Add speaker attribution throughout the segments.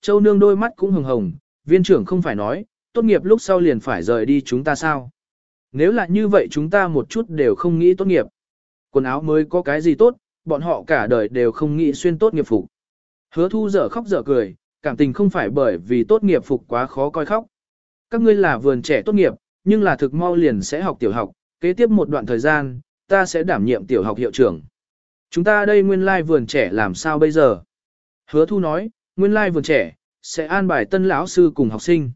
Speaker 1: Châu nương đôi mắt cũng hồng hồng, viên trưởng không phải nói, tốt nghiệp lúc sau liền phải rời đi chúng ta sao. Nếu là như vậy chúng ta một chút đều không nghĩ tốt nghiệp. Quần áo mới có cái gì tốt, bọn họ cả đời đều không nghĩ xuyên tốt nghiệp phục. Hứa thu dở khóc dở cười, cảm tình không phải bởi vì tốt nghiệp phục quá khó coi khóc. Các ngươi là vườn trẻ tốt nghiệp, nhưng là thực mau liền sẽ học tiểu học, kế tiếp một đoạn thời gian, ta sẽ đảm nhiệm tiểu học hiệu trưởng. Chúng ta đây nguyên lai vườn trẻ làm sao bây giờ? Hứa thu nói, nguyên lai vườn trẻ, sẽ an bài tân lão sư cùng học sinh.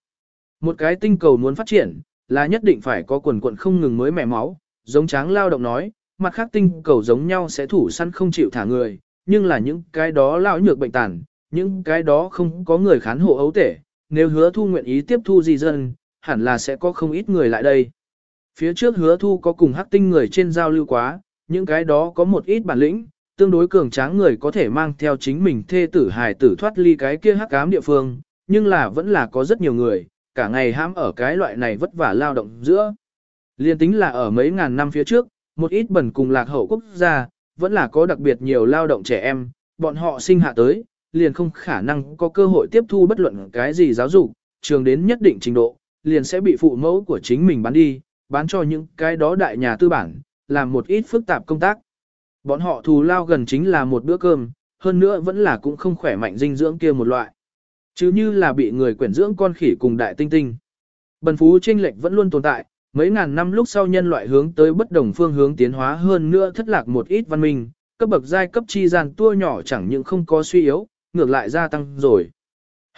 Speaker 1: Một cái tinh cầu muốn phát triển, là nhất định phải có quần quận không ngừng mới mẻ máu, giống tráng lao động nói, mặt khác tinh cầu giống nhau sẽ thủ săn không chịu thả người, nhưng là những cái đó lão nhược bệnh tàn, những cái đó không có người khán hộ ấu tể, nếu hứa thu nguyện ý tiếp thu di dân, hẳn là sẽ có không ít người lại đây. Phía trước hứa thu có cùng hắc tinh người trên giao lưu quá, những cái đó có một ít bản lĩnh, tương đối cường tráng người có thể mang theo chính mình thê tử hài tử thoát ly cái kia hắc ám địa phương, nhưng là vẫn là có rất nhiều người, cả ngày hãm ở cái loại này vất vả lao động giữa. Liên tính là ở mấy ngàn năm phía trước, một ít bẩn cùng lạc hậu quốc gia, vẫn là có đặc biệt nhiều lao động trẻ em, bọn họ sinh hạ tới, liền không khả năng có cơ hội tiếp thu bất luận cái gì giáo dục, trường đến nhất định trình độ, liền sẽ bị phụ mẫu của chính mình bán đi, bán cho những cái đó đại nhà tư bản, làm một ít phức tạp công tác. Bọn họ thù lao gần chính là một bữa cơm, hơn nữa vẫn là cũng không khỏe mạnh dinh dưỡng kia một loại. Chứ như là bị người quyển dưỡng con khỉ cùng đại tinh tinh. Bần phú chênh lệch vẫn luôn tồn tại, mấy ngàn năm lúc sau nhân loại hướng tới bất đồng phương hướng tiến hóa hơn nữa thất lạc một ít văn minh, cấp bậc giai cấp chi gian tua nhỏ chẳng những không có suy yếu, ngược lại gia tăng rồi.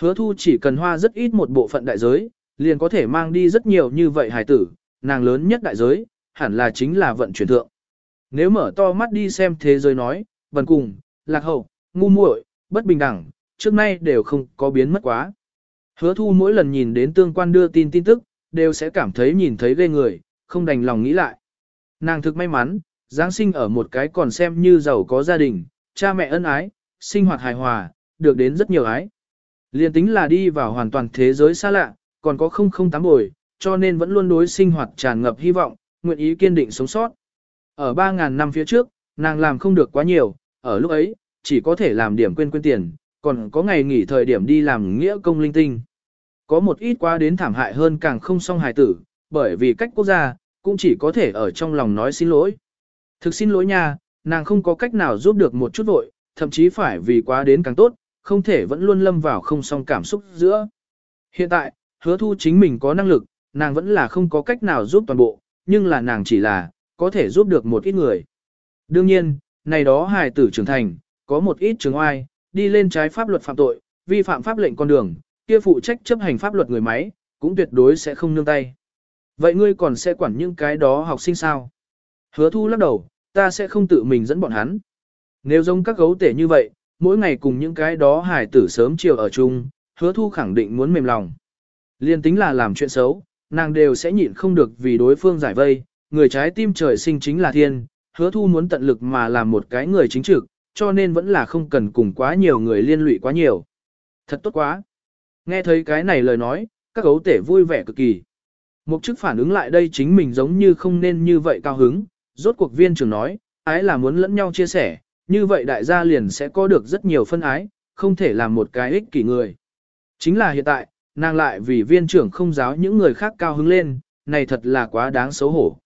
Speaker 1: Hứa thu chỉ cần hoa rất ít một bộ phận đại giới, liền có thể mang đi rất nhiều như vậy hài tử, nàng lớn nhất đại giới, hẳn là chính là vận chuyển thượng. Nếu mở to mắt đi xem thế giới nói, vần cùng, lạc hậu, ngu muội, bất bình đẳng, trước nay đều không có biến mất quá. Hứa thu mỗi lần nhìn đến tương quan đưa tin tin tức, đều sẽ cảm thấy nhìn thấy ghê người, không đành lòng nghĩ lại. Nàng thực may mắn, Giáng sinh ở một cái còn xem như giàu có gia đình, cha mẹ ân ái, sinh hoạt hài hòa, được đến rất nhiều ái. Liên tính là đi vào hoàn toàn thế giới xa lạ, còn có không không tám bồi, cho nên vẫn luôn đối sinh hoạt tràn ngập hy vọng, nguyện ý kiên định sống sót. Ở 3.000 năm phía trước, nàng làm không được quá nhiều, ở lúc ấy, chỉ có thể làm điểm quên quên tiền, còn có ngày nghỉ thời điểm đi làm nghĩa công linh tinh. Có một ít quá đến thảm hại hơn càng không song hài tử, bởi vì cách quốc gia, cũng chỉ có thể ở trong lòng nói xin lỗi. Thực xin lỗi nha, nàng không có cách nào giúp được một chút vội, thậm chí phải vì quá đến càng tốt, không thể vẫn luôn lâm vào không song cảm xúc giữa. Hiện tại, hứa thu chính mình có năng lực, nàng vẫn là không có cách nào giúp toàn bộ, nhưng là nàng chỉ là, có thể giúp được một ít người. Đương nhiên, này đó hài tử trưởng thành, có một ít trường oai, đi lên trái pháp luật phạm tội, vi phạm pháp lệnh con đường, kia phụ trách chấp hành pháp luật người máy, cũng tuyệt đối sẽ không nương tay. Vậy ngươi còn sẽ quản những cái đó học sinh sao? Hứa thu lắc đầu, ta sẽ không tự mình dẫn bọn hắn. Nếu giống các gấu tể như vậy, mỗi ngày cùng những cái đó hài tử sớm chiều ở chung, hứa thu khẳng định muốn mềm lòng. Liên tính là làm chuyện xấu, nàng đều sẽ nhịn không được vì đối phương giải vây, người trái tim trời sinh chính là thiên, hứa thu muốn tận lực mà làm một cái người chính trực, cho nên vẫn là không cần cùng quá nhiều người liên lụy quá nhiều. Thật tốt quá. Nghe thấy cái này lời nói, các gấu tể vui vẻ cực kỳ. Mục chức phản ứng lại đây chính mình giống như không nên như vậy cao hứng, rốt cuộc viên trưởng nói, ái là muốn lẫn nhau chia sẻ, như vậy đại gia liền sẽ có được rất nhiều phân ái, không thể làm một cái ích kỷ người. Chính là hiện tại, nàng lại vì viên trưởng không giáo những người khác cao hứng lên, này thật là quá đáng xấu hổ.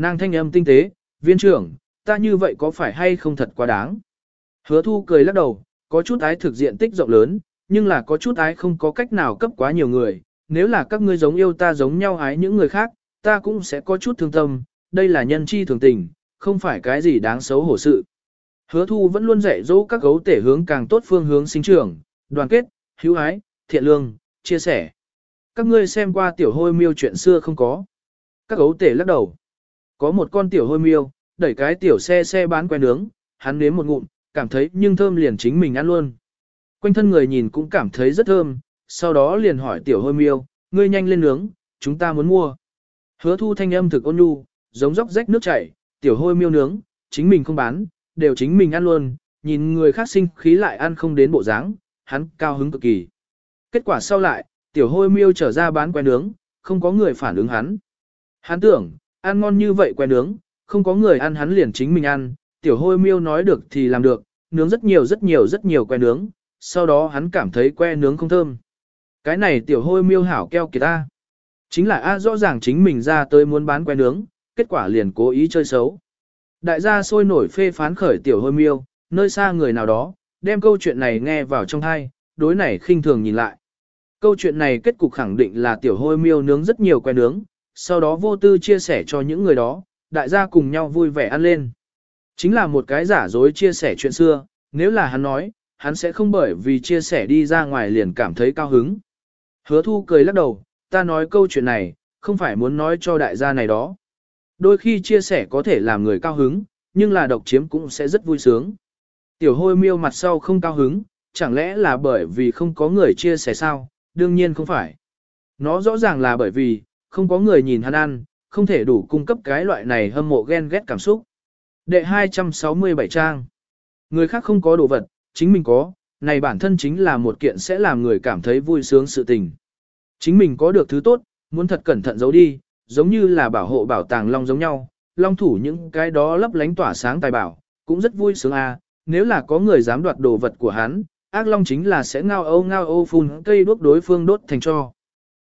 Speaker 1: Nàng thanh âm tinh tế, viên trưởng, ta như vậy có phải hay không thật quá đáng? Hứa thu cười lắc đầu, có chút ái thực diện tích rộng lớn, nhưng là có chút ái không có cách nào cấp quá nhiều người. Nếu là các ngươi giống yêu ta giống nhau ái những người khác, ta cũng sẽ có chút thương tâm, đây là nhân chi thường tình, không phải cái gì đáng xấu hổ sự. Hứa thu vẫn luôn dạy dỗ các gấu tể hướng càng tốt phương hướng sinh trưởng, đoàn kết, hữu ái, thiện lương, chia sẻ. Các ngươi xem qua tiểu hôi miêu chuyện xưa không có. Các gấu tể lắc đầu. Có một con tiểu hôi miêu, đẩy cái tiểu xe xe bán que nướng, hắn nếm một ngụm, cảm thấy nhưng thơm liền chính mình ăn luôn. Quanh thân người nhìn cũng cảm thấy rất thơm, sau đó liền hỏi tiểu hôi miêu, ngươi nhanh lên nướng, chúng ta muốn mua. Hứa thu thanh âm thực ôn nhu, giống dốc rách nước chảy, tiểu hôi miêu nướng, chính mình không bán, đều chính mình ăn luôn, nhìn người khác sinh khí lại ăn không đến bộ dáng, hắn cao hứng cực kỳ. Kết quả sau lại, tiểu hôi miêu trở ra bán que nướng, không có người phản ứng hắn. Hắn tưởng, ăn ngon như vậy que nướng, không có người ăn hắn liền chính mình ăn, tiểu hôi miêu nói được thì làm được, nướng rất nhiều rất nhiều rất nhiều que nướng, sau đó hắn cảm thấy que nướng không thơm. Cái này tiểu hôi miêu hảo keo kìa ta. Chính là A rõ ràng chính mình ra tới muốn bán que nướng, kết quả liền cố ý chơi xấu. Đại gia sôi nổi phê phán khởi tiểu hôi miêu, nơi xa người nào đó, đem câu chuyện này nghe vào trong thai, đối này khinh thường nhìn lại. Câu chuyện này kết cục khẳng định là tiểu hôi miêu nướng rất nhiều que nướng, sau đó vô tư chia sẻ cho những người đó, đại gia cùng nhau vui vẻ ăn lên. Chính là một cái giả dối chia sẻ chuyện xưa, nếu là hắn nói, hắn sẽ không bởi vì chia sẻ đi ra ngoài liền cảm thấy cao hứng. Hứa thu cười lắc đầu, ta nói câu chuyện này, không phải muốn nói cho đại gia này đó. Đôi khi chia sẻ có thể làm người cao hứng, nhưng là độc chiếm cũng sẽ rất vui sướng. Tiểu hôi miêu mặt sau không cao hứng, chẳng lẽ là bởi vì không có người chia sẻ sao, đương nhiên không phải. Nó rõ ràng là bởi vì, không có người nhìn hắn ăn, không thể đủ cung cấp cái loại này hâm mộ ghen ghét cảm xúc. Đệ 267 trang. Người khác không có đồ vật, chính mình có, này bản thân chính là một kiện sẽ làm người cảm thấy vui sướng sự tình. Chính mình có được thứ tốt, muốn thật cẩn thận giấu đi, giống như là bảo hộ bảo tàng long giống nhau, long thủ những cái đó lấp lánh tỏa sáng tài bảo, cũng rất vui sướng à, nếu là có người dám đoạt đồ vật của hắn, ác long chính là sẽ ngao âu ngao âu phun cây đuốc đối phương đốt thành cho.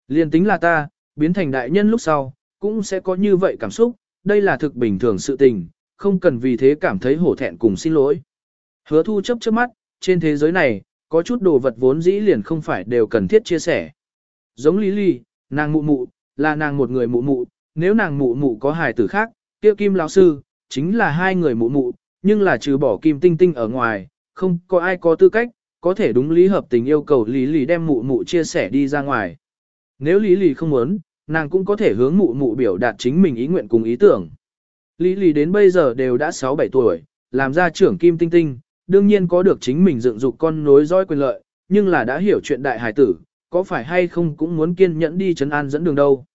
Speaker 1: Liên tính là ta, biến thành đại nhân lúc sau, cũng sẽ có như vậy cảm xúc, đây là thực bình thường sự tình, không cần vì thế cảm thấy hổ thẹn cùng xin lỗi. Hứa thu chấp trước mắt, trên thế giới này, có chút đồ vật vốn dĩ liền không phải đều cần thiết chia sẻ. Giống Lý Ly, nàng mụ mụ, là nàng một người mụ mụ, nếu nàng mụ mụ có hài tử khác, kia Kim lão sư, chính là hai người mụ mụ, nhưng là trừ bỏ Kim Tinh Tinh ở ngoài, không có ai có tư cách, có thể đúng lý hợp tình yêu cầu Lý Lì đem mụ mụ chia sẻ đi ra ngoài. Nếu Lý Lì không muốn, nàng cũng có thể hướng mụ mụ biểu đạt chính mình ý nguyện cùng ý tưởng. Lý Lì đến bây giờ đều đã 6-7 tuổi, làm ra trưởng Kim Tinh Tinh, đương nhiên có được chính mình dựng dục con nối dõi quyền lợi, nhưng là đã hiểu chuyện đại hài tử, có phải hay không cũng muốn kiên nhẫn đi chấn an dẫn đường đâu.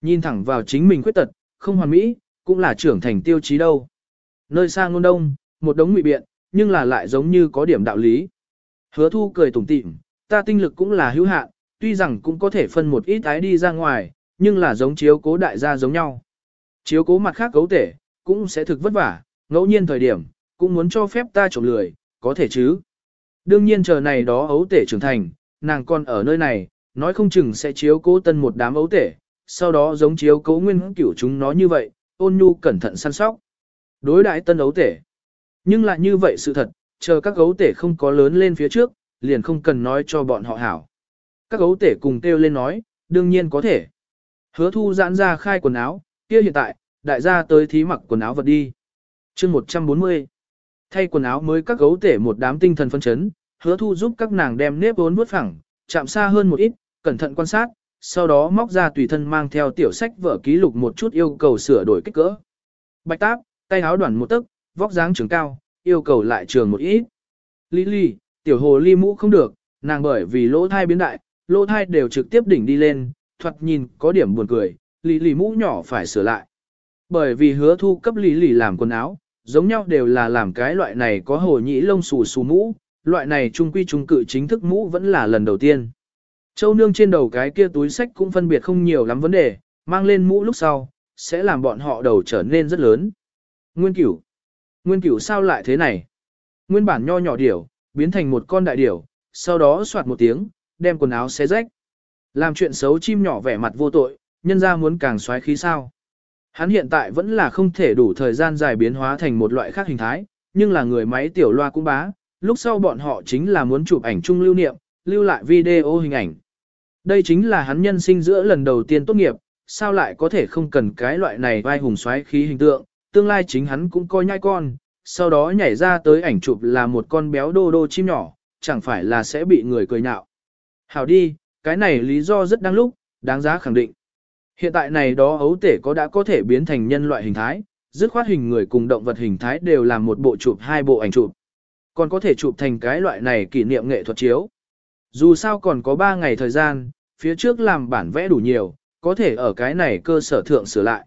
Speaker 1: Nhìn thẳng vào chính mình khuyết tật, không hoàn mỹ, cũng là trưởng thành tiêu chí đâu. Nơi xa ngôn đông, một đống ngụy biện, nhưng là lại giống như có điểm đạo lý. Hứa thu cười tủm tỉm, ta tinh lực cũng là hữu hạn, tuy rằng cũng có thể phân một ít ái đi ra ngoài, nhưng là giống chiếu cố đại gia giống nhau. Chiếu cố mặt khác cấu thể, cũng sẽ thực vất vả, ngẫu nhiên thời điểm, cũng muốn cho phép ta trộm lười, có thể chứ. Đương nhiên chờ này đó ấu tể trưởng thành, nàng còn ở nơi này, nói không chừng sẽ chiếu cố tân một đám ấu tể, sau đó giống chiếu cố nguyên cửu chúng nó như vậy, ôn nhu cẩn thận săn sóc. Đối đại tân ấu tể. Nhưng lại như vậy sự thật, chờ các ấu tể không có lớn lên phía trước, liền không cần nói cho bọn họ hảo. Các gấu tể cùng kêu lên nói, đương nhiên có thể. Hứa thu giãn ra khai quần áo, kia hiện tại, đại gia tới thí mặc quần áo vật đi. chương 140. Thay quần áo mới các gấu tể một đám tinh thần phân chấn, hứa thu giúp các nàng đem nếp vốn vuốt phẳng, chạm xa hơn một ít, cẩn thận quan sát, sau đó móc ra tùy thân mang theo tiểu sách vở ký lục một chút yêu cầu sửa đổi kích cỡ. Bạch táp, tay áo đoạn một tấc, vóc dáng trường cao, yêu cầu lại trường một ít. Lý ly, tiểu hồ ly mũ không được, nàng bởi vì lỗ thai biến đại, Lô thai đều trực tiếp đỉnh đi lên, thoạt nhìn có điểm buồn cười, lì lì mũ nhỏ phải sửa lại. Bởi vì hứa thu cấp lì lì làm quần áo, giống nhau đều là làm cái loại này có hồ nhĩ lông xù xù mũ, loại này trung quy trung cự chính thức mũ vẫn là lần đầu tiên. Châu nương trên đầu cái kia túi sách cũng phân biệt không nhiều lắm vấn đề, mang lên mũ lúc sau, sẽ làm bọn họ đầu trở nên rất lớn. Nguyên cửu. Nguyên cửu sao lại thế này? Nguyên bản nho nhỏ điểu, biến thành một con đại điểu, sau đó soạt một tiếng, đem quần áo xé rách. Làm chuyện xấu chim nhỏ vẻ mặt vô tội, nhân ra muốn càng xoáy khí sao. Hắn hiện tại vẫn là không thể đủ thời gian dài biến hóa thành một loại khác hình thái, nhưng là người máy tiểu loa cũng bá, lúc sau bọn họ chính là muốn chụp ảnh chung lưu niệm, lưu lại video hình ảnh. Đây chính là hắn nhân sinh giữa lần đầu tiên tốt nghiệp, sao lại có thể không cần cái loại này vai hùng xoáy khí hình tượng, tương lai chính hắn cũng coi nhai con, sau đó nhảy ra tới ảnh chụp là một con béo đô đô chim nhỏ, chẳng phải là sẽ bị người cười nhạo. Hảo đi, cái này lý do rất đáng lúc, đáng giá khẳng định. Hiện tại này đó ấu tể có đã có thể biến thành nhân loại hình thái, dứt khoát hình người cùng động vật hình thái đều làm một bộ chụp hai bộ ảnh chụp. Còn có thể chụp thành cái loại này kỷ niệm nghệ thuật chiếu. Dù sao còn có 3 ngày thời gian, phía trước làm bản vẽ đủ nhiều, có thể ở cái này cơ sở thượng sửa lại.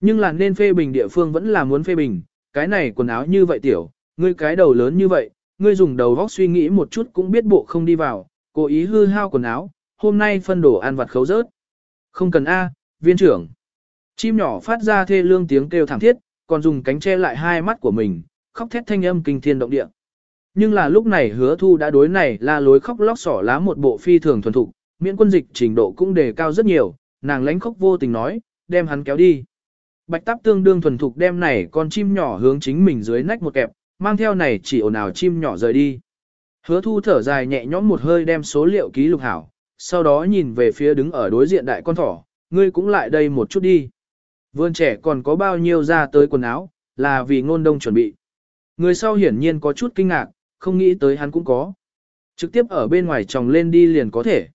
Speaker 1: Nhưng là nên phê bình địa phương vẫn là muốn phê bình, cái này quần áo như vậy tiểu, ngươi cái đầu lớn như vậy, ngươi dùng đầu góc suy nghĩ một chút cũng biết bộ không đi vào, cố ý hư hao quần áo, hôm nay phân đổ ăn vặt khấu rớt. Không cần A, viên trưởng. Chim nhỏ phát ra thê lương tiếng kêu thảm thiết, còn dùng cánh che lại hai mắt của mình, khóc thét thanh âm kinh thiên động địa. Nhưng là lúc này hứa thu đã đối này là lối khóc lóc sỏ lá một bộ phi thường thuần thục, miễn quân dịch trình độ cũng đề cao rất nhiều, nàng lánh khóc vô tình nói, đem hắn kéo đi. Bạch táp tương đương thuần thục đem này con chim nhỏ hướng chính mình dưới nách một kẹp, mang theo này chỉ ồn ào chim nhỏ rời đi. Hứa thu thở dài nhẹ nhõm một hơi đem số liệu ký lục hảo, sau đó nhìn về phía đứng ở đối diện đại con thỏ, ngươi cũng lại đây một chút đi. Vườn trẻ còn có bao nhiêu ra tới quần áo, là vì ngôn đông chuẩn bị. Người sau hiển nhiên có chút kinh ngạc, không nghĩ tới hắn cũng có. Trực tiếp ở bên ngoài tròng lên đi liền có thể.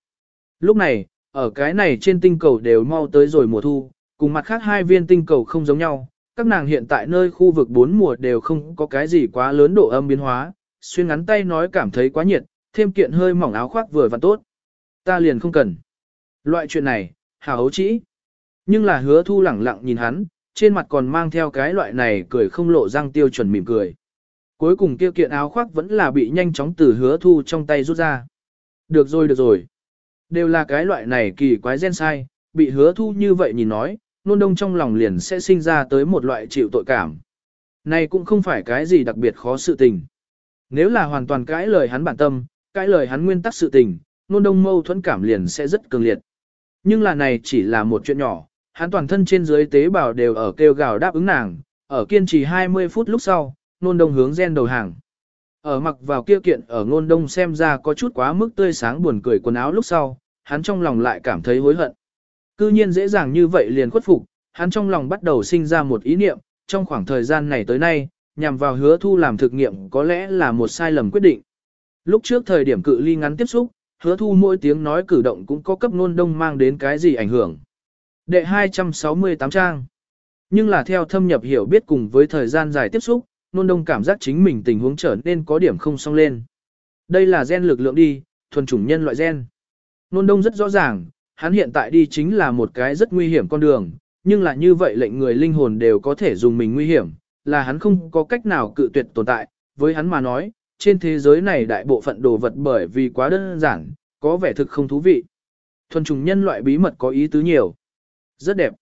Speaker 1: Lúc này, ở cái này trên tinh cầu đều mau tới rồi mùa thu, cùng mặt khác hai viên tinh cầu không giống nhau. Các nàng hiện tại nơi khu vực bốn mùa đều không có cái gì quá lớn độ âm biến hóa, xuyên ngắn tay nói cảm thấy quá nhiệt, thêm kiện hơi mỏng áo khoác vừa và tốt. Ta liền không cần. Loại chuyện này, hào hấu chỉ. Nhưng là hứa thu lẳng lặng nhìn hắn, trên mặt còn mang theo cái loại này cười không lộ răng tiêu chuẩn mỉm cười. Cuối cùng kia kiện áo khoác vẫn là bị nhanh chóng từ hứa thu trong tay rút ra. Được rồi được rồi. Đều là cái loại này kỳ quái gen sai, bị hứa thu như vậy nhìn nói, nôn đông trong lòng liền sẽ sinh ra tới một loại chịu tội cảm. Này cũng không phải cái gì đặc biệt khó sự tình. Nếu là hoàn toàn cãi lời hắn bản tâm, cãi lời hắn nguyên tắc sự tình, nôn đông mâu thuẫn cảm liền sẽ rất cường liệt. Nhưng là này chỉ là một chuyện nhỏ, hắn toàn thân trên dưới tế bào đều ở kêu gào đáp ứng nàng, ở kiên trì 20 phút lúc sau, nôn đông hướng gen đầu hàng. Ở mặc vào kia kiện ở ngôn đông xem ra có chút quá mức tươi sáng buồn cười quần áo lúc sau, hắn trong lòng lại cảm thấy hối hận. Cư nhiên dễ dàng như vậy liền khuất phục, hắn trong lòng bắt đầu sinh ra một ý niệm, trong khoảng thời gian này tới nay, nhằm vào hứa thu làm thực nghiệm có lẽ là một sai lầm quyết định. Lúc trước thời điểm cự ly ngắn tiếp xúc, hứa thu mỗi tiếng nói cử động cũng có cấp nôn đông mang đến cái gì ảnh hưởng. Đệ 268 trang Nhưng là theo thâm nhập hiểu biết cùng với thời gian dài tiếp xúc, nôn đông cảm giác chính mình tình huống trở nên có điểm không song lên. Đây là gen lực lượng đi, thuần chủng nhân loại gen. Nôn đông rất rõ ràng, hắn hiện tại đi chính là một cái rất nguy hiểm con đường, nhưng là như vậy lệnh người linh hồn đều có thể dùng mình nguy hiểm, là hắn không có cách nào cự tuyệt tồn tại, với hắn mà nói, trên thế giới này đại bộ phận đồ vật bởi vì quá đơn giản, có vẻ thực không thú vị. Thuần trùng nhân loại bí mật có ý tứ nhiều. Rất đẹp.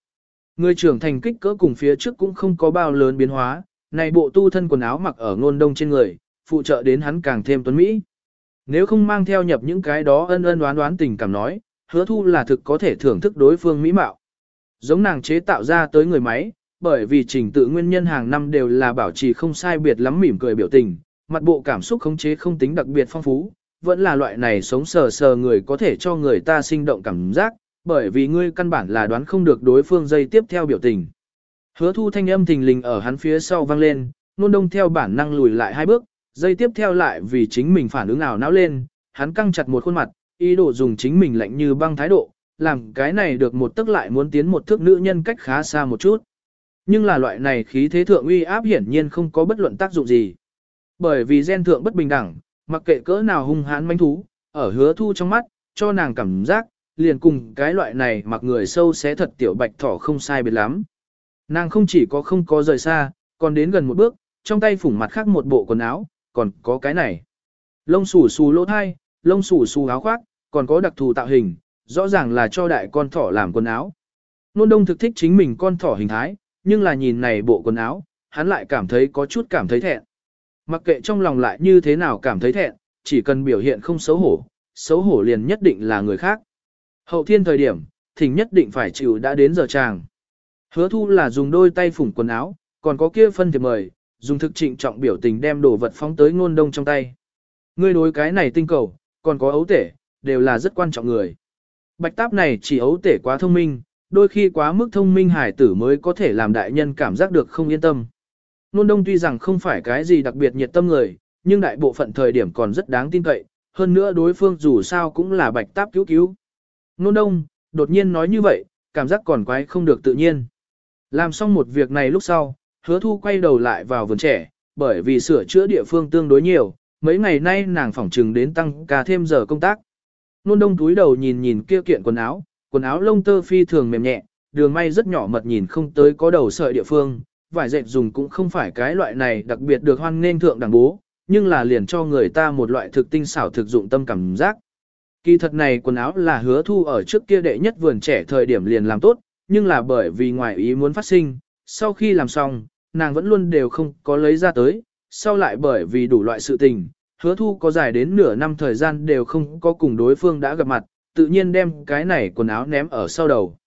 Speaker 1: Người trưởng thành kích cỡ cùng phía trước cũng không có bao lớn biến hóa, này bộ tu thân quần áo mặc ở ngôn đông trên người, phụ trợ đến hắn càng thêm tuấn Mỹ. Nếu không mang theo nhập những cái đó ân ân đoán đoán tình cảm nói, hứa thu là thực có thể thưởng thức đối phương mỹ mạo. Giống nàng chế tạo ra tới người máy, bởi vì trình tự nguyên nhân hàng năm đều là bảo trì không sai biệt lắm mỉm cười biểu tình, mặt bộ cảm xúc khống chế không tính đặc biệt phong phú, vẫn là loại này sống sờ sờ người có thể cho người ta sinh động cảm giác, bởi vì ngươi căn bản là đoán không được đối phương dây tiếp theo biểu tình. Hứa thu thanh âm thình lình ở hắn phía sau vang lên, nôn đông theo bản năng lùi lại hai bước, dây tiếp theo lại vì chính mình phản ứng ảo não lên, hắn căng chặt một khuôn mặt, ý đồ dùng chính mình lạnh như băng thái độ, làm cái này được một tức lại muốn tiến một thước nữ nhân cách khá xa một chút. Nhưng là loại này khí thế thượng uy áp hiển nhiên không có bất luận tác dụng gì. Bởi vì gen thượng bất bình đẳng, mặc kệ cỡ nào hung hãn manh thú, ở hứa thu trong mắt, cho nàng cảm giác, liền cùng cái loại này mặc người sâu xé thật tiểu bạch thỏ không sai biệt lắm. Nàng không chỉ có không có rời xa, còn đến gần một bước, trong tay phủng mặt khác một bộ quần áo, còn có cái này. Lông xù xù lỗ thai, lông xù xù áo khoác, còn có đặc thù tạo hình, rõ ràng là cho đại con thỏ làm quần áo. Nôn đông thực thích chính mình con thỏ hình thái, nhưng là nhìn này bộ quần áo, hắn lại cảm thấy có chút cảm thấy thẹn. Mặc kệ trong lòng lại như thế nào cảm thấy thẹn, chỉ cần biểu hiện không xấu hổ, xấu hổ liền nhất định là người khác. Hậu thiên thời điểm, thỉnh nhất định phải chịu đã đến giờ chàng. Hứa thu là dùng đôi tay phủng quần áo, còn có kia phân thiệp mời, dùng thực trịnh trọng biểu tình đem đồ vật phóng tới ngôn đông trong tay. Ngươi đối cái này tinh cầu, còn có ấu tể, đều là rất quan trọng người. Bạch táp này chỉ ấu tể quá thông minh, đôi khi quá mức thông minh hải tử mới có thể làm đại nhân cảm giác được không yên tâm. Nôn đông tuy rằng không phải cái gì đặc biệt nhiệt tâm người, nhưng đại bộ phận thời điểm còn rất đáng tin cậy, hơn nữa đối phương dù sao cũng là bạch táp cứu cứu. Nôn đông, đột nhiên nói như vậy, cảm giác còn quái không được tự nhiên. Làm xong một việc này lúc sau, hứa thu quay đầu lại vào vườn trẻ, bởi vì sửa chữa địa phương tương đối nhiều, mấy ngày nay nàng phỏng trừng đến tăng ca thêm giờ công tác. Nôn đông túi đầu nhìn nhìn kia kiện quần áo, quần áo lông tơ phi thường mềm nhẹ, đường may rất nhỏ mật nhìn không tới có đầu sợi địa phương, vải dệt dùng cũng không phải cái loại này đặc biệt được hoan nên thượng đẳng bố, nhưng là liền cho người ta một loại thực tinh xảo thực dụng tâm cảm giác. Kỳ thật này quần áo là hứa thu ở trước kia đệ nhất vườn trẻ thời điểm liền làm tốt, nhưng là bởi vì ngoài ý muốn phát sinh, sau khi làm xong, nàng vẫn luôn đều không có lấy ra tới, sau lại bởi vì đủ loại sự tình, hứa thu có dài đến nửa năm thời gian đều không có cùng đối phương đã gặp mặt, tự nhiên đem cái này quần áo ném ở sau đầu.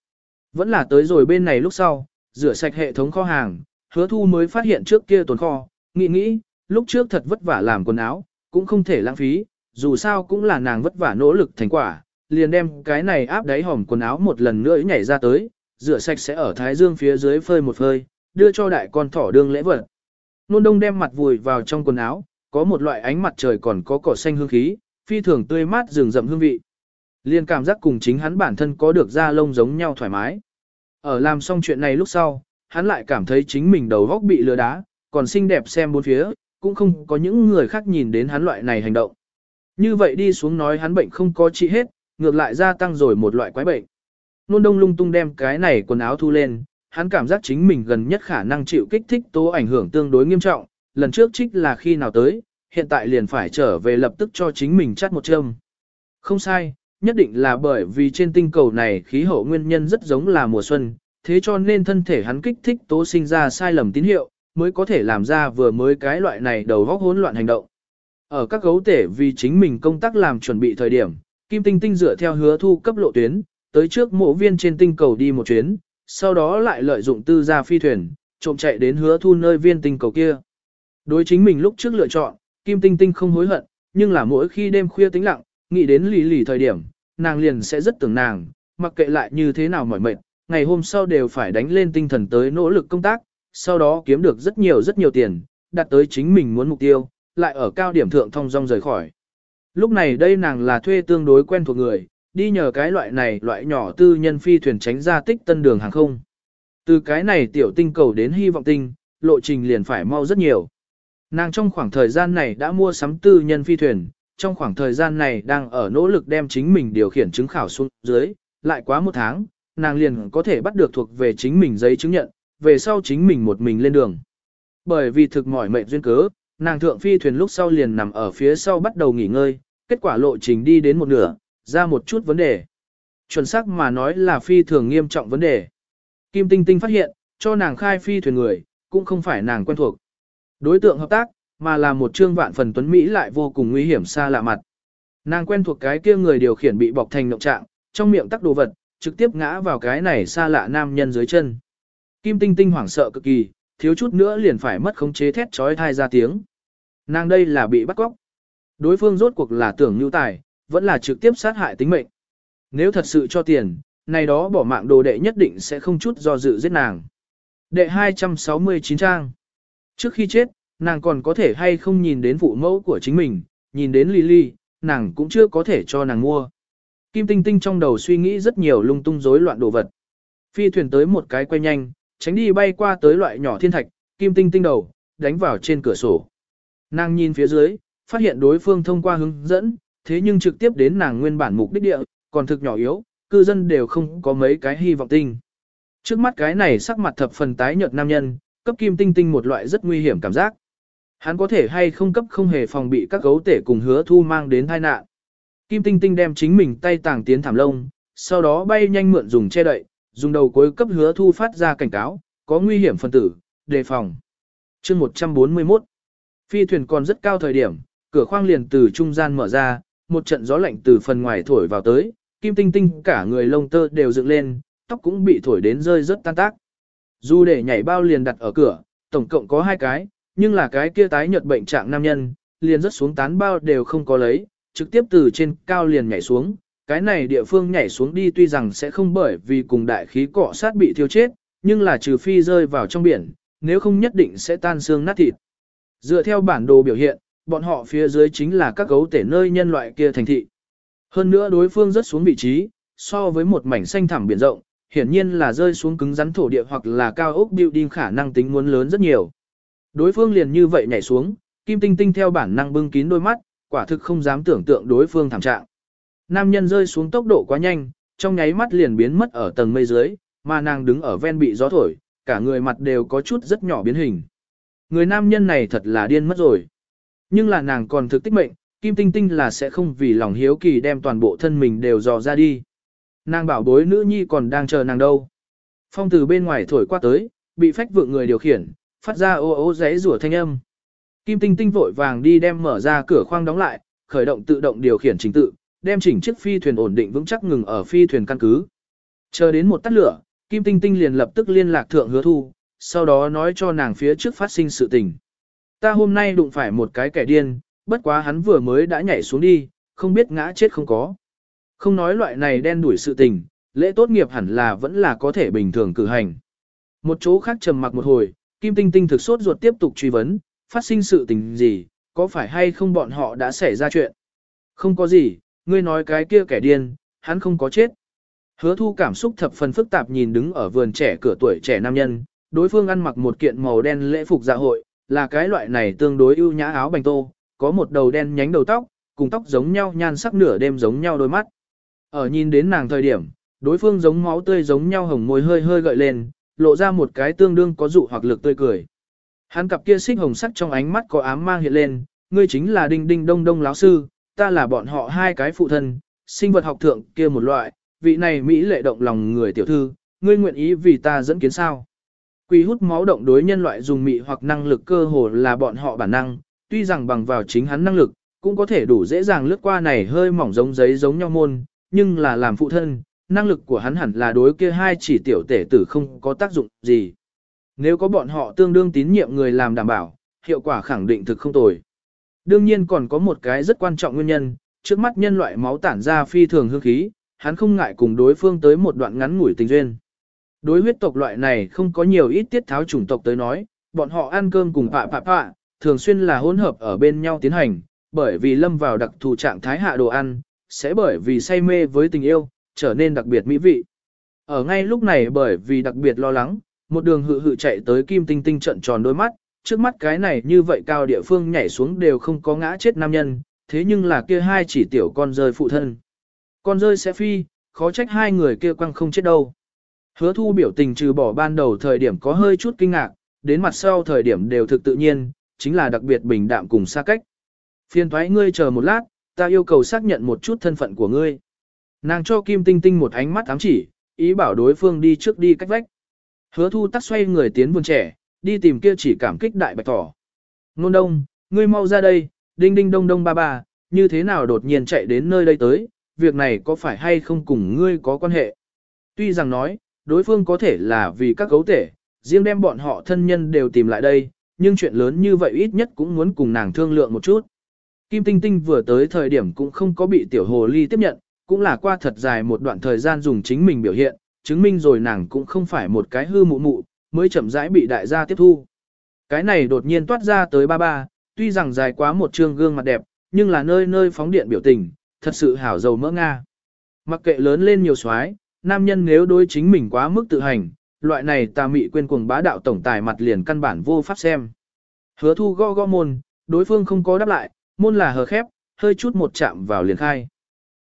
Speaker 1: Vẫn là tới rồi bên này lúc sau, rửa sạch hệ thống kho hàng, hứa thu mới phát hiện trước kia tồn kho, nghĩ nghĩ, lúc trước thật vất vả làm quần áo, cũng không thể lãng phí, dù sao cũng là nàng vất vả nỗ lực thành quả, liền đem cái này áp đáy hòm quần áo một lần nữa nhảy ra tới, rửa sạch sẽ ở thái dương phía dưới phơi một phơi, đưa cho đại con thỏ đương lễ vật. Nôn đông đem mặt vùi vào trong quần áo, có một loại ánh mặt trời còn có cỏ xanh hương khí, phi thường tươi mát rừng rậm hương vị. Liên cảm giác cùng chính hắn bản thân có được da lông giống nhau thoải mái. Ở làm xong chuyện này lúc sau, hắn lại cảm thấy chính mình đầu góc bị lừa đá, còn xinh đẹp xem bốn phía, cũng không có những người khác nhìn đến hắn loại này hành động. Như vậy đi xuống nói hắn bệnh không có trị hết, ngược lại gia tăng rồi một loại quái bệnh. Nôn đông lung tung đem cái này quần áo thu lên, hắn cảm giác chính mình gần nhất khả năng chịu kích thích tố ảnh hưởng tương đối nghiêm trọng, lần trước trích là khi nào tới, hiện tại liền phải trở về lập tức cho chính mình chắt một châm. Không sai, nhất định là bởi vì trên tinh cầu này khí hậu nguyên nhân rất giống là mùa xuân, thế cho nên thân thể hắn kích thích tố sinh ra sai lầm tín hiệu, mới có thể làm ra vừa mới cái loại này đầu góc hỗn loạn hành động. Ở các gấu tể vì chính mình công tác làm chuẩn bị thời điểm, Kim Tinh Tinh dựa theo hứa thu cấp lộ tuyến, tới trước mộ viên trên tinh cầu đi một chuyến, sau đó lại lợi dụng tư gia phi thuyền, trộm chạy đến hứa thu nơi viên tinh cầu kia. Đối chính mình lúc trước lựa chọn, Kim Tinh Tinh không hối hận, nhưng là mỗi khi đêm khuya tĩnh lặng, nghĩ đến lì lì thời điểm, nàng liền sẽ rất tưởng nàng, mặc kệ lại như thế nào mỏi mệt, ngày hôm sau đều phải đánh lên tinh thần tới nỗ lực công tác, sau đó kiếm được rất nhiều rất nhiều tiền, đạt tới chính mình muốn mục tiêu, lại ở cao điểm thượng thông dong rời khỏi. Lúc này đây nàng là thuê tương đối quen thuộc người, đi nhờ cái loại này loại nhỏ tư nhân phi thuyền tránh ra tích tân đường hàng không. Từ cái này tiểu tinh cầu đến hy vọng tinh, lộ trình liền phải mau rất nhiều. Nàng trong khoảng thời gian này đã mua sắm tư nhân phi thuyền, trong khoảng thời gian này đang ở nỗ lực đem chính mình điều khiển chứng khảo xuống dưới, lại quá một tháng, nàng liền có thể bắt được thuộc về chính mình giấy chứng nhận, về sau chính mình một mình lên đường. Bởi vì thực mỏi mệnh duyên cớ, nàng thượng phi thuyền lúc sau liền nằm ở phía sau bắt đầu nghỉ ngơi, kết quả lộ trình đi đến một nửa, ra một chút vấn đề. Chuẩn xác mà nói là phi thường nghiêm trọng vấn đề. Kim Tinh Tinh phát hiện, cho nàng khai phi thuyền người, cũng không phải nàng quen thuộc. Đối tượng hợp tác, mà là một trương vạn phần tuấn Mỹ lại vô cùng nguy hiểm xa lạ mặt. Nàng quen thuộc cái kia người điều khiển bị bọc thành động trạng, trong miệng tắc đồ vật, trực tiếp ngã vào cái này xa lạ nam nhân dưới chân. Kim Tinh Tinh hoảng sợ cực kỳ, thiếu chút nữa liền phải mất khống chế thét trói thai ra tiếng. Nàng đây là bị bắt cóc. Đối phương rốt cuộc là tưởng nhu tài, vẫn là trực tiếp sát hại tính mệnh. Nếu thật sự cho tiền, này đó bỏ mạng đồ đệ nhất định sẽ không chút do dự giết nàng. Đệ 269 trang. Trước khi chết, nàng còn có thể hay không nhìn đến phụ mẫu của chính mình, nhìn đến Lily, nàng cũng chưa có thể cho nàng mua. Kim Tinh Tinh trong đầu suy nghĩ rất nhiều lung tung rối loạn đồ vật. Phi thuyền tới một cái quay nhanh, tránh đi bay qua tới loại nhỏ thiên thạch, Kim Tinh Tinh đầu, đánh vào trên cửa sổ. Nàng nhìn phía dưới, phát hiện đối phương thông qua hướng dẫn, thế nhưng trực tiếp đến nàng nguyên bản mục đích địa, còn thực nhỏ yếu, cư dân đều không có mấy cái hy vọng tinh. Trước mắt cái này sắc mặt thập phần tái nhợt nam nhân, cấp Kim Tinh Tinh một loại rất nguy hiểm cảm giác. Hắn có thể hay không cấp không hề phòng bị các gấu tể cùng hứa thu mang đến tai nạn. Kim Tinh Tinh đem chính mình tay tàng tiến thảm lông, sau đó bay nhanh mượn dùng che đậy, dùng đầu cuối cấp hứa thu phát ra cảnh cáo, có nguy hiểm phân tử, đề phòng. chương 141 Phi thuyền còn rất cao thời điểm, cửa khoang liền từ trung gian mở ra, một trận gió lạnh từ phần ngoài thổi vào tới, Kim Tinh Tinh cả người lông tơ đều dựng lên, tóc cũng bị thổi đến rơi rất tan tác. Dù để nhảy bao liền đặt ở cửa, tổng cộng có hai cái, nhưng là cái kia tái nhợt bệnh trạng nam nhân, liền rất xuống tán bao đều không có lấy, trực tiếp từ trên cao liền nhảy xuống. Cái này địa phương nhảy xuống đi tuy rằng sẽ không bởi vì cùng đại khí cọ sát bị thiêu chết, nhưng là trừ phi rơi vào trong biển, nếu không nhất định sẽ tan xương nát thịt. Dựa theo bản đồ biểu hiện, bọn họ phía dưới chính là các gấu tể nơi nhân loại kia thành thị. Hơn nữa đối phương rất xuống vị trí, so với một mảnh xanh thẳm biển rộng, hiển nhiên là rơi xuống cứng rắn thổ địa hoặc là cao ốc building khả năng tính muốn lớn rất nhiều. Đối phương liền như vậy nhảy xuống, Kim Tinh Tinh theo bản năng bưng kín đôi mắt, quả thực không dám tưởng tượng đối phương thảm trạng. Nam nhân rơi xuống tốc độ quá nhanh, trong nháy mắt liền biến mất ở tầng mây dưới, mà nàng đứng ở ven bị gió thổi, cả người mặt đều có chút rất nhỏ biến hình. Người nam nhân này thật là điên mất rồi. Nhưng là nàng còn thực tích mệnh, Kim Tinh Tinh là sẽ không vì lòng hiếu kỳ đem toàn bộ thân mình đều dò ra đi. Nàng bảo bối nữ nhi còn đang chờ nàng đâu. Phong từ bên ngoài thổi qua tới, bị phách vượng người điều khiển, phát ra ô ô giấy rủa thanh âm. Kim Tinh Tinh vội vàng đi đem mở ra cửa khoang đóng lại, khởi động tự động điều khiển trình tự, đem chỉnh chiếc phi thuyền ổn định vững chắc ngừng ở phi thuyền căn cứ. Chờ đến một tắt lửa, Kim Tinh Tinh liền lập tức liên lạc thượng hứa thu, sau đó nói cho nàng phía trước phát sinh sự tình. Ta hôm nay đụng phải một cái kẻ điên, bất quá hắn vừa mới đã nhảy xuống đi, không biết ngã chết không có. Không nói loại này đen đuổi sự tình, lễ tốt nghiệp hẳn là vẫn là có thể bình thường cử hành. Một chỗ khác trầm mặc một hồi, Kim Tinh Tinh thực sốt ruột tiếp tục truy vấn, phát sinh sự tình gì, có phải hay không bọn họ đã xảy ra chuyện. Không có gì, ngươi nói cái kia kẻ điên, hắn không có chết. Hứa thu cảm xúc thập phần phức tạp nhìn đứng ở vườn trẻ cửa tuổi trẻ nam nhân, đối phương ăn mặc một kiện màu đen lễ phục dạ hội, là cái loại này tương đối ưu nhã áo bành tô, có một đầu đen nhánh đầu tóc, cùng tóc giống nhau nhan sắc nửa đêm giống nhau đôi mắt. Ở nhìn đến nàng thời điểm, đối phương giống máu tươi giống nhau hồng môi hơi hơi gợi lên, lộ ra một cái tương đương có dụ hoặc lực tươi cười. Hắn cặp kia xích hồng sắc trong ánh mắt có ám mang hiện lên, ngươi chính là đinh đinh đông đông lão sư, ta là bọn họ hai cái phụ thân, sinh vật học thượng kia một loại, vị này Mỹ lệ động lòng người tiểu thư, ngươi nguyện ý vì ta dẫn kiến sao. Quỷ hút máu động đối nhân loại dùng mị hoặc năng lực cơ hồ là bọn họ bản năng, tuy rằng bằng vào chính hắn năng lực, cũng có thể đủ dễ dàng lướt qua này hơi mỏng giống giấy giống nhau môn, nhưng là làm phụ thân, năng lực của hắn hẳn là đối kia hai chỉ tiểu tể tử không có tác dụng gì. Nếu có bọn họ tương đương tín nhiệm người làm đảm bảo, hiệu quả khẳng định thực không tồi. Đương nhiên còn có một cái rất quan trọng nguyên nhân, trước mắt nhân loại máu tản ra phi thường hương khí, hắn không ngại cùng đối phương tới một đoạn ngắn ngủi tình duyên. Đối huyết tộc loại này không có nhiều ít tiết tháo chủng tộc tới nói, bọn họ ăn cơm cùng pạ pạ pạ, thường xuyên là hỗn hợp ở bên nhau tiến hành, bởi vì lâm vào đặc thù trạng thái hạ đồ ăn, sẽ bởi vì say mê với tình yêu, trở nên đặc biệt mỹ vị. Ở ngay lúc này bởi vì đặc biệt lo lắng, một đường hự hự chạy tới kim tinh tinh trận tròn đôi mắt, trước mắt cái này như vậy cao địa phương nhảy xuống đều không có ngã chết nam nhân, thế nhưng là kia hai chỉ tiểu con rơi phụ thân. Con rơi sẽ phi, khó trách hai người kia quăng không chết đâu. Hứa thu biểu tình trừ bỏ ban đầu thời điểm có hơi chút kinh ngạc, đến mặt sau thời điểm đều thực tự nhiên, chính là đặc biệt bình đạm cùng xa cách. Phiên thoái ngươi chờ một lát, ta yêu cầu xác nhận một chút thân phận của ngươi. Nàng cho Kim Tinh Tinh một ánh mắt ám chỉ, ý bảo đối phương đi trước đi cách vách. Hứa thu tắt xoay người tiến vườn trẻ, đi tìm kia chỉ cảm kích đại bạch thỏ. Nôn đông, ngươi mau ra đây, đinh đinh đông đông ba ba, như thế nào đột nhiên chạy đến nơi đây tới, việc này có phải hay không cùng ngươi có quan hệ. Tuy rằng nói, đối phương có thể là vì các cấu thể, riêng đem bọn họ thân nhân đều tìm lại đây, nhưng chuyện lớn như vậy ít nhất cũng muốn cùng nàng thương lượng một chút. Kim Tinh Tinh vừa tới thời điểm cũng không có bị tiểu hồ ly tiếp nhận, cũng là qua thật dài một đoạn thời gian dùng chính mình biểu hiện, chứng minh rồi nàng cũng không phải một cái hư mụ mụ, mới chậm rãi bị đại gia tiếp thu. Cái này đột nhiên toát ra tới ba ba, tuy rằng dài quá một trương gương mặt đẹp, nhưng là nơi nơi phóng điện biểu tình, thật sự hảo dầu mỡ Nga. Mặc kệ lớn lên nhiều xoái, nam nhân nếu đối chính mình quá mức tự hành, loại này tà mị quên cuồng bá đạo tổng tài mặt liền căn bản vô pháp xem. Hứa thu gõ gõ môn, đối phương không có đáp lại, môn là hờ khép, hơi chút một chạm vào liền khai.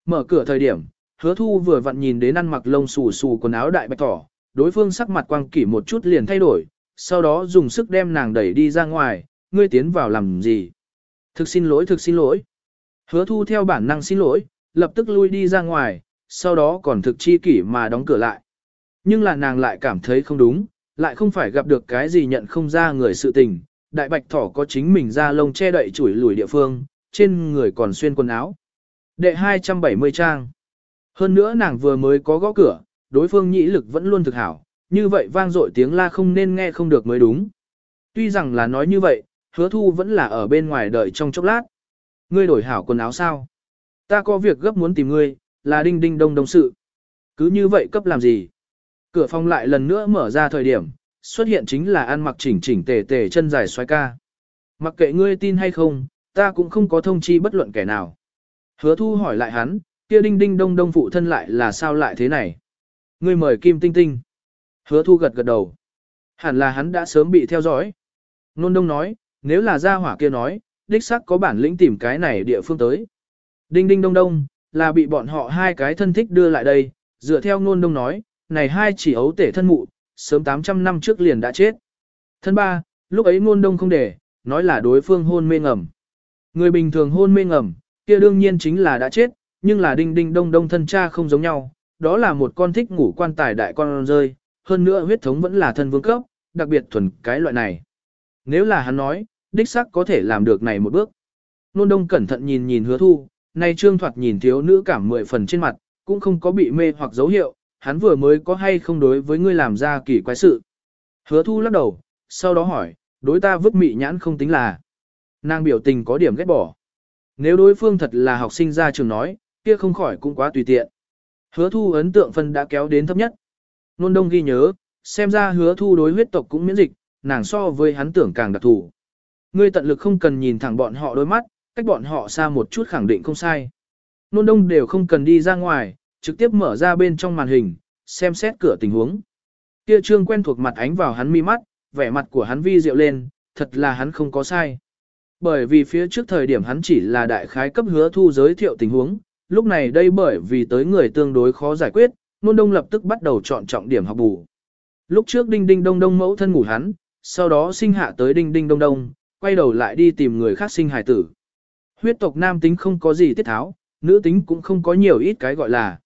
Speaker 1: Mở cửa thời điểm, hứa thu vừa vặn nhìn đến ăn mặc lông xù xù quần áo đại bạch thỏ, đối phương sắc mặt quang kỷ một chút liền thay đổi, sau đó dùng sức đem nàng đẩy đi ra ngoài, ngươi tiến vào làm gì? Thực xin lỗi thực xin lỗi. Hứa thu theo bản năng xin lỗi, lập tức lui đi ra ngoài, sau đó còn thực chi kỷ mà đóng cửa lại. Nhưng là nàng lại cảm thấy không đúng, lại không phải gặp được cái gì nhận không ra người sự tình. Đại bạch thỏ có chính mình ra lông che đậy chủi lùi địa phương, trên người còn xuyên quần áo. Đệ 270 trang. Hơn nữa nàng vừa mới có gõ cửa, đối phương nhĩ lực vẫn luôn thực hảo, như vậy vang dội tiếng la không nên nghe không được mới đúng. Tuy rằng là nói như vậy, hứa thu vẫn là ở bên ngoài đợi trong chốc lát. Ngươi đổi hảo quần áo sao? Ta có việc gấp muốn tìm ngươi, là đinh đinh đông đông sự. Cứ như vậy cấp làm gì? Cửa phòng lại lần nữa mở ra thời điểm, xuất hiện chính là ăn mặc chỉnh chỉnh tề tề chân dài xoay ca. Mặc kệ ngươi tin hay không, ta cũng không có thông chi bất luận kẻ nào. Hứa thu hỏi lại hắn, kia đinh đinh đông đông phụ thân lại là sao lại thế này? Ngươi mời Kim Tinh Tinh. Hứa thu gật gật đầu. Hẳn là hắn đã sớm bị theo dõi. Nôn đông nói, nếu là gia hỏa kia nói, đích xác có bản lĩnh tìm cái này địa phương tới. Đinh đinh đông đông, là bị bọn họ hai cái thân thích đưa lại đây, dựa theo nôn đông nói, này hai chỉ ấu tể thân mụ, sớm 800 năm trước liền đã chết. Thân ba, lúc ấy Nôn đông không để, nói là đối phương hôn mê ngầm. Người bình thường hôn mê ngầm, kia đương nhiên chính là đã chết, nhưng là đinh đinh đông đông thân cha không giống nhau, đó là một con thích ngủ quan tài đại con rơi, hơn nữa huyết thống vẫn là thân vương cấp, đặc biệt thuần cái loại này. Nếu là hắn nói, đích xác có thể làm được này một bước. Nôn đông cẩn thận nhìn nhìn hứa thu, nay trương thoạt nhìn thiếu nữ cảm mười phần trên mặt, cũng không có bị mê hoặc dấu hiệu, hắn vừa mới có hay không đối với ngươi làm ra kỳ quái sự. Hứa thu lắc đầu, sau đó hỏi, đối ta vứt mị nhãn không tính là. Nàng biểu tình có điểm ghét bỏ. Nếu đối phương thật là học sinh ra trường nói, kia không khỏi cũng quá tùy tiện. Hứa thu ấn tượng phân đã kéo đến thấp nhất. Nôn đông ghi nhớ, xem ra hứa thu đối huyết tộc cũng miễn dịch, nàng so với hắn tưởng càng đặc thù Ngươi tận lực không cần nhìn thẳng bọn họ đôi mắt, cách bọn họ xa một chút khẳng định không sai. Nôn đông đều không cần đi ra ngoài, trực tiếp mở ra bên trong màn hình, xem xét cửa tình huống. Kia trương quen thuộc mặt ánh vào hắn mi mắt, vẻ mặt của hắn vi diệu lên, thật là hắn không có sai. Bởi vì phía trước thời điểm hắn chỉ là đại khái cấp hứa thu giới thiệu tình huống, lúc này đây bởi vì tới người tương đối khó giải quyết, nôn đông lập tức bắt đầu chọn trọng điểm học bù. Lúc trước đinh đinh đông đông mẫu thân ngủ hắn, sau đó sinh hạ tới đinh đinh đông đông, quay đầu lại đi tìm người khác sinh hài tử. Huyết tộc nam tính không có gì tiết tháo, nữ tính cũng không có nhiều ít cái gọi là.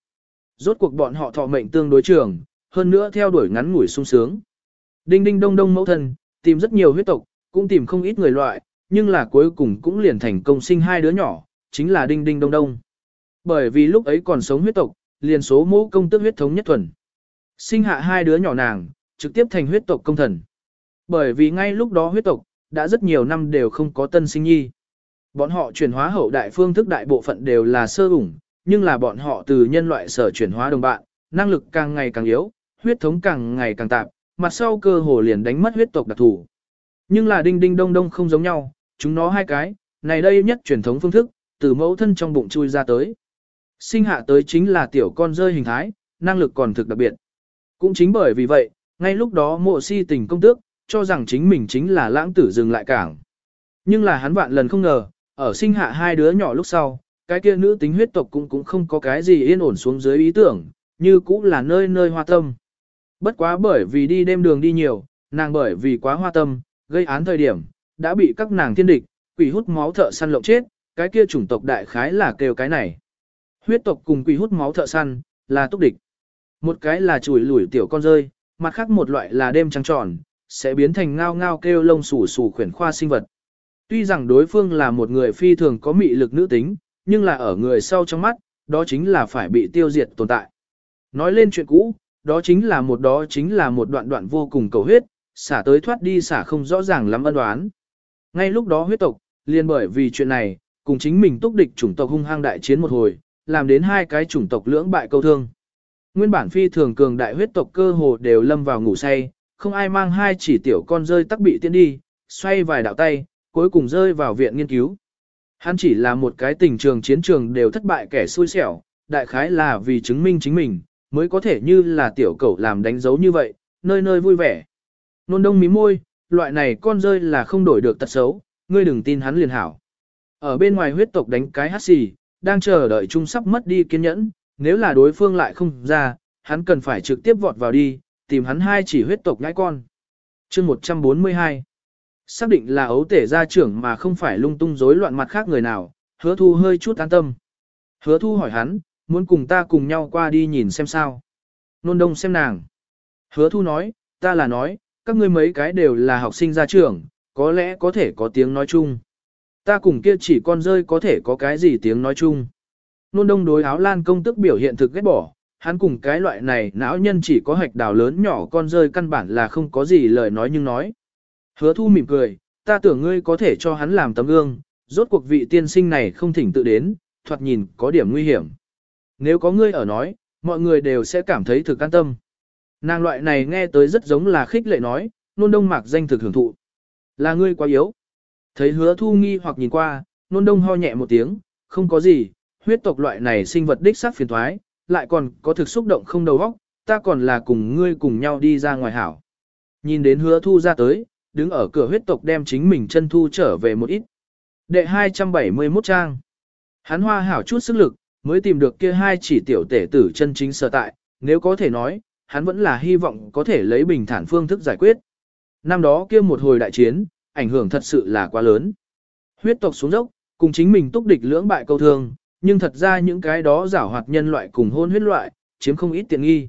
Speaker 1: Rốt cuộc bọn họ thọ mệnh tương đối trường, hơn nữa theo đuổi ngắn ngủi sung sướng. Đinh đinh đông đông mẫu thân, tìm rất nhiều huyết tộc, cũng tìm không ít người loại, nhưng là cuối cùng cũng liền thành công sinh hai đứa nhỏ, chính là đinh đinh đông đông. Bởi vì lúc ấy còn sống huyết tộc, liền số mẫu công tức huyết thống nhất thuần. Sinh hạ hai đứa nhỏ nàng, trực tiếp thành huyết tộc công thần. Bởi vì ngay lúc đó huyết tộc, đã rất nhiều năm đều không có tân sinh nhi. Bọn họ chuyển hóa hậu đại phương thức đại bộ phận đều là sơ ủng, nhưng là bọn họ từ nhân loại sở chuyển hóa đồng bạn, năng lực càng ngày càng yếu, huyết thống càng ngày càng tạp, mặt sau cơ hồ liền đánh mất huyết tộc đặc thủ. Nhưng là đinh đinh đông đông không giống nhau, chúng nó hai cái, này đây nhất truyền thống phương thức, từ mẫu thân trong bụng chui ra tới. Sinh hạ tới chính là tiểu con rơi hình thái, năng lực còn thực đặc biệt. Cũng chính bởi vì vậy, ngay lúc đó mộ si tình công tước, cho rằng chính mình chính là lãng tử dừng lại cảng. Nhưng là hắn vạn lần không ngờ, ở sinh hạ hai đứa nhỏ lúc sau, cái kia nữ tính huyết tộc cũng cũng không có cái gì yên ổn xuống dưới ý tưởng, như cũng là nơi nơi hoa tâm. Bất quá bởi vì đi đêm đường đi nhiều, nàng bởi vì quá hoa tâm, gây án thời điểm, đã bị các nàng thiên địch, quỷ hút máu thợ săn lộng chết, cái kia chủng tộc đại khái là kêu cái này. Huyết tộc cùng quỷ hút máu thợ săn, là túc địch. Một cái là chùi lủi tiểu con rơi, mặt khác một loại là đêm trăng tròn, sẽ biến thành ngao ngao kêu lông xù xù khuyển khoa sinh vật. Tuy rằng đối phương là một người phi thường có mị lực nữ tính, nhưng là ở người sau trong mắt, đó chính là phải bị tiêu diệt tồn tại. Nói lên chuyện cũ, đó chính là một đó chính là một đoạn đoạn vô cùng cầu huyết, xả tới thoát đi xả không rõ ràng lắm ân đoán. Ngay lúc đó huyết tộc, liền bởi vì chuyện này, cùng chính mình túc địch chủng tộc hung hăng đại chiến một hồi, làm đến hai cái chủng tộc lưỡng bại câu thương. Nguyên bản phi thường cường đại huyết tộc cơ hồ đều lâm vào ngủ say, không ai mang hai chỉ tiểu con rơi tắc bị tiến đi, xoay vài đạo tay, cuối cùng rơi vào viện nghiên cứu. Hắn chỉ là một cái tình trường chiến trường đều thất bại kẻ xui xẻo, đại khái là vì chứng minh chính mình, mới có thể như là tiểu cẩu làm đánh dấu như vậy, nơi nơi vui vẻ. Nôn đông mí môi, loại này con rơi là không đổi được tật xấu, ngươi đừng tin hắn liền hảo. Ở bên ngoài huyết tộc đánh cái hát xì, đang chờ đợi chung sắp mất đi kiên nhẫn, nếu là đối phương lại không ra, hắn cần phải trực tiếp vọt vào đi, tìm hắn hai chỉ huyết tộc ngãi con. chương 142 Xác định là ấu tể gia trưởng mà không phải lung tung rối loạn mặt khác người nào, hứa thu hơi chút an tâm. Hứa thu hỏi hắn, muốn cùng ta cùng nhau qua đi nhìn xem sao. Nôn đông xem nàng. Hứa thu nói, ta là nói, các ngươi mấy cái đều là học sinh gia trưởng, có lẽ có thể có tiếng nói chung. Ta cùng kia chỉ con rơi có thể có cái gì tiếng nói chung. Nôn đông đối áo lan công tức biểu hiện thực ghét bỏ, hắn cùng cái loại này não nhân chỉ có hạch đào lớn nhỏ con rơi căn bản là không có gì lời nói nhưng nói. Hứa thu mỉm cười, ta tưởng ngươi có thể cho hắn làm tấm gương, rốt cuộc vị tiên sinh này không thỉnh tự đến, thoạt nhìn có điểm nguy hiểm. Nếu có ngươi ở nói, mọi người đều sẽ cảm thấy thực an tâm. Nàng loại này nghe tới rất giống là khích lệ nói, nôn đông mạc danh thực hưởng thụ. Là ngươi quá yếu. Thấy hứa thu nghi hoặc nhìn qua, nôn đông ho nhẹ một tiếng, không có gì, huyết tộc loại này sinh vật đích sắc phiền thoái, lại còn có thực xúc động không đầu óc, ta còn là cùng ngươi cùng nhau đi ra ngoài hảo. Nhìn đến hứa thu ra tới, đứng ở cửa huyết tộc đem chính mình chân thu trở về một ít. Đệ 271 trang. Hắn hoa hảo chút sức lực, mới tìm được kia hai chỉ tiểu tể tử chân chính sở tại, nếu có thể nói, hắn vẫn là hy vọng có thể lấy bình thản phương thức giải quyết. Năm đó kia một hồi đại chiến, ảnh hưởng thật sự là quá lớn. Huyết tộc xuống dốc, cùng chính mình túc địch lưỡng bại câu thương, nhưng thật ra những cái đó giảo hoạt nhân loại cùng hôn huyết loại, chiếm không ít tiện nghi.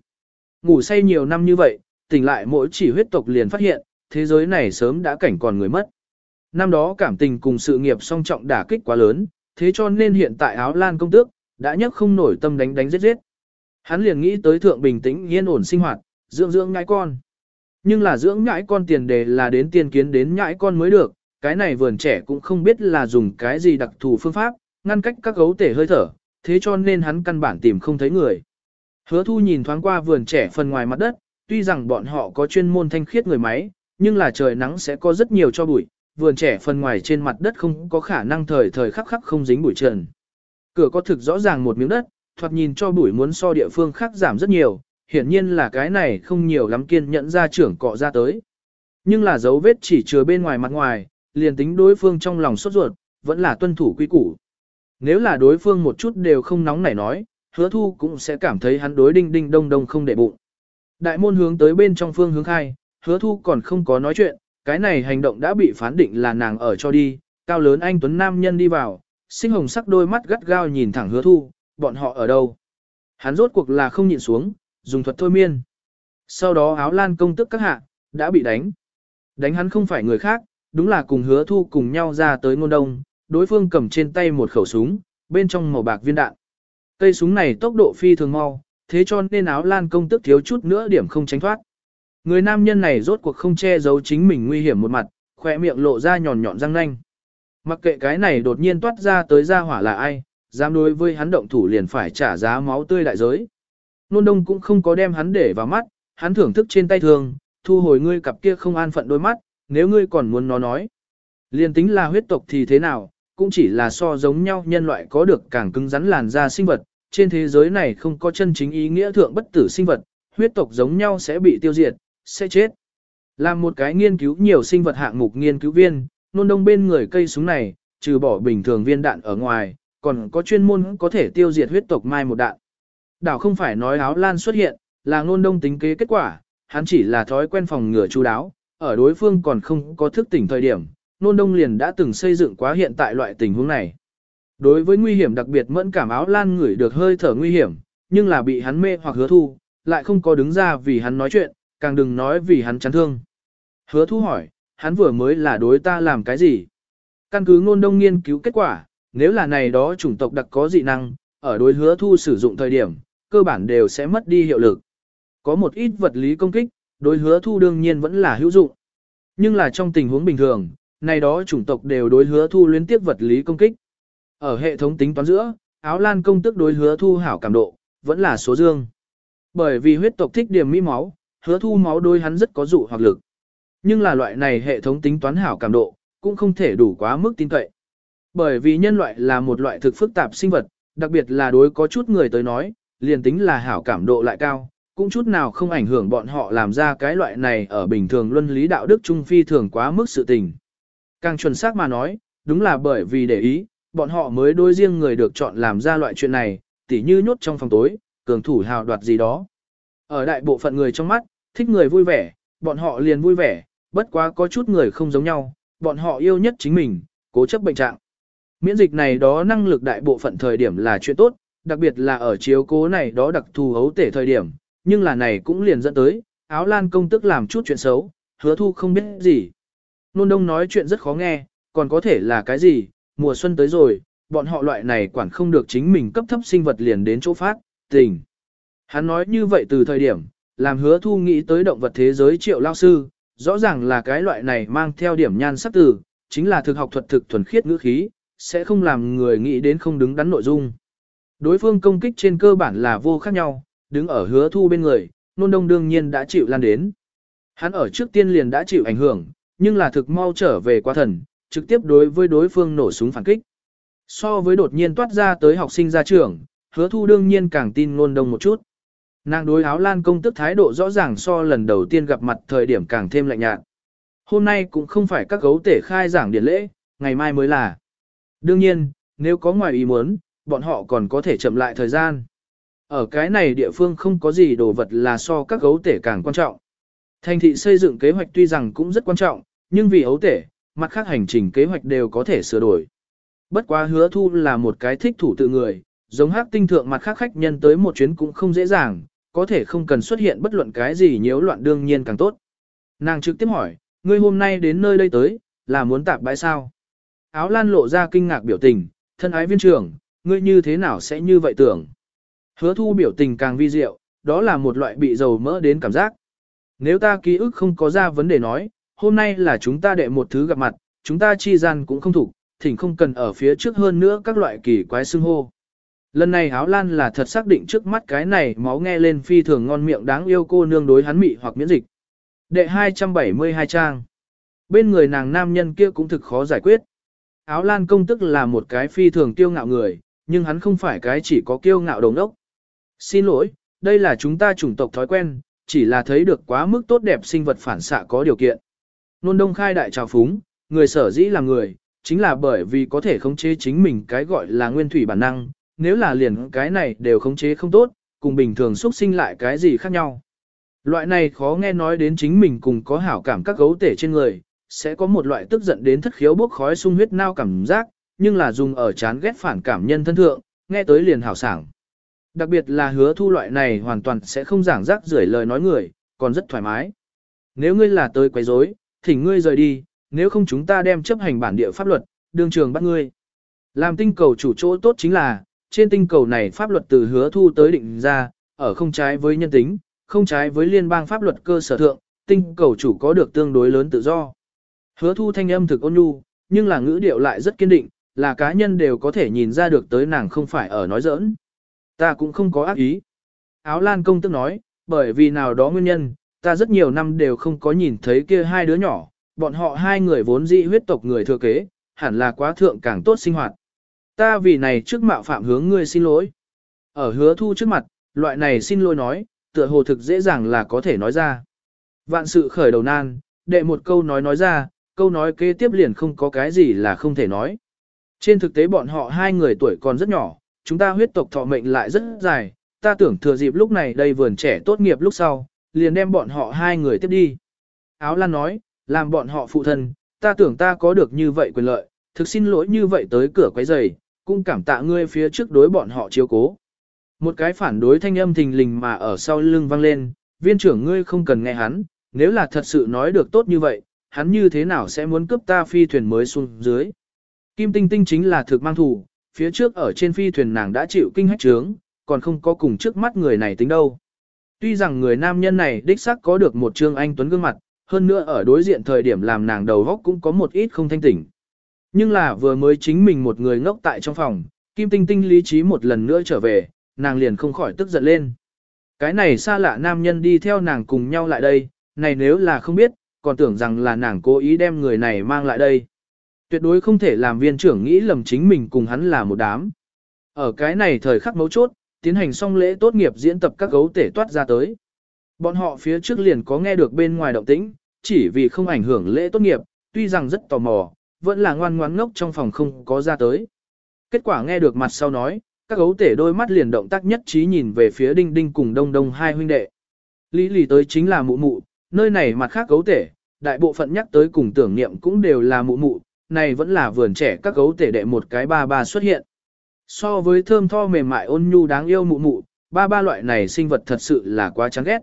Speaker 1: Ngủ say nhiều năm như vậy, tỉnh lại mỗi chỉ huyết tộc liền phát hiện, thế giới này sớm đã cảnh còn người mất. Năm đó cảm tình cùng sự nghiệp song trọng đả kích quá lớn, thế cho nên hiện tại áo lan công tước, đã nhấc không nổi tâm đánh đánh giết giết. Hắn liền nghĩ tới thượng bình tĩnh yên ổn sinh hoạt, dưỡng dưỡng nhãi con. Nhưng là dưỡng nhãi con tiền đề là đến tiên kiến đến nhãi con mới được, cái này vườn trẻ cũng không biết là dùng cái gì đặc thù phương pháp, ngăn cách các gấu tể hơi thở, thế cho nên hắn căn bản tìm không thấy người. Hứa thu nhìn thoáng qua vườn trẻ phần ngoài mặt đất, tuy rằng bọn họ có chuyên môn thanh khiết người máy, nhưng là trời nắng sẽ có rất nhiều cho bụi, vườn trẻ phần ngoài trên mặt đất không có khả năng thời thời khắc khắc không dính bụi trần. Cửa có thực rõ ràng một miếng đất, thoạt nhìn cho bụi muốn so địa phương khác giảm rất nhiều, hiển nhiên là cái này không nhiều lắm kiên nhẫn ra trưởng cọ ra tới. Nhưng là dấu vết chỉ chứa bên ngoài mặt ngoài, liền tính đối phương trong lòng sốt ruột, vẫn là tuân thủ quy củ. Nếu là đối phương một chút đều không nóng nảy nói, hứa thu cũng sẽ cảm thấy hắn đối đinh đinh đông đông không để bụng. Đại môn hướng tới bên trong phương hướng khai, hứa thu còn không có nói chuyện, cái này hành động đã bị phán định là nàng ở cho đi, cao lớn anh Tuấn Nam nhân đi vào, sinh hồng sắc đôi mắt gắt gao nhìn thẳng hứa thu, bọn họ ở đâu. Hắn rốt cuộc là không nhịn xuống, dùng thuật thôi miên. Sau đó áo lan công tức các hạ, đã bị đánh. Đánh hắn không phải người khác, đúng là cùng hứa thu cùng nhau ra tới ngôn đông, đối phương cầm trên tay một khẩu súng, bên trong màu bạc viên đạn. Cây súng này tốc độ phi thường mau, thế cho nên áo lan công tức thiếu chút nữa điểm không tránh thoát. Người nam nhân này rốt cuộc không che giấu chính mình nguy hiểm một mặt, khỏe miệng lộ ra nhọn nhọn răng nanh. Mặc kệ cái này đột nhiên toát ra tới ra hỏa là ai, dám đối với hắn động thủ liền phải trả giá máu tươi đại giới. Nôn đông cũng không có đem hắn để vào mắt, hắn thưởng thức trên tay thường, thu hồi ngươi cặp kia không an phận đôi mắt, nếu ngươi còn muốn nó nói. Liền tính là huyết tộc thì thế nào, cũng chỉ là so giống nhau nhân loại có được càng cứng rắn làn da sinh vật, trên thế giới này không có chân chính ý nghĩa thượng bất tử sinh vật, huyết tộc giống nhau sẽ bị tiêu diệt, sẽ chết. Làm một cái nghiên cứu nhiều sinh vật hạng mục nghiên cứu viên, nôn đông bên người cây súng này, trừ bỏ bình thường viên đạn ở ngoài, còn có chuyên môn có thể tiêu diệt huyết tộc mai một đạn. Đảo không phải nói áo lan xuất hiện, là nôn đông tính kế kết quả, hắn chỉ là thói quen phòng ngừa chú đáo, ở đối phương còn không có thức tỉnh thời điểm, nôn đông liền đã từng xây dựng quá hiện tại loại tình huống này. Đối với nguy hiểm đặc biệt mẫn cảm áo lan ngửi được hơi thở nguy hiểm, nhưng là bị hắn mê hoặc hứa thu, lại không có đứng ra vì hắn nói chuyện, càng đừng nói vì hắn chán thương. Hứa thu hỏi, hắn vừa mới là đối ta làm cái gì? Căn cứ ngôn đông nghiên cứu kết quả, nếu là này đó chủng tộc đặc có dị năng, ở đối hứa thu sử dụng thời điểm, cơ bản đều sẽ mất đi hiệu lực. Có một ít vật lý công kích, đối hứa thu đương nhiên vẫn là hữu dụng. Nhưng là trong tình huống bình thường, này đó chủng tộc đều đối hứa thu liên tiếp vật lý công kích. Ở hệ thống tính toán giữa, áo lan công tức đối hứa thu hảo cảm độ, vẫn là số dương. Bởi vì huyết tộc thích điểm mỹ máu, hứa thu máu đôi hắn rất có dụ hoặc lực. Nhưng là loại này hệ thống tính toán hảo cảm độ, cũng không thể đủ quá mức tin cậy. Bởi vì nhân loại là một loại thực phức tạp sinh vật, đặc biệt là đối có chút người tới nói, liền tính là hảo cảm độ lại cao, cũng chút nào không ảnh hưởng bọn họ làm ra cái loại này ở bình thường luân lý đạo đức trung phi thường quá mức sự tình. Càng chuẩn xác mà nói, đúng là bởi vì để ý, bọn họ mới đối riêng người được chọn làm ra loại chuyện này, tỉ như nhốt trong phòng tối, cường thủ hào đoạt gì đó. Ở đại bộ phận người trong mắt, thích người vui vẻ, bọn họ liền vui vẻ, bất quá có chút người không giống nhau, bọn họ yêu nhất chính mình, cố chấp bệnh trạng. Miễn dịch này đó năng lực đại bộ phận thời điểm là chuyện tốt, đặc biệt là ở chiếu cố này đó đặc thù hấu tể thời điểm, nhưng là này cũng liền dẫn tới, áo lan công tức làm chút chuyện xấu, hứa thu không biết gì. Nôn đông nói chuyện rất khó nghe, còn có thể là cái gì, mùa xuân tới rồi, bọn họ loại này quản không được chính mình cấp thấp sinh vật liền đến chỗ phát, tình. Hắn nói như vậy từ thời điểm, làm hứa thu nghĩ tới động vật thế giới triệu lao sư, rõ ràng là cái loại này mang theo điểm nhan sắc từ, chính là thực học thuật thực thuần khiết ngữ khí, sẽ không làm người nghĩ đến không đứng đắn nội dung. Đối phương công kích trên cơ bản là vô khác nhau, đứng ở hứa thu bên người, nôn đông đương nhiên đã chịu lan đến. Hắn ở trước tiên liền đã chịu ảnh hưởng, nhưng là thực mau trở về qua thần, trực tiếp đối với đối phương nổ súng phản kích. So với đột nhiên toát ra tới học sinh ra trường, hứa thu đương nhiên càng tin nôn đông một chút. Nàng đối áo lan công tức thái độ rõ ràng so lần đầu tiên gặp mặt thời điểm càng thêm lạnh nhạt. Hôm nay cũng không phải các gấu tể khai giảng điện lễ, ngày mai mới là. Đương nhiên, nếu có ngoài ý muốn, bọn họ còn có thể chậm lại thời gian. Ở cái này địa phương không có gì đồ vật là so các gấu tể càng quan trọng. Thành thị xây dựng kế hoạch tuy rằng cũng rất quan trọng, nhưng vì ấu tể, mặt khác hành trình kế hoạch đều có thể sửa đổi. Bất quá hứa thu là một cái thích thủ tự người, giống hát tinh thượng mặt khác khách nhân tới một chuyến cũng không dễ dàng, có thể không cần xuất hiện bất luận cái gì nhiễu loạn đương nhiên càng tốt. Nàng trực tiếp hỏi, ngươi hôm nay đến nơi đây tới, là muốn tạp bãi sao. Áo lan lộ ra kinh ngạc biểu tình, thân ái viên trưởng, ngươi như thế nào sẽ như vậy tưởng. Hứa thu biểu tình càng vi diệu, đó là một loại bị dầu mỡ đến cảm giác. Nếu ta ký ức không có ra vấn đề nói, hôm nay là chúng ta đệ một thứ gặp mặt, chúng ta chi gian cũng không thủ, thỉnh không cần ở phía trước hơn nữa các loại kỳ quái xưng hô. Lần này áo lan là thật xác định trước mắt cái này máu nghe lên phi thường ngon miệng đáng yêu cô nương đối hắn mị hoặc miễn dịch. Đệ 272 trang. Bên người nàng nam nhân kia cũng thực khó giải quyết. Áo lan công tức là một cái phi thường kiêu ngạo người, nhưng hắn không phải cái chỉ có kiêu ngạo đồng đốc. Xin lỗi, đây là chúng ta chủng tộc thói quen, chỉ là thấy được quá mức tốt đẹp sinh vật phản xạ có điều kiện. Nôn đông khai đại trào phúng, người sở dĩ là người, chính là bởi vì có thể khống chế chính mình cái gọi là nguyên thủy bản năng, nếu là liền cái này đều khống chế không tốt, cùng bình thường xuất sinh lại cái gì khác nhau. Loại này khó nghe nói đến chính mình cùng có hảo cảm các gấu tể trên người, sẽ có một loại tức giận đến thất khiếu bốc khói sung huyết nao cảm giác, nhưng là dùng ở chán ghét phản cảm nhân thân thượng, nghe tới liền hảo sảng. Đặc biệt là hứa thu loại này hoàn toàn sẽ không giảng rác rưởi lời nói người, còn rất thoải mái. Nếu ngươi là tới quấy rối, thỉnh ngươi rời đi, nếu không chúng ta đem chấp hành bản địa pháp luật, đương trường bắt ngươi. Làm tinh cầu chủ chỗ tốt chính là, trên tinh cầu này pháp luật từ hứa thu tới định ra, ở không trái với nhân tính, không trái với liên bang pháp luật cơ sở thượng, tinh cầu chủ có được tương đối lớn tự do. Hứa thu thanh âm thực ôn nhu, nhưng là ngữ điệu lại rất kiên định, là cá nhân đều có thể nhìn ra được tới nàng không phải ở nói giỡn. Ta cũng không có ác ý. Áo Lan công tức nói, bởi vì nào đó nguyên nhân, ta rất nhiều năm đều không có nhìn thấy kia hai đứa nhỏ, bọn họ hai người vốn dị huyết tộc người thừa kế, hẳn là quá thượng càng tốt sinh hoạt. Ta vì này trước mạo phạm hướng ngươi xin lỗi. Ở hứa thu trước mặt, loại này xin lỗi nói, tựa hồ thực dễ dàng là có thể nói ra. Vạn sự khởi đầu nan, đệ một câu nói nói ra, câu nói kế tiếp liền không có cái gì là không thể nói. Trên thực tế bọn họ hai người tuổi còn rất nhỏ, chúng ta huyết tộc thọ mệnh lại rất dài, ta tưởng thừa dịp lúc này đây vườn trẻ tốt nghiệp lúc sau, liền đem bọn họ hai người tiếp đi. Áo Lan nói, làm bọn họ phụ thân, ta tưởng ta có được như vậy quyền lợi, thực xin lỗi như vậy tới cửa quấy giày, cũng cảm tạ ngươi phía trước đối bọn họ chiếu cố. Một cái phản đối thanh âm thình lình mà ở sau lưng vang lên, viên trưởng ngươi không cần nghe hắn, nếu là thật sự nói được tốt như vậy, hắn như thế nào sẽ muốn cướp ta phi thuyền mới xuống dưới. Kim Tinh Tinh chính là thực mang thủ, phía trước ở trên phi thuyền nàng đã chịu kinh hách trướng, còn không có cùng trước mắt người này tính đâu. Tuy rằng người nam nhân này đích xác có được một trương anh tuấn gương mặt, hơn nữa ở đối diện thời điểm làm nàng đầu góc cũng có một ít không thanh tỉnh. Nhưng là vừa mới chính mình một người ngốc tại trong phòng, Kim Tinh Tinh lý trí một lần nữa trở về, nàng liền không khỏi tức giận lên. Cái này xa lạ nam nhân đi theo nàng cùng nhau lại đây, này nếu là không biết, còn tưởng rằng là nàng cố ý đem người này mang lại đây. Tuyệt đối không thể làm viên trưởng nghĩ lầm chính mình cùng hắn là một đám. Ở cái này thời khắc mấu chốt, tiến hành xong lễ tốt nghiệp diễn tập các gấu tể toát ra tới. Bọn họ phía trước liền có nghe được bên ngoài động tĩnh, chỉ vì không ảnh hưởng lễ tốt nghiệp, tuy rằng rất tò mò, vẫn là ngoan ngoãn ngốc trong phòng không có ra tới. Kết quả nghe được mặt sau nói, các gấu tể đôi mắt liền động tác nhất trí nhìn về phía đinh đinh cùng đông đông hai huynh đệ. Lý lì tới chính là mụ mụ, nơi này mặt khác gấu tể, đại bộ phận nhắc tới cùng tưởng niệm cũng đều là mụ mụ, này vẫn là vườn trẻ các gấu tể đệ một cái ba ba xuất hiện. So với thơm tho mềm mại ôn nhu đáng yêu mụ mụ, ba ba loại này sinh vật thật sự là quá chán ghét.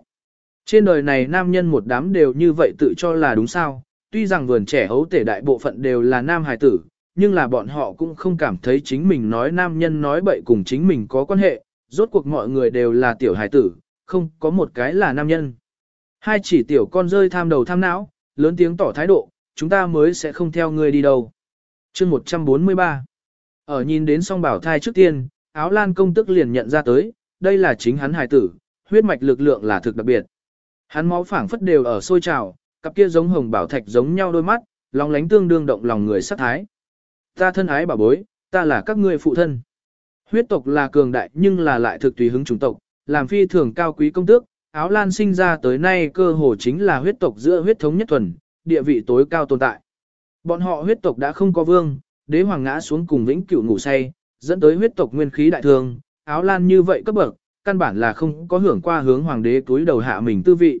Speaker 1: Trên đời này nam nhân một đám đều như vậy tự cho là đúng sao, tuy rằng vườn trẻ hấu tể đại bộ phận đều là nam hài tử, nhưng là bọn họ cũng không cảm thấy chính mình nói nam nhân nói bậy cùng chính mình có quan hệ, rốt cuộc mọi người đều là tiểu hài tử, không có một cái là nam nhân. Hai chỉ tiểu con rơi tham đầu tham não, lớn tiếng tỏ thái độ, chúng ta mới sẽ không theo ngươi đi đâu. chương 143 Ở nhìn đến song bảo thai trước tiên, áo lan công tức liền nhận ra tới, đây là chính hắn hài tử, huyết mạch lực lượng là thực đặc biệt. Hắn máu phảng phất đều ở sôi trào, cặp kia giống hồng bảo thạch giống nhau đôi mắt, lòng lánh tương đương động lòng người sát thái. Ta thân ái bảo bối, ta là các ngươi phụ thân. Huyết tộc là cường đại nhưng là lại thực tùy hứng chủng tộc, làm phi thường cao quý công tước, áo lan sinh ra tới nay cơ hồ chính là huyết tộc giữa huyết thống nhất thuần, địa vị tối cao tồn tại. Bọn họ huyết tộc đã không có vương, đế hoàng ngã xuống cùng vĩnh cửu ngủ say, dẫn tới huyết tộc nguyên khí đại thương, áo lan như vậy cấp bậc, căn bản là không có hưởng qua hướng hoàng đế túi đầu hạ mình tư vị.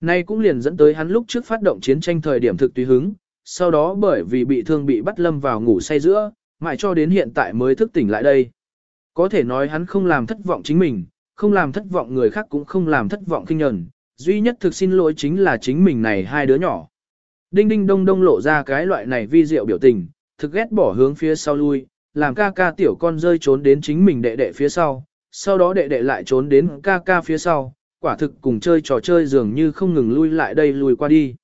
Speaker 1: Nay cũng liền dẫn tới hắn lúc trước phát động chiến tranh thời điểm thực tùy hứng, sau đó bởi vì bị thương bị bắt lâm vào ngủ say giữa, mãi cho đến hiện tại mới thức tỉnh lại đây. Có thể nói hắn không làm thất vọng chính mình, không làm thất vọng người khác cũng không làm thất vọng kinh nhẫn, duy nhất thực xin lỗi chính là chính mình này hai đứa nhỏ. Đinh đinh đông đông lộ ra cái loại này vi diệu biểu tình, thực ghét bỏ hướng phía sau lui, làm ca ca tiểu con rơi trốn đến chính mình đệ đệ phía sau, sau đó đệ đệ lại trốn đến ca ca phía sau, quả thực cùng chơi trò chơi dường như không ngừng lui lại đây lùi qua đi.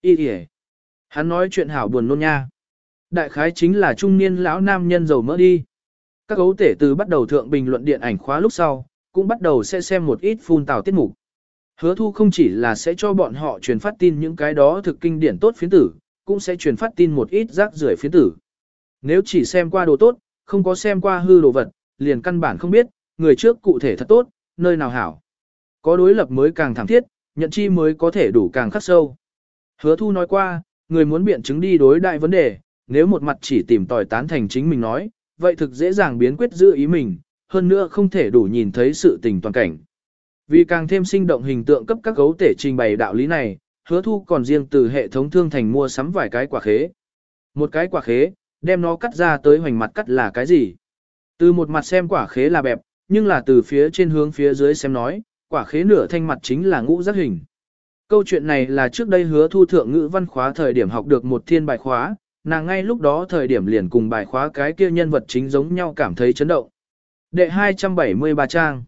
Speaker 1: Ý kìa. Hắn nói chuyện hảo buồn nôn nha. Đại khái chính là trung niên lão nam nhân giàu mỡ đi. Các gấu tể từ bắt đầu thượng bình luận điện ảnh khóa lúc sau, cũng bắt đầu sẽ xem một ít phun tào tiết mục. Hứa thu không chỉ là sẽ cho bọn họ truyền phát tin những cái đó thực kinh điển tốt phiến tử, cũng sẽ truyền phát tin một ít rác rưởi phiến tử. Nếu chỉ xem qua đồ tốt, không có xem qua hư đồ vật, liền căn bản không biết, người trước cụ thể thật tốt, nơi nào hảo. Có đối lập mới càng thẳng thiết, nhận chi mới có thể đủ càng khắc sâu. Hứa thu nói qua, người muốn biện chứng đi đối đại vấn đề, nếu một mặt chỉ tìm tòi tán thành chính mình nói, vậy thực dễ dàng biến quyết giữ ý mình, hơn nữa không thể đủ nhìn thấy sự tình toàn cảnh. Vì càng thêm sinh động hình tượng cấp các gấu tể trình bày đạo lý này, hứa thu còn riêng từ hệ thống thương thành mua sắm vài cái quả khế. Một cái quả khế, đem nó cắt ra tới hoành mặt cắt là cái gì? Từ một mặt xem quả khế là bẹp, nhưng là từ phía trên hướng phía dưới xem nói, quả khế nửa thanh mặt chính là ngũ giác hình. Câu chuyện này là trước đây hứa thu thượng ngữ văn khóa thời điểm học được một thiên bài khóa, nàng ngay lúc đó thời điểm liền cùng bài khóa cái kia nhân vật chính giống nhau cảm thấy chấn động. Đệ 273 trang.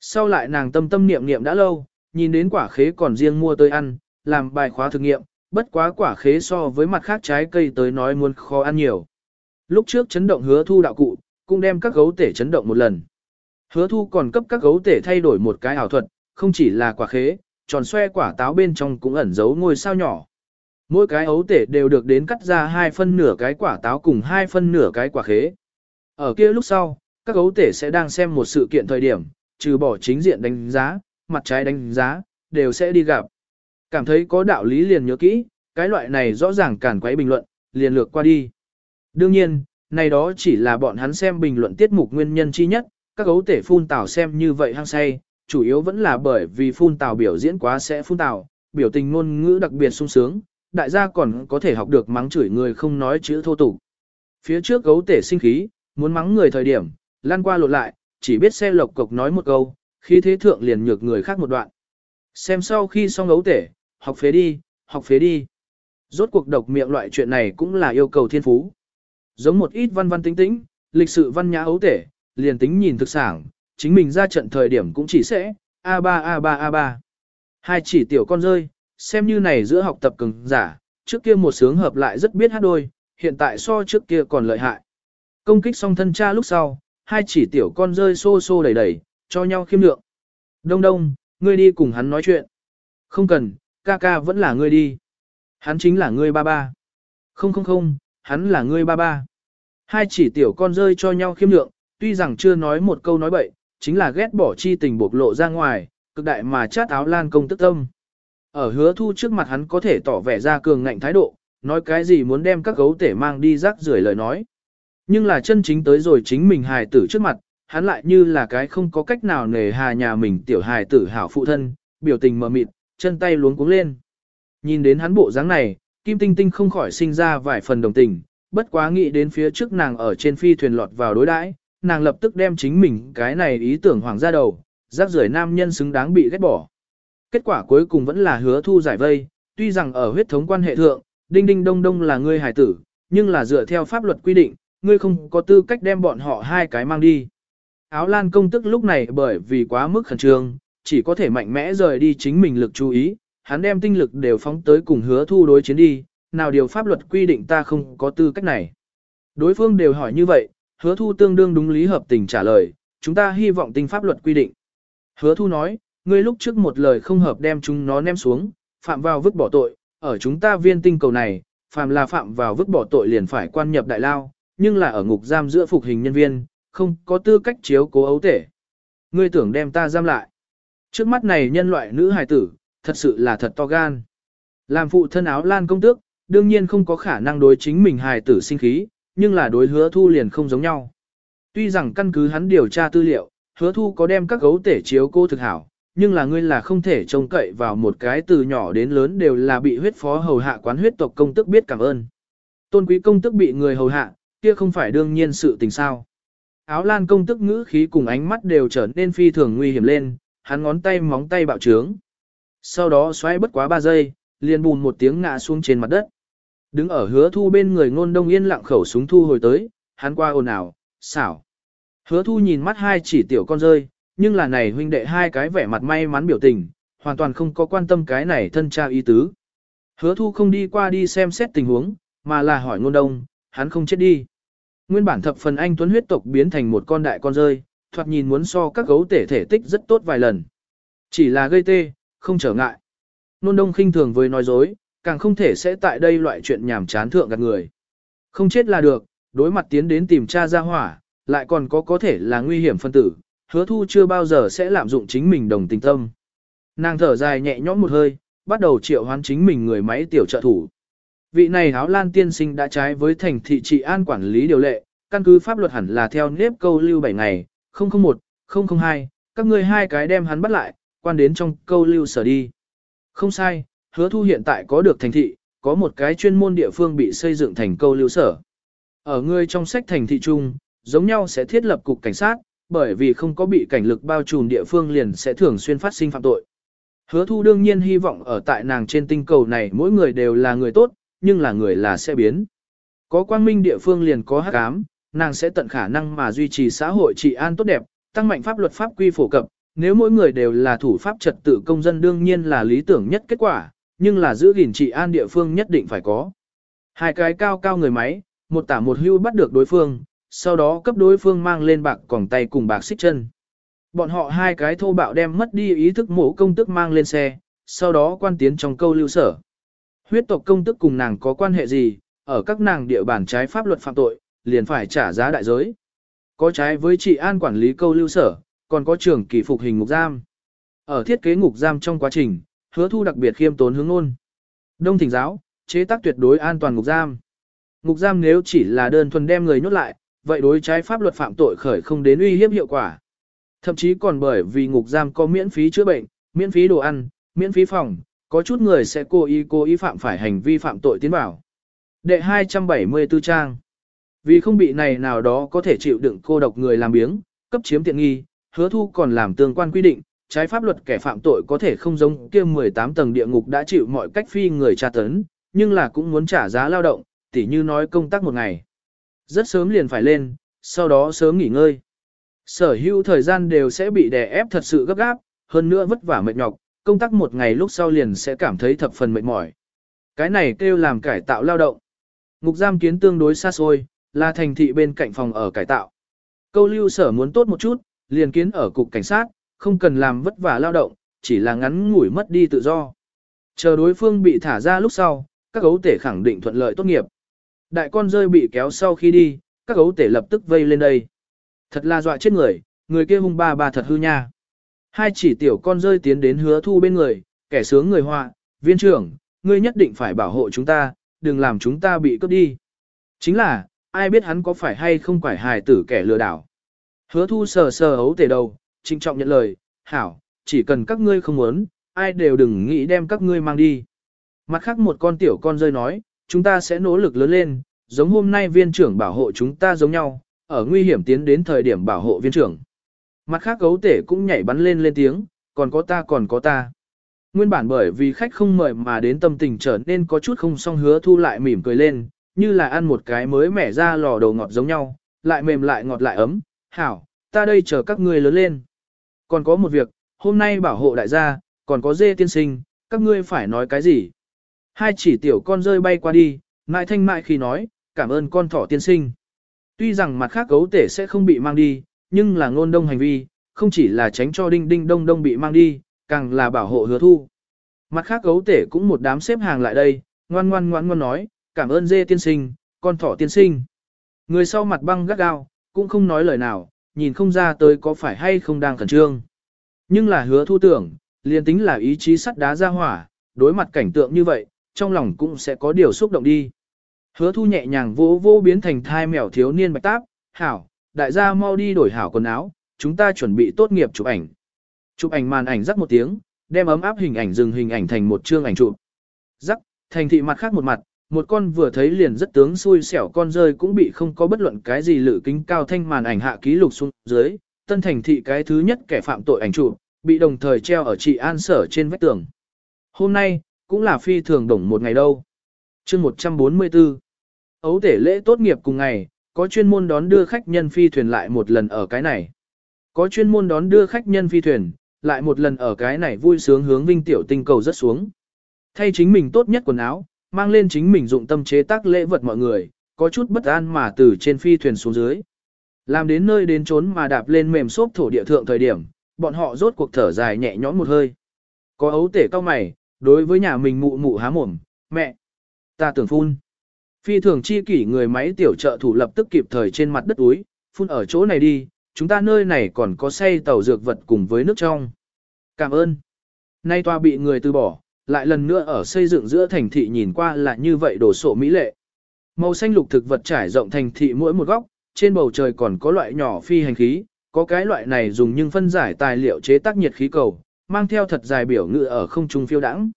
Speaker 1: Sau lại nàng tâm tâm niệm niệm đã lâu, nhìn đến quả khế còn riêng mua tới ăn, làm bài khóa thực nghiệm, bất quá quả khế so với mặt khác trái cây tới nói muốn khó ăn nhiều. Lúc trước chấn động hứa thu đạo cụ, cũng đem các gấu tể chấn động một lần. Hứa thu còn cấp các gấu tể thay đổi một cái ảo thuật, không chỉ là quả khế, tròn xoe quả táo bên trong cũng ẩn giấu ngôi sao nhỏ. Mỗi cái ấu tể đều được đến cắt ra hai phân nửa cái quả táo cùng hai phân nửa cái quả khế. Ở kia lúc sau, các gấu tể sẽ đang xem một sự kiện thời điểm, trừ bỏ chính diện đánh giá, mặt trái đánh giá, đều sẽ đi gặp. Cảm thấy có đạo lý liền nhớ kỹ, cái loại này rõ ràng cản quấy bình luận, liền lược qua đi. Đương nhiên, này đó chỉ là bọn hắn xem bình luận tiết mục nguyên nhân chi nhất, các gấu tể phun tảo xem như vậy hăng say, chủ yếu vẫn là bởi vì phun tảo biểu diễn quá sẽ phun tảo, biểu tình ngôn ngữ đặc biệt sung sướng, đại gia còn có thể học được mắng chửi người không nói chữ thô tục. Phía trước gấu tể sinh khí, muốn mắng người thời điểm, lan qua lộn lại, chỉ biết xe lộc cộc nói một câu, khi thế thượng liền nhược người khác một đoạn. Xem sau khi xong ấu tể, học phế đi, học phế đi. Rốt cuộc độc miệng loại chuyện này cũng là yêu cầu thiên phú. Giống một ít văn văn tính tĩnh, lịch sự văn nhã ấu tể, liền tính nhìn thực sản, chính mình ra trận thời điểm cũng chỉ sẽ A3 A3 A3. Hai chỉ tiểu con rơi, xem như này giữa học tập cứng giả, trước kia một sướng hợp lại rất biết hát đôi, hiện tại so trước kia còn lợi hại. Công kích xong thân cha lúc sau, hai chỉ tiểu con rơi xô xô đẩy đẩy, cho nhau khiêm lượng. Đông đông, ngươi đi cùng hắn nói chuyện. Không cần, ca ca vẫn là ngươi đi. Hắn chính là ngươi ba ba. Không không không, hắn là ngươi ba ba. Hai chỉ tiểu con rơi cho nhau khiêm lượng, tuy rằng chưa nói một câu nói bậy, chính là ghét bỏ chi tình bộc lộ ra ngoài, cực đại mà chát áo lan công tức tâm. Ở hứa thu trước mặt hắn có thể tỏ vẻ ra cường ngạnh thái độ, nói cái gì muốn đem các gấu tể mang đi rác rưởi lời nói. Nhưng là chân chính tới rồi chính mình hài tử trước mặt, hắn lại như là cái không có cách nào nề hà nhà mình tiểu hài tử hảo phụ thân, biểu tình mờ mịt, chân tay luống cuống lên. Nhìn đến hắn bộ dáng này, Kim Tinh Tinh không khỏi sinh ra vài phần đồng tình, bất quá nghĩ đến phía trước nàng ở trên phi thuyền lọt vào đối đãi, nàng lập tức đem chính mình cái này ý tưởng hoàng ra đầu, rác rưởi nam nhân xứng đáng bị ghét bỏ. Kết quả cuối cùng vẫn là hứa thu giải vây, tuy rằng ở huyết thống quan hệ thượng, đinh đinh đông đông là ngươi hải tử, nhưng là dựa theo pháp luật quy định, ngươi không có tư cách đem bọn họ hai cái mang đi. Áo lan công tức lúc này bởi vì quá mức khẩn trương, chỉ có thể mạnh mẽ rời đi chính mình lực chú ý, hắn đem tinh lực đều phóng tới cùng hứa thu đối chiến đi, nào điều pháp luật quy định ta không có tư cách này. Đối phương đều hỏi như vậy, hứa thu tương đương đúng lý hợp tình trả lời, chúng ta hy vọng tinh pháp luật quy định. Hứa thu nói, ngươi lúc trước một lời không hợp đem chúng nó ném xuống, phạm vào vứt bỏ tội, ở chúng ta viên tinh cầu này, phạm là phạm vào vứt bỏ tội liền phải quan nhập đại lao, nhưng là ở ngục giam giữa phục hình nhân viên, không có tư cách chiếu cố ấu tể. Ngươi tưởng đem ta giam lại. Trước mắt này nhân loại nữ hài tử, thật sự là thật to gan. Làm phụ thân áo lan công tước, đương nhiên không có khả năng đối chính mình hài tử sinh khí, nhưng là đối hứa thu liền không giống nhau. Tuy rằng căn cứ hắn điều tra tư liệu, hứa thu có đem các gấu tể chiếu cô thực hảo, nhưng là ngươi là không thể trông cậy vào một cái từ nhỏ đến lớn đều là bị huyết phó hầu hạ quán huyết tộc công tức biết cảm ơn. Tôn quý công tức bị người hầu hạ, kia không phải đương nhiên sự tình sao. Áo lan công tức ngữ khí cùng ánh mắt đều trở nên phi thường nguy hiểm lên, hắn ngón tay móng tay bạo trướng. Sau đó xoay bất quá 3 giây, liền bùn một tiếng ngã xuống trên mặt đất. Đứng ở hứa thu bên người ngôn đông yên lặng khẩu súng thu hồi tới, hắn qua ồn ào, xảo. Hứa thu nhìn mắt hai chỉ tiểu con rơi, nhưng là này huynh đệ hai cái vẻ mặt may mắn biểu tình, hoàn toàn không có quan tâm cái này thân cha ý tứ. Hứa thu không đi qua đi xem xét tình huống, mà là hỏi ngôn đông, hắn không chết đi. Nguyên bản thập phần anh tuấn huyết tộc biến thành một con đại con rơi, thoạt nhìn muốn so các gấu tể thể tích rất tốt vài lần. Chỉ là gây tê, không trở ngại. Nôn đông khinh thường với nói dối, càng không thể sẽ tại đây loại chuyện nhảm chán thượng gạt người. Không chết là được, đối mặt tiến đến tìm cha ra hỏa, lại còn có có thể là nguy hiểm phân tử, hứa thu chưa bao giờ sẽ lạm dụng chính mình đồng tình tâm. Nàng thở dài nhẹ nhõm một hơi, bắt đầu triệu hoán chính mình người máy tiểu trợ thủ. Vị này áo lan tiên sinh đã trái với thành thị trị an quản lý điều lệ, căn cứ pháp luật hẳn là theo nếp câu lưu 7 ngày, 001, 002, các ngươi hai cái đem hắn bắt lại, quan đến trong câu lưu sở đi. Không sai, hứa thu hiện tại có được thành thị, có một cái chuyên môn địa phương bị xây dựng thành câu lưu sở. Ở ngươi trong sách thành thị trung, giống nhau sẽ thiết lập cục cảnh sát, bởi vì không có bị cảnh lực bao trùm địa phương liền sẽ thường xuyên phát sinh phạm tội. Hứa thu đương nhiên hy vọng ở tại nàng trên tinh cầu này mỗi người đều là người tốt, nhưng là người là sẽ biến. Có quang minh địa phương liền có hắc ám, nàng sẽ tận khả năng mà duy trì xã hội trị an tốt đẹp, tăng mạnh pháp luật pháp quy phổ cập, nếu mỗi người đều là thủ pháp trật tự công dân đương nhiên là lý tưởng nhất kết quả, nhưng là giữ gìn trị an địa phương nhất định phải có. Hai cái cao cao người máy, một tả một hưu bắt được đối phương, sau đó cấp đối phương mang lên bạc còng tay cùng bạc xích chân. Bọn họ hai cái thô bạo đem mất đi ý thức mổ công tức mang lên xe, sau đó quan tiến trong câu lưu sở. Huyết tộc công tức cùng nàng có quan hệ gì, ở các nàng địa bàn trái pháp luật phạm tội, liền phải trả giá đại giới. Có trái với trị an quản lý câu lưu sở, còn có trưởng kỳ phục hình ngục giam. Ở thiết kế ngục giam trong quá trình, hứa thu đặc biệt khiêm tốn hướng ôn. Đông thỉnh giáo, chế tác tuyệt đối an toàn ngục giam. Ngục giam nếu chỉ là đơn thuần đem người nhốt lại, vậy đối trái pháp luật phạm tội khởi không đến uy hiếp hiệu quả. Thậm chí còn bởi vì ngục giam có miễn phí chữa bệnh, miễn phí đồ ăn, miễn phí phòng, có chút người sẽ cố ý cố ý phạm phải hành vi phạm tội tiến bảo. Đệ 274 trang Vì không bị này nào đó có thể chịu đựng cô độc người làm biếng, cấp chiếm tiện nghi, hứa thu còn làm tương quan quy định, trái pháp luật kẻ phạm tội có thể không giống kia 18 tầng địa ngục đã chịu mọi cách phi người tra tấn, nhưng là cũng muốn trả giá lao động, tỉ như nói công tác một ngày. Rất sớm liền phải lên, sau đó sớm nghỉ ngơi. Sở hữu thời gian đều sẽ bị đè ép thật sự gấp gáp, hơn nữa vất vả mệt nhọc, công tác một ngày lúc sau liền sẽ cảm thấy thập phần mệt mỏi. Cái này kêu làm cải tạo lao động. Ngục giam kiến tương đối xa xôi, là thành thị bên cạnh phòng ở cải tạo. Câu lưu sở muốn tốt một chút, liền kiến ở cục cảnh sát, không cần làm vất vả lao động, chỉ là ngắn ngủi mất đi tự do. Chờ đối phương bị thả ra lúc sau, các gấu tể khẳng định thuận lợi tốt nghiệp. Đại con rơi bị kéo sau khi đi, các gấu tể lập tức vây lên đây. Thật là dọa chết người, người kia hung ba ba thật hư nha. Hai chỉ tiểu con rơi tiến đến hứa thu bên người, kẻ sướng người họa, viên trưởng, ngươi nhất định phải bảo hộ chúng ta, đừng làm chúng ta bị cướp đi. Chính là, ai biết hắn có phải hay không phải hài tử kẻ lừa đảo. Hứa thu sờ sờ ấu tể đầu, trinh trọng nhận lời, hảo, chỉ cần các ngươi không muốn, ai đều đừng nghĩ đem các ngươi mang đi. Mặt khác một con tiểu con rơi nói, chúng ta sẽ nỗ lực lớn lên, giống hôm nay viên trưởng bảo hộ chúng ta giống nhau, ở nguy hiểm tiến đến thời điểm bảo hộ viên trưởng. Mặt khác gấu tể cũng nhảy bắn lên lên tiếng, còn có ta còn có ta. Nguyên bản bởi vì khách không mời mà đến tâm tình trở nên có chút không song hứa thu lại mỉm cười lên, như là ăn một cái mới mẻ ra lò đầu ngọt giống nhau, lại mềm lại ngọt lại ấm, hảo, ta đây chờ các ngươi lớn lên. Còn có một việc, hôm nay bảo hộ đại gia, còn có dê tiên sinh, các ngươi phải nói cái gì? Hai chỉ tiểu con rơi bay qua đi, mại thanh mại khi nói, cảm ơn con thỏ tiên sinh. Tuy rằng mặt khác gấu tể sẽ không bị mang đi, nhưng là ngôn đông hành vi, không chỉ là tránh cho đinh đinh đông đông bị mang đi, càng là bảo hộ hứa thu. Mặt khác gấu tể cũng một đám xếp hàng lại đây, ngoan ngoan ngoan ngoan nói, cảm ơn dê tiên sinh, con thỏ tiên sinh. Người sau mặt băng gắt gao, cũng không nói lời nào, nhìn không ra tới có phải hay không đang khẩn trương. Nhưng là hứa thu tưởng, liền tính là ý chí sắt đá ra hỏa, đối mặt cảnh tượng như vậy, trong lòng cũng sẽ có điều xúc động đi. Hứa thu nhẹ nhàng vỗ vỗ biến thành thai mèo thiếu niên bạch táp, hảo, đại gia mau đi đổi hảo quần áo, chúng ta chuẩn bị tốt nghiệp chụp ảnh. Chụp ảnh màn ảnh rắc một tiếng, đem ấm áp hình ảnh dừng hình ảnh thành một chương ảnh chụp. Rắc, thành thị mặt khác một mặt, một con vừa thấy liền rất tướng xui xẻo con rơi cũng bị không có bất luận cái gì lự kính cao thanh màn ảnh hạ ký lục xuống dưới, tân thành thị cái thứ nhất kẻ phạm tội ảnh chụp, bị đồng thời treo ở trị an sở trên vách tường. Hôm nay, cũng là phi thường đồng một ngày đâu. chương 144 Ấu thể lễ tốt nghiệp cùng ngày, có chuyên môn đón đưa khách nhân phi thuyền lại một lần ở cái này. Có chuyên môn đón đưa khách nhân phi thuyền, lại một lần ở cái này vui sướng hướng vinh tiểu tinh cầu rất xuống. Thay chính mình tốt nhất quần áo, mang lên chính mình dụng tâm chế tác lễ vật mọi người, có chút bất an mà từ trên phi thuyền xuống dưới. Làm đến nơi đến trốn mà đạp lên mềm xốp thổ địa thượng thời điểm, bọn họ rốt cuộc thở dài nhẹ nhõm một hơi. Có ấu tể cao mày, đối với nhà mình mụ mụ há mồm, mẹ, ta tưởng phun. Phi thường chi kỷ người máy tiểu trợ thủ lập tức kịp thời trên mặt đất úi, phun ở chỗ này đi, chúng ta nơi này còn có xây tàu dược vật cùng với nước trong. Cảm ơn. Nay toa bị người từ bỏ, lại lần nữa ở xây dựng giữa thành thị nhìn qua là như vậy đổ sộ mỹ lệ. Màu xanh lục thực vật trải rộng thành thị mỗi một góc, trên bầu trời còn có loại nhỏ phi hành khí, có cái loại này dùng nhưng phân giải tài liệu chế tác nhiệt khí cầu, mang theo thật dài biểu ngựa ở không trung phiêu đãng.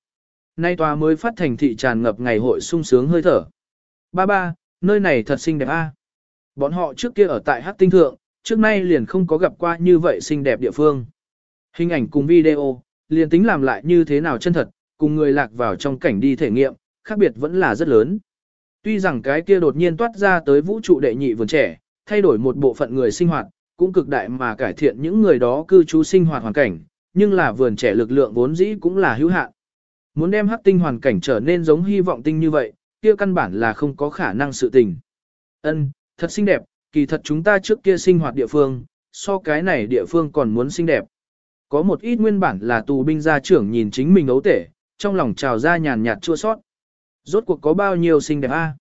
Speaker 1: Nay tòa mới phát thành thị tràn ngập ngày hội sung sướng hơi thở. Ba ba, nơi này thật xinh đẹp a. Bọn họ trước kia ở tại Hắc Tinh Thượng, trước nay liền không có gặp qua như vậy xinh đẹp địa phương. Hình ảnh cùng video, liền tính làm lại như thế nào chân thật, cùng người lạc vào trong cảnh đi thể nghiệm, khác biệt vẫn là rất lớn. Tuy rằng cái kia đột nhiên toát ra tới vũ trụ đệ nhị vườn trẻ, thay đổi một bộ phận người sinh hoạt, cũng cực đại mà cải thiện những người đó cư trú sinh hoạt hoàn cảnh, nhưng là vườn trẻ lực lượng vốn dĩ cũng là hữu hạn. Muốn đem hắc tinh hoàn cảnh trở nên giống hy vọng tinh như vậy, kia căn bản là không có khả năng sự tình. Ân, thật xinh đẹp, kỳ thật chúng ta trước kia sinh hoạt địa phương, so cái này địa phương còn muốn xinh đẹp. Có một ít nguyên bản là tù binh gia trưởng nhìn chính mình ấu tể, trong lòng trào ra nhàn nhạt chua sót. Rốt cuộc có bao nhiêu xinh đẹp a?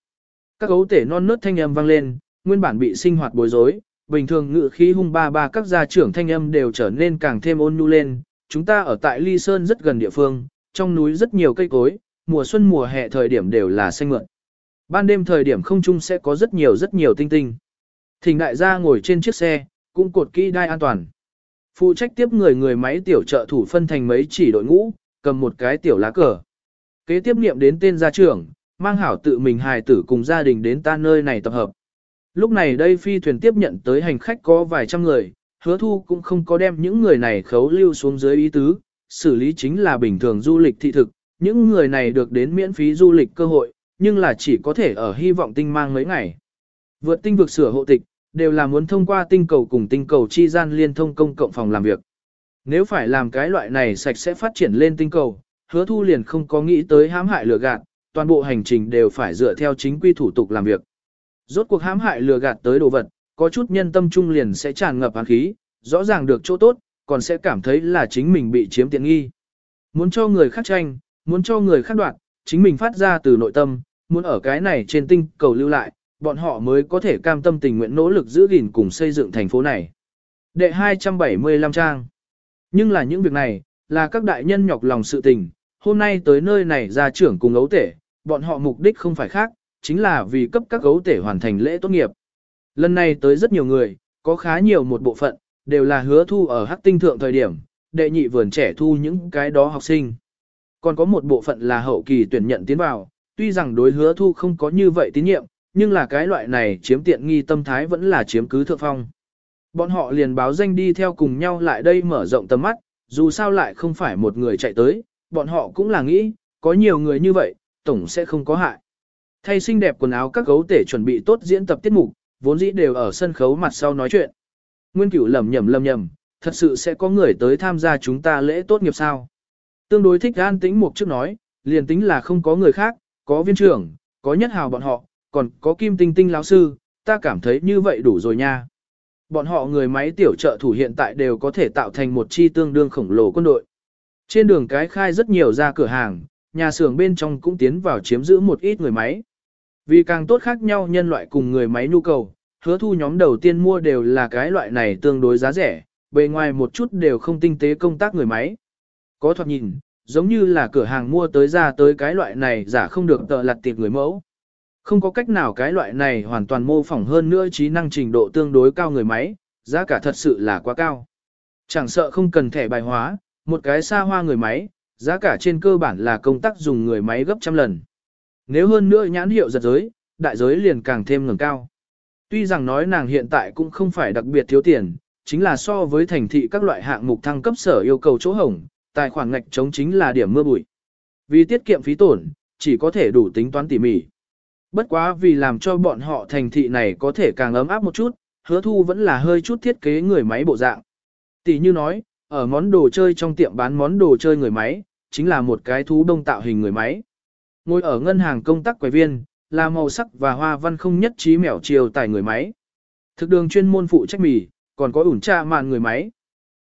Speaker 1: Các ấu tể non nớt thanh âm vang lên, nguyên bản bị sinh hoạt bối rối, bình thường ngự khí hung ba ba các gia trưởng thanh âm đều trở nên càng thêm ôn nhu lên. Chúng ta ở tại Ly Sơn rất gần địa phương, trong núi rất nhiều cây cối, mùa xuân mùa hè thời điểm đều là xanh mượn. Ban đêm thời điểm không trung sẽ có rất nhiều rất nhiều tinh tinh. Thỉnh đại gia ngồi trên chiếc xe, cũng cột kỹ đai an toàn. Phụ trách tiếp người người máy tiểu trợ thủ phân thành mấy chỉ đội ngũ, cầm một cái tiểu lá cờ. Kế tiếp niệm đến tên gia trưởng, mang hảo tự mình hài tử cùng gia đình đến ta nơi này tập hợp. Lúc này đây phi thuyền tiếp nhận tới hành khách có vài trăm người, hứa thu cũng không có đem những người này khấu lưu xuống dưới ý tứ, xử lý chính là bình thường du lịch thị thực, những người này được đến miễn phí du lịch cơ hội, nhưng là chỉ có thể ở hy vọng tinh mang mấy ngày. Vượt tinh vực sửa hộ tịch, đều là muốn thông qua tinh cầu cùng tinh cầu chi gian liên thông công cộng phòng làm việc. Nếu phải làm cái loại này sạch sẽ phát triển lên tinh cầu, hứa thu liền không có nghĩ tới hãm hại lừa gạt, toàn bộ hành trình đều phải dựa theo chính quy thủ tục làm việc. Rốt cuộc hãm hại lừa gạt tới đồ vật, có chút nhân tâm trung liền sẽ tràn ngập hàn khí, rõ ràng được chỗ tốt, còn sẽ cảm thấy là chính mình bị chiếm tiện nghi. Muốn cho người khác tranh, muốn cho người khác đoạt, chính mình phát ra từ nội tâm, muốn ở cái này trên tinh cầu lưu lại, bọn họ mới có thể cam tâm tình nguyện nỗ lực giữ gìn cùng xây dựng thành phố này. Đệ 275 trang Nhưng là những việc này, là các đại nhân nhọc lòng sự tình, hôm nay tới nơi này ra trưởng cùng ấu tể, bọn họ mục đích không phải khác, chính là vì cấp các ấu tể hoàn thành lễ tốt nghiệp. Lần này tới rất nhiều người, có khá nhiều một bộ phận, đều là hứa thu ở hắc tinh thượng thời điểm, đệ nhị vườn trẻ thu những cái đó học sinh. Còn có một bộ phận là hậu kỳ tuyển nhận tiến vào, tuy rằng đối hứa thu không có như vậy tín nhiệm, nhưng là cái loại này chiếm tiện nghi tâm thái vẫn là chiếm cứ thượng phong. Bọn họ liền báo danh đi theo cùng nhau lại đây mở rộng tầm mắt, dù sao lại không phải một người chạy tới, bọn họ cũng là nghĩ, có nhiều người như vậy, tổng sẽ không có hại. Thay xinh đẹp quần áo các gấu tể chuẩn bị tốt diễn tập tiết mục, vốn dĩ đều ở sân khấu mặt sau nói chuyện. Nguyên cửu lầm nhầm lầm nhầm, thật sự sẽ có người tới tham gia chúng ta lễ tốt nghiệp sao. Tương đối thích an tĩnh mục trước nói, liền tính là không có người khác, có viên trưởng, có nhất hào bọn họ, còn có kim tinh tinh lão sư, ta cảm thấy như vậy đủ rồi nha. Bọn họ người máy tiểu trợ thủ hiện tại đều có thể tạo thành một chi tương đương khổng lồ quân đội. Trên đường cái khai rất nhiều ra cửa hàng, nhà xưởng bên trong cũng tiến vào chiếm giữ một ít người máy. Vì càng tốt khác nhau nhân loại cùng người máy nhu cầu, hứa thu nhóm đầu tiên mua đều là cái loại này tương đối giá rẻ, bề ngoài một chút đều không tinh tế công tác người máy. Có thoạt nhìn, giống như là cửa hàng mua tới ra tới cái loại này giả không được tợ lặt tiệp người mẫu. Không có cách nào cái loại này hoàn toàn mô phỏng hơn nữa trí năng trình độ tương đối cao người máy, giá cả thật sự là quá cao. Chẳng sợ không cần thẻ bài hóa, một cái xa hoa người máy, giá cả trên cơ bản là công tác dùng người máy gấp trăm lần. Nếu hơn nữa nhãn hiệu giật giới, đại giới liền càng thêm ngừng cao. Tuy rằng nói nàng hiện tại cũng không phải đặc biệt thiếu tiền, chính là so với thành thị các loại hạng mục thăng cấp sở yêu cầu chỗ hồng, tài khoản ngạch chống chính là điểm mưa bụi. Vì tiết kiệm phí tổn, chỉ có thể đủ tính toán tỉ mỉ. Bất quá vì làm cho bọn họ thành thị này có thể càng ấm áp một chút, hứa thu vẫn là hơi chút thiết kế người máy bộ dạng. Tỷ như nói, ở món đồ chơi trong tiệm bán món đồ chơi người máy, chính là một cái thú đông tạo hình người máy. Ngồi ở ngân hàng công tác quầy viên, là màu sắc và hoa văn không nhất trí mèo chiều tài người máy. Thực đường chuyên môn phụ trách mì, còn có ủn tra màn người máy.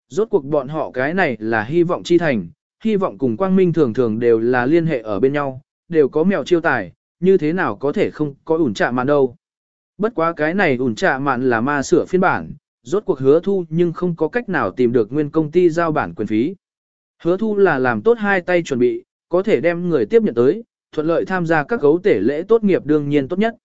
Speaker 1: Rốt cuộc bọn họ cái này là hy vọng chi thành, hy vọng cùng quang minh thường thường đều là liên hệ ở bên nhau, đều có mèo chiêu tài, như thế nào có thể không có ủn trạ mạn đâu. Bất quá cái này ủn trạ mạn là ma sửa phiên bản, rốt cuộc hứa thu nhưng không có cách nào tìm được nguyên công ty giao bản quyền phí. Hứa thu là làm tốt hai tay chuẩn bị, có thể đem người tiếp nhận tới, thuận lợi tham gia các gấu tể lễ tốt nghiệp đương nhiên tốt nhất.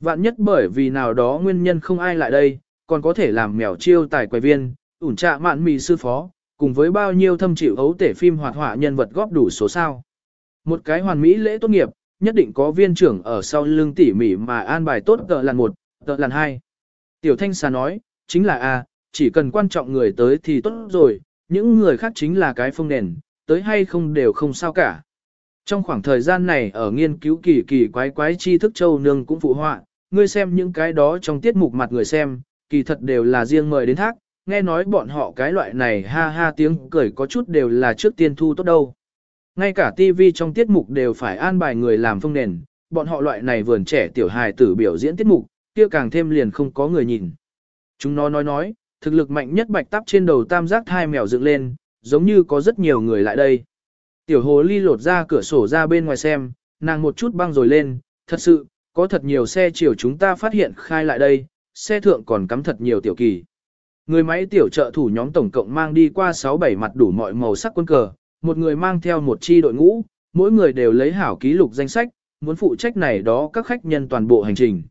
Speaker 1: Vạn nhất bởi vì nào đó nguyên nhân không ai lại đây, còn có thể làm mèo chiêu tài quầy viên, ủn trạ mạn mì sư phó, cùng với bao nhiêu thâm chịu ấu tể phim hoạt họa nhân vật góp đủ số sao. Một cái hoàn mỹ lễ tốt nghiệp, nhất định có viên trưởng ở sau lưng tỉ mỉ mà an bài tốt tợ làn một, tợ làn hai. Tiểu thanh xà nói, chính là A, chỉ cần quan trọng người tới thì tốt rồi, những người khác chính là cái phông nền, tới hay không đều không sao cả. Trong khoảng thời gian này ở nghiên cứu kỳ kỳ quái quái tri thức châu nương cũng phụ họa, ngươi xem những cái đó trong tiết mục mặt người xem, kỳ thật đều là riêng mời đến thác, nghe nói bọn họ cái loại này ha ha tiếng cười có chút đều là trước tiên thu tốt đâu. Ngay cả TV trong tiết mục đều phải an bài người làm phong nền, bọn họ loại này vườn trẻ tiểu hài tử biểu diễn tiết mục, kia càng thêm liền không có người nhìn. Chúng nó nói nói, thực lực mạnh nhất bạch tắp trên đầu tam giác hai mèo dựng lên, giống như có rất nhiều người lại đây. Tiểu hồ ly lột ra cửa sổ ra bên ngoài xem, nàng một chút băng rồi lên, thật sự, có thật nhiều xe chiều chúng ta phát hiện khai lại đây, xe thượng còn cắm thật nhiều tiểu kỳ. Người máy tiểu trợ thủ nhóm tổng cộng mang đi qua 6-7 mặt đủ mọi màu sắc quân cờ, một người mang theo một chi đội ngũ, mỗi người đều lấy hảo ký lục danh sách, muốn phụ trách này đó các khách nhân toàn bộ hành trình.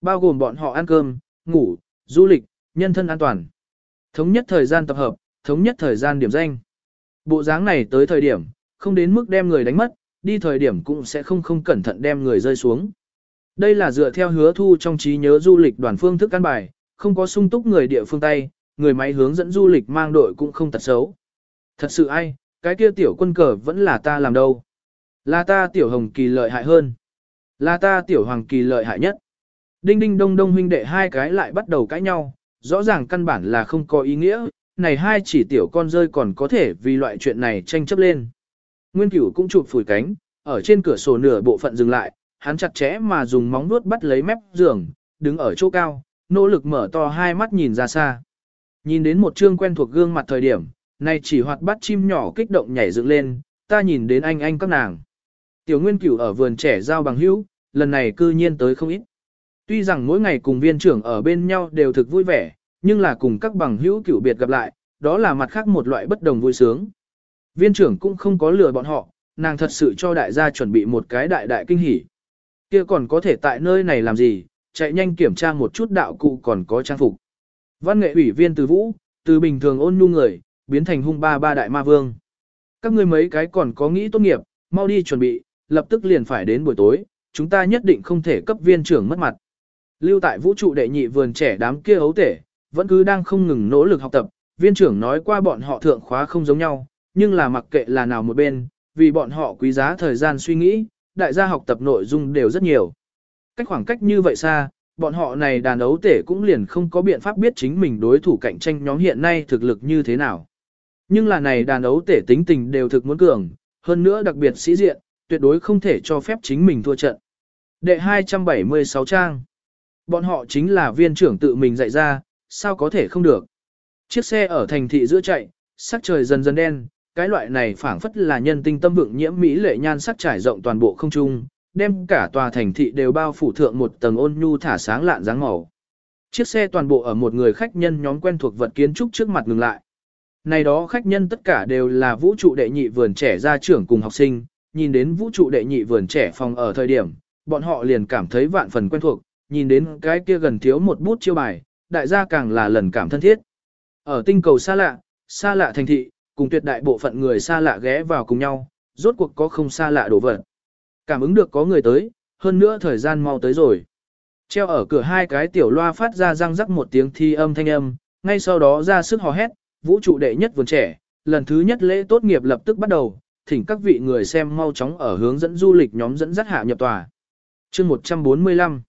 Speaker 1: Bao gồm bọn họ ăn cơm, ngủ, du lịch, nhân thân an toàn. Thống nhất thời gian tập hợp, thống nhất thời gian điểm danh. Bộ dáng này tới thời điểm, không đến mức đem người đánh mất, đi thời điểm cũng sẽ không không cẩn thận đem người rơi xuống. Đây là dựa theo hứa thu trong trí nhớ du lịch đoàn phương thức căn bài, không có sung túc người địa phương Tây, người máy hướng dẫn du lịch mang đội cũng không tật xấu. Thật sự ai, cái kia tiểu quân cờ vẫn là ta làm đâu. Là ta tiểu hồng kỳ lợi hại hơn. Là ta tiểu hoàng kỳ lợi hại nhất. Đinh đinh đông đông huynh đệ hai cái lại bắt đầu cãi nhau, rõ ràng căn bản là không có ý nghĩa, này hai chỉ tiểu con rơi còn có thể vì loại chuyện này tranh chấp lên. Nguyên cửu cũng chụp phủi cánh, ở trên cửa sổ nửa bộ phận dừng lại, hắn chặt chẽ mà dùng móng vuốt bắt lấy mép giường, đứng ở chỗ cao, nỗ lực mở to hai mắt nhìn ra xa. Nhìn đến một trương quen thuộc gương mặt thời điểm, này chỉ hoạt bắt chim nhỏ kích động nhảy dựng lên, ta nhìn đến anh anh các nàng. Tiểu Nguyên Cửu ở vườn trẻ giao bằng hữu, lần này cư nhiên tới không ít. Tuy rằng mỗi ngày cùng viên trưởng ở bên nhau đều thực vui vẻ, nhưng là cùng các bằng hữu cửu biệt gặp lại, đó là mặt khác một loại bất đồng vui sướng. Viên trưởng cũng không có lừa bọn họ, nàng thật sự cho đại gia chuẩn bị một cái đại đại kinh hỉ. Kia còn có thể tại nơi này làm gì, chạy nhanh kiểm tra một chút đạo cụ còn có trang phục. Văn nghệ ủy viên từ vũ, từ bình thường ôn nhu người, biến thành hung ba ba đại ma vương. Các ngươi mấy cái còn có nghĩ tốt nghiệp, mau đi chuẩn bị, lập tức liền phải đến buổi tối, chúng ta nhất định không thể cấp viên trưởng mất mặt. Lưu tại vũ trụ đệ nhị vườn trẻ đám kia ấu tể, vẫn cứ đang không ngừng nỗ lực học tập, viên trưởng nói qua bọn họ thượng khóa không giống nhau, nhưng là mặc kệ là nào một bên, vì bọn họ quý giá thời gian suy nghĩ, đại gia học tập nội dung đều rất nhiều. Cách khoảng cách như vậy xa, bọn họ này đàn ấu tể cũng liền không có biện pháp biết chính mình đối thủ cạnh tranh nhóm hiện nay thực lực như thế nào. Nhưng là này đàn ấu tể tính tình đều thực muốn cường, hơn nữa đặc biệt sĩ diện, tuyệt đối không thể cho phép chính mình thua trận. Đệ 276 trang Bọn họ chính là viên trưởng tự mình dạy ra, sao có thể không được. Chiếc xe ở thành thị giữa chạy, sắc trời dần dần đen, cái loại này phảng phất là nhân tinh tâm vượng nhiễm mỹ lệ nhan sắc trải rộng toàn bộ không trung, đem cả tòa thành thị đều bao phủ thượng một tầng ôn nhu thả sáng lạn dáng màu. Chiếc xe toàn bộ ở một người khách nhân nhóm quen thuộc vật kiến trúc trước mặt ngừng lại. Này đó khách nhân tất cả đều là vũ trụ đệ nhị vườn trẻ gia trưởng cùng học sinh, nhìn đến vũ trụ đệ nhị vườn trẻ phòng ở thời điểm, bọn họ liền cảm thấy vạn phần quen thuộc, nhìn đến cái kia gần thiếu một bút chiêu bài, đại gia càng là lần cảm thân thiết. Ở tinh cầu xa lạ, xa lạ thành thị, cùng tuyệt đại bộ phận người xa lạ ghé vào cùng nhau, rốt cuộc có không xa lạ đổ vật. Cảm ứng được có người tới, hơn nữa thời gian mau tới rồi. Treo ở cửa hai cái tiểu loa phát ra răng rắc một tiếng thi âm thanh âm, ngay sau đó ra sức hò hét, vũ trụ đệ nhất vườn trẻ, lần thứ nhất lễ tốt nghiệp lập tức bắt đầu, thỉnh các vị người xem mau chóng ở hướng dẫn du lịch nhóm dẫn dắt hạ nhập tòa. chương 145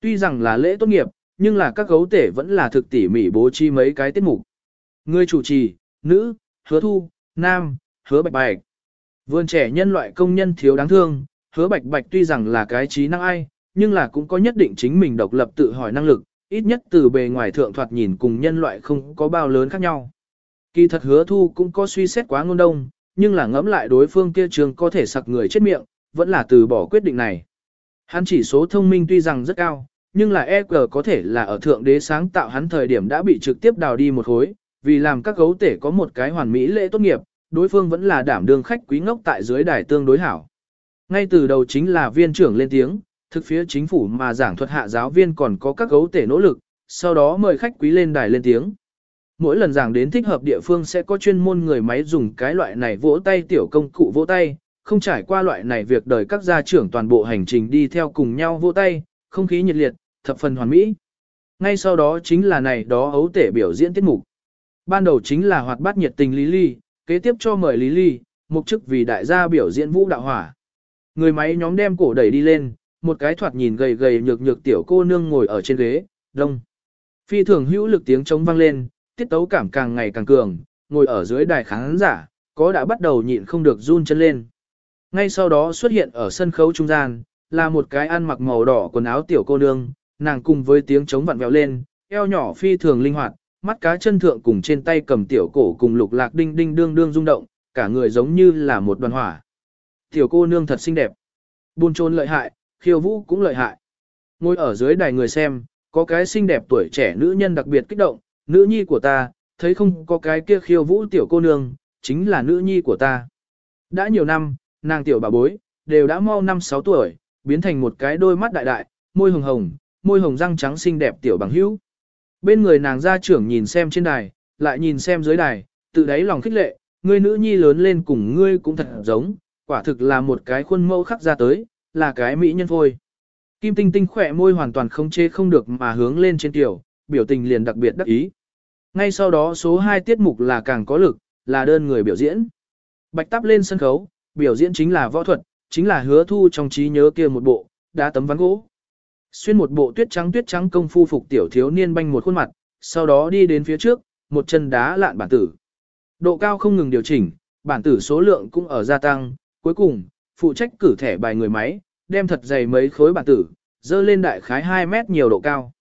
Speaker 1: Tuy rằng là lễ tốt nghiệp, nhưng là các gấu tể vẫn là thực tỉ mỉ bố trí mấy cái tiết mục. Người chủ trì, nữ, hứa thu, nam, hứa bạch bạch. Vườn trẻ nhân loại công nhân thiếu đáng thương, hứa bạch bạch tuy rằng là cái trí năng ai, nhưng là cũng có nhất định chính mình độc lập tự hỏi năng lực, ít nhất từ bề ngoài thượng thoạt nhìn cùng nhân loại không có bao lớn khác nhau. Kỳ thật hứa thu cũng có suy xét quá ngôn đông, nhưng là ngẫm lại đối phương kia trường có thể sặc người chết miệng, vẫn là từ bỏ quyết định này. Hắn chỉ số thông minh tuy rằng rất cao, nhưng là EQ có thể là ở thượng đế sáng tạo hắn thời điểm đã bị trực tiếp đào đi một khối, vì làm các gấu tể có một cái hoàn mỹ lễ tốt nghiệp, đối phương vẫn là đảm đương khách quý ngốc tại dưới đài tương đối hảo. Ngay từ đầu chính là viên trưởng lên tiếng, thực phía chính phủ mà giảng thuật hạ giáo viên còn có các gấu tể nỗ lực, sau đó mời khách quý lên đài lên tiếng. Mỗi lần giảng đến thích hợp địa phương sẽ có chuyên môn người máy dùng cái loại này vỗ tay tiểu công cụ vỗ tay, không trải qua loại này việc đời các gia trưởng toàn bộ hành trình đi theo cùng nhau vỗ tay, không khí nhiệt liệt, thập phần hoàn mỹ. Ngay sau đó chính là này đó ấu tể biểu diễn tiết mục. Ban đầu chính là hoạt bát nhiệt tình Lý Ly, kế tiếp cho mời Lý Ly, mục chức vì đại gia biểu diễn vũ đạo hỏa. Người máy nhóm đem cổ đẩy đi lên, một cái thoạt nhìn gầy gầy nhược nhược tiểu cô nương ngồi ở trên ghế, đông. Phi thường hữu lực tiếng trống vang lên, tiết tấu cảm càng ngày càng cường, ngồi ở dưới đài khán giả, có đã bắt đầu nhịn không được run chân lên. Ngay sau đó xuất hiện ở sân khấu trung gian, là một cái ăn mặc màu đỏ quần áo tiểu cô nương, nàng cùng với tiếng trống vặn vẹo lên, eo nhỏ phi thường linh hoạt, mắt cá chân thượng cùng trên tay cầm tiểu cổ cùng lục lạc đinh đinh đương đương rung động, cả người giống như là một đoàn hỏa. Tiểu cô nương thật xinh đẹp. Buôn trôn lợi hại, khiêu vũ cũng lợi hại. Ngồi ở dưới đài người xem, có cái xinh đẹp tuổi trẻ nữ nhân đặc biệt kích động, nữ nhi của ta, thấy không có cái kia khiêu vũ tiểu cô nương, chính là nữ nhi của ta. Đã nhiều năm, nàng tiểu bà bối, đều đã mau năm sáu tuổi, biến thành một cái đôi mắt đại đại, môi hồng hồng, môi hồng răng trắng xinh đẹp tiểu bằng hữu. Bên người nàng gia trưởng nhìn xem trên đài, lại nhìn xem dưới đài, tự đáy lòng khích lệ, ngươi nữ nhi lớn lên cùng ngươi cũng thật giống, quả thực là một cái khuôn mẫu khắc ra tới, là cái mỹ nhân phôi. Kim Tinh Tinh khỏe môi hoàn toàn không chê không được mà hướng lên trên tiểu, biểu tình liền đặc biệt đắc ý. Ngay sau đó số 2 tiết mục là càng có lực, là đơn người biểu diễn. Bạch Táp lên sân khấu, biểu diễn chính là võ thuật, chính là hứa thu trong trí nhớ kia một bộ, đá tấm ván gỗ. Xuyên một bộ tuyết trắng tuyết trắng công phu phục tiểu thiếu niên banh một khuôn mặt, sau đó đi đến phía trước, một chân đá lạn bản tử. Độ cao không ngừng điều chỉnh, bản tử số lượng cũng ở gia tăng, cuối cùng, phụ trách cử thẻ bài người máy, đem thật dày mấy khối bản tử, dơ lên đại khái 2 mét nhiều độ cao.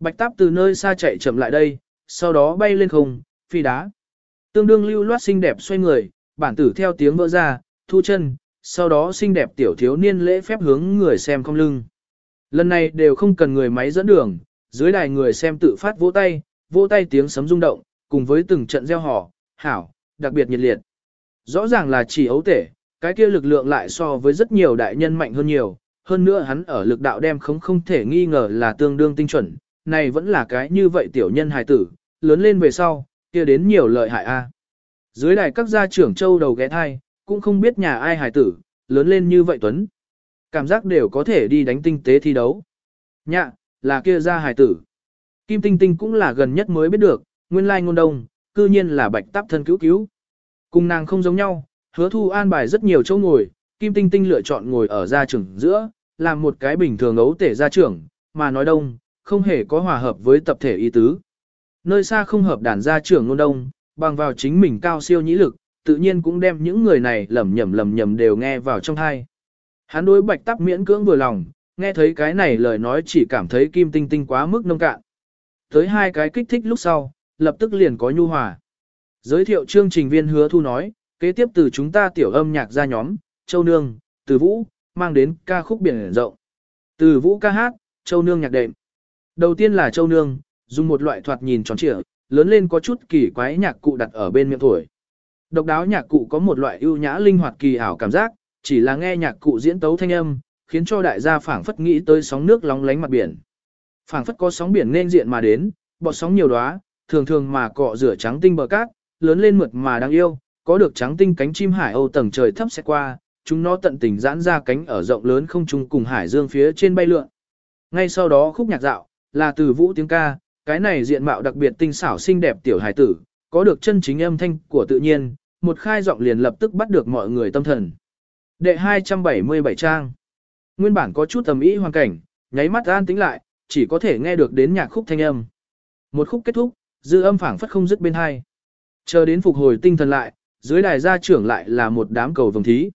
Speaker 1: Bạch táp từ nơi xa chạy chậm lại đây, sau đó bay lên không, phi đá. Tương đương lưu loát xinh đẹp xoay người, bản tử theo tiếng vỡ ra, thu chân, sau đó xinh đẹp tiểu thiếu niên lễ phép hướng người xem không lưng. Lần này đều không cần người máy dẫn đường, dưới đài người xem tự phát vỗ tay, vỗ tay tiếng sấm rung động, cùng với từng trận gieo hò, hảo, đặc biệt nhiệt liệt. Rõ ràng là chỉ ấu tể, cái kia lực lượng lại so với rất nhiều đại nhân mạnh hơn nhiều, hơn nữa hắn ở lực đạo đem không không thể nghi ngờ là tương đương tinh chuẩn, này vẫn là cái như vậy tiểu nhân hài tử, lớn lên về sau, kia đến nhiều lợi hại a. Dưới đài các gia trưởng châu đầu ghé thai, cũng không biết nhà ai hài tử, lớn lên như vậy Tuấn. Cảm giác đều có thể đi đánh tinh tế thi đấu. Nhạ, là kia gia hài tử. Kim Tinh Tinh cũng là gần nhất mới biết được, nguyên lai ngôn đông, cư nhiên là bạch táp thân cứu cứu. Cùng nàng không giống nhau, hứa thu an bài rất nhiều chỗ ngồi, Kim Tinh Tinh lựa chọn ngồi ở gia trưởng giữa, làm một cái bình thường ấu tể gia trưởng, mà nói đông, không hề có hòa hợp với tập thể ý tứ. Nơi xa không hợp đàn gia trưởng ngôn đông, bằng vào chính mình cao siêu nhĩ lực, tự nhiên cũng đem những người này lầm nhầm lầm nhầm đều nghe vào trong thai. Hắn đối bạch tắc miễn cưỡng vừa lòng, nghe thấy cái này lời nói chỉ cảm thấy kim tinh tinh quá mức nông cạn. Tới hai cái kích thích lúc sau, lập tức liền có nhu hòa. Giới thiệu chương trình viên hứa thu nói, kế tiếp từ chúng ta tiểu âm nhạc ra nhóm, Châu Nương, Từ Vũ, mang đến ca khúc biển rộng. Từ Vũ ca hát, Châu Nương nhạc đệm. Đầu tiên là Châu Nương, dùng một loại thoạt nhìn tròn trịa, lớn lên có chút kỳ quái nhạc cụ đặt ở bên miệng thổi. Độc đáo nhạc cụ có một loại ưu nhã linh hoạt kỳ ảo cảm giác, chỉ là nghe nhạc cụ diễn tấu thanh âm, khiến cho đại gia phảng phất nghĩ tới sóng nước lóng lánh mặt biển. Phảng phất có sóng biển nên diện mà đến, bọt sóng nhiều đóa, thường thường mà cọ rửa trắng tinh bờ cát, lớn lên mượt mà đáng yêu, có được trắng tinh cánh chim hải âu tầng trời thấp sẽ qua, chúng nó tận tình giãn ra cánh ở rộng lớn không trung cùng hải dương phía trên bay lượn. Ngay sau đó khúc nhạc dạo, là từ vũ tiếng ca, cái này diện mạo đặc biệt tinh xảo xinh đẹp tiểu hải tử, có được chân chính âm thanh của tự nhiên, một khai giọng liền lập tức bắt được mọi người tâm thần. Đệ 277 trang. Nguyên bản có chút tầm ý hoàn cảnh, nháy mắt an tĩnh lại, chỉ có thể nghe được đến nhạc khúc thanh âm. Một khúc kết thúc, dư âm phảng phất không dứt bên hai. Chờ đến phục hồi tinh thần lại, dưới đài gia trưởng lại là một đám cầu vồng thí.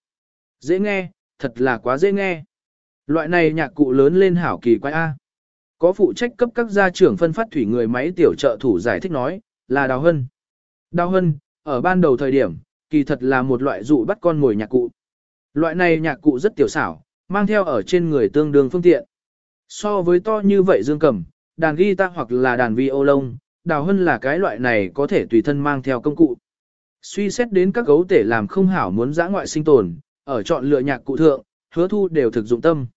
Speaker 1: Dễ nghe, thật là quá dễ nghe. Loại này nhạc cụ lớn lên hảo kỳ quái A. Có phụ trách cấp các gia trưởng phân phát thủy người máy tiểu trợ thủ giải thích nói, là Đào Hân. Đào Hân, ở ban đầu thời điểm, kỳ thật là một loại dụ bắt con ngồi nhạc cụ. Loại này nhạc cụ rất tiểu xảo, mang theo ở trên người tương đương phương tiện. So với to như vậy dương cầm, đàn guitar hoặc là đàn vi ô lông, Đào Hân là cái loại này có thể tùy thân mang theo công cụ. Suy xét đến các gấu tể làm không hảo muốn giã ngoại sinh tồn, ở chọn lựa nhạc cụ thượng, hứa thu đều thực dụng tâm.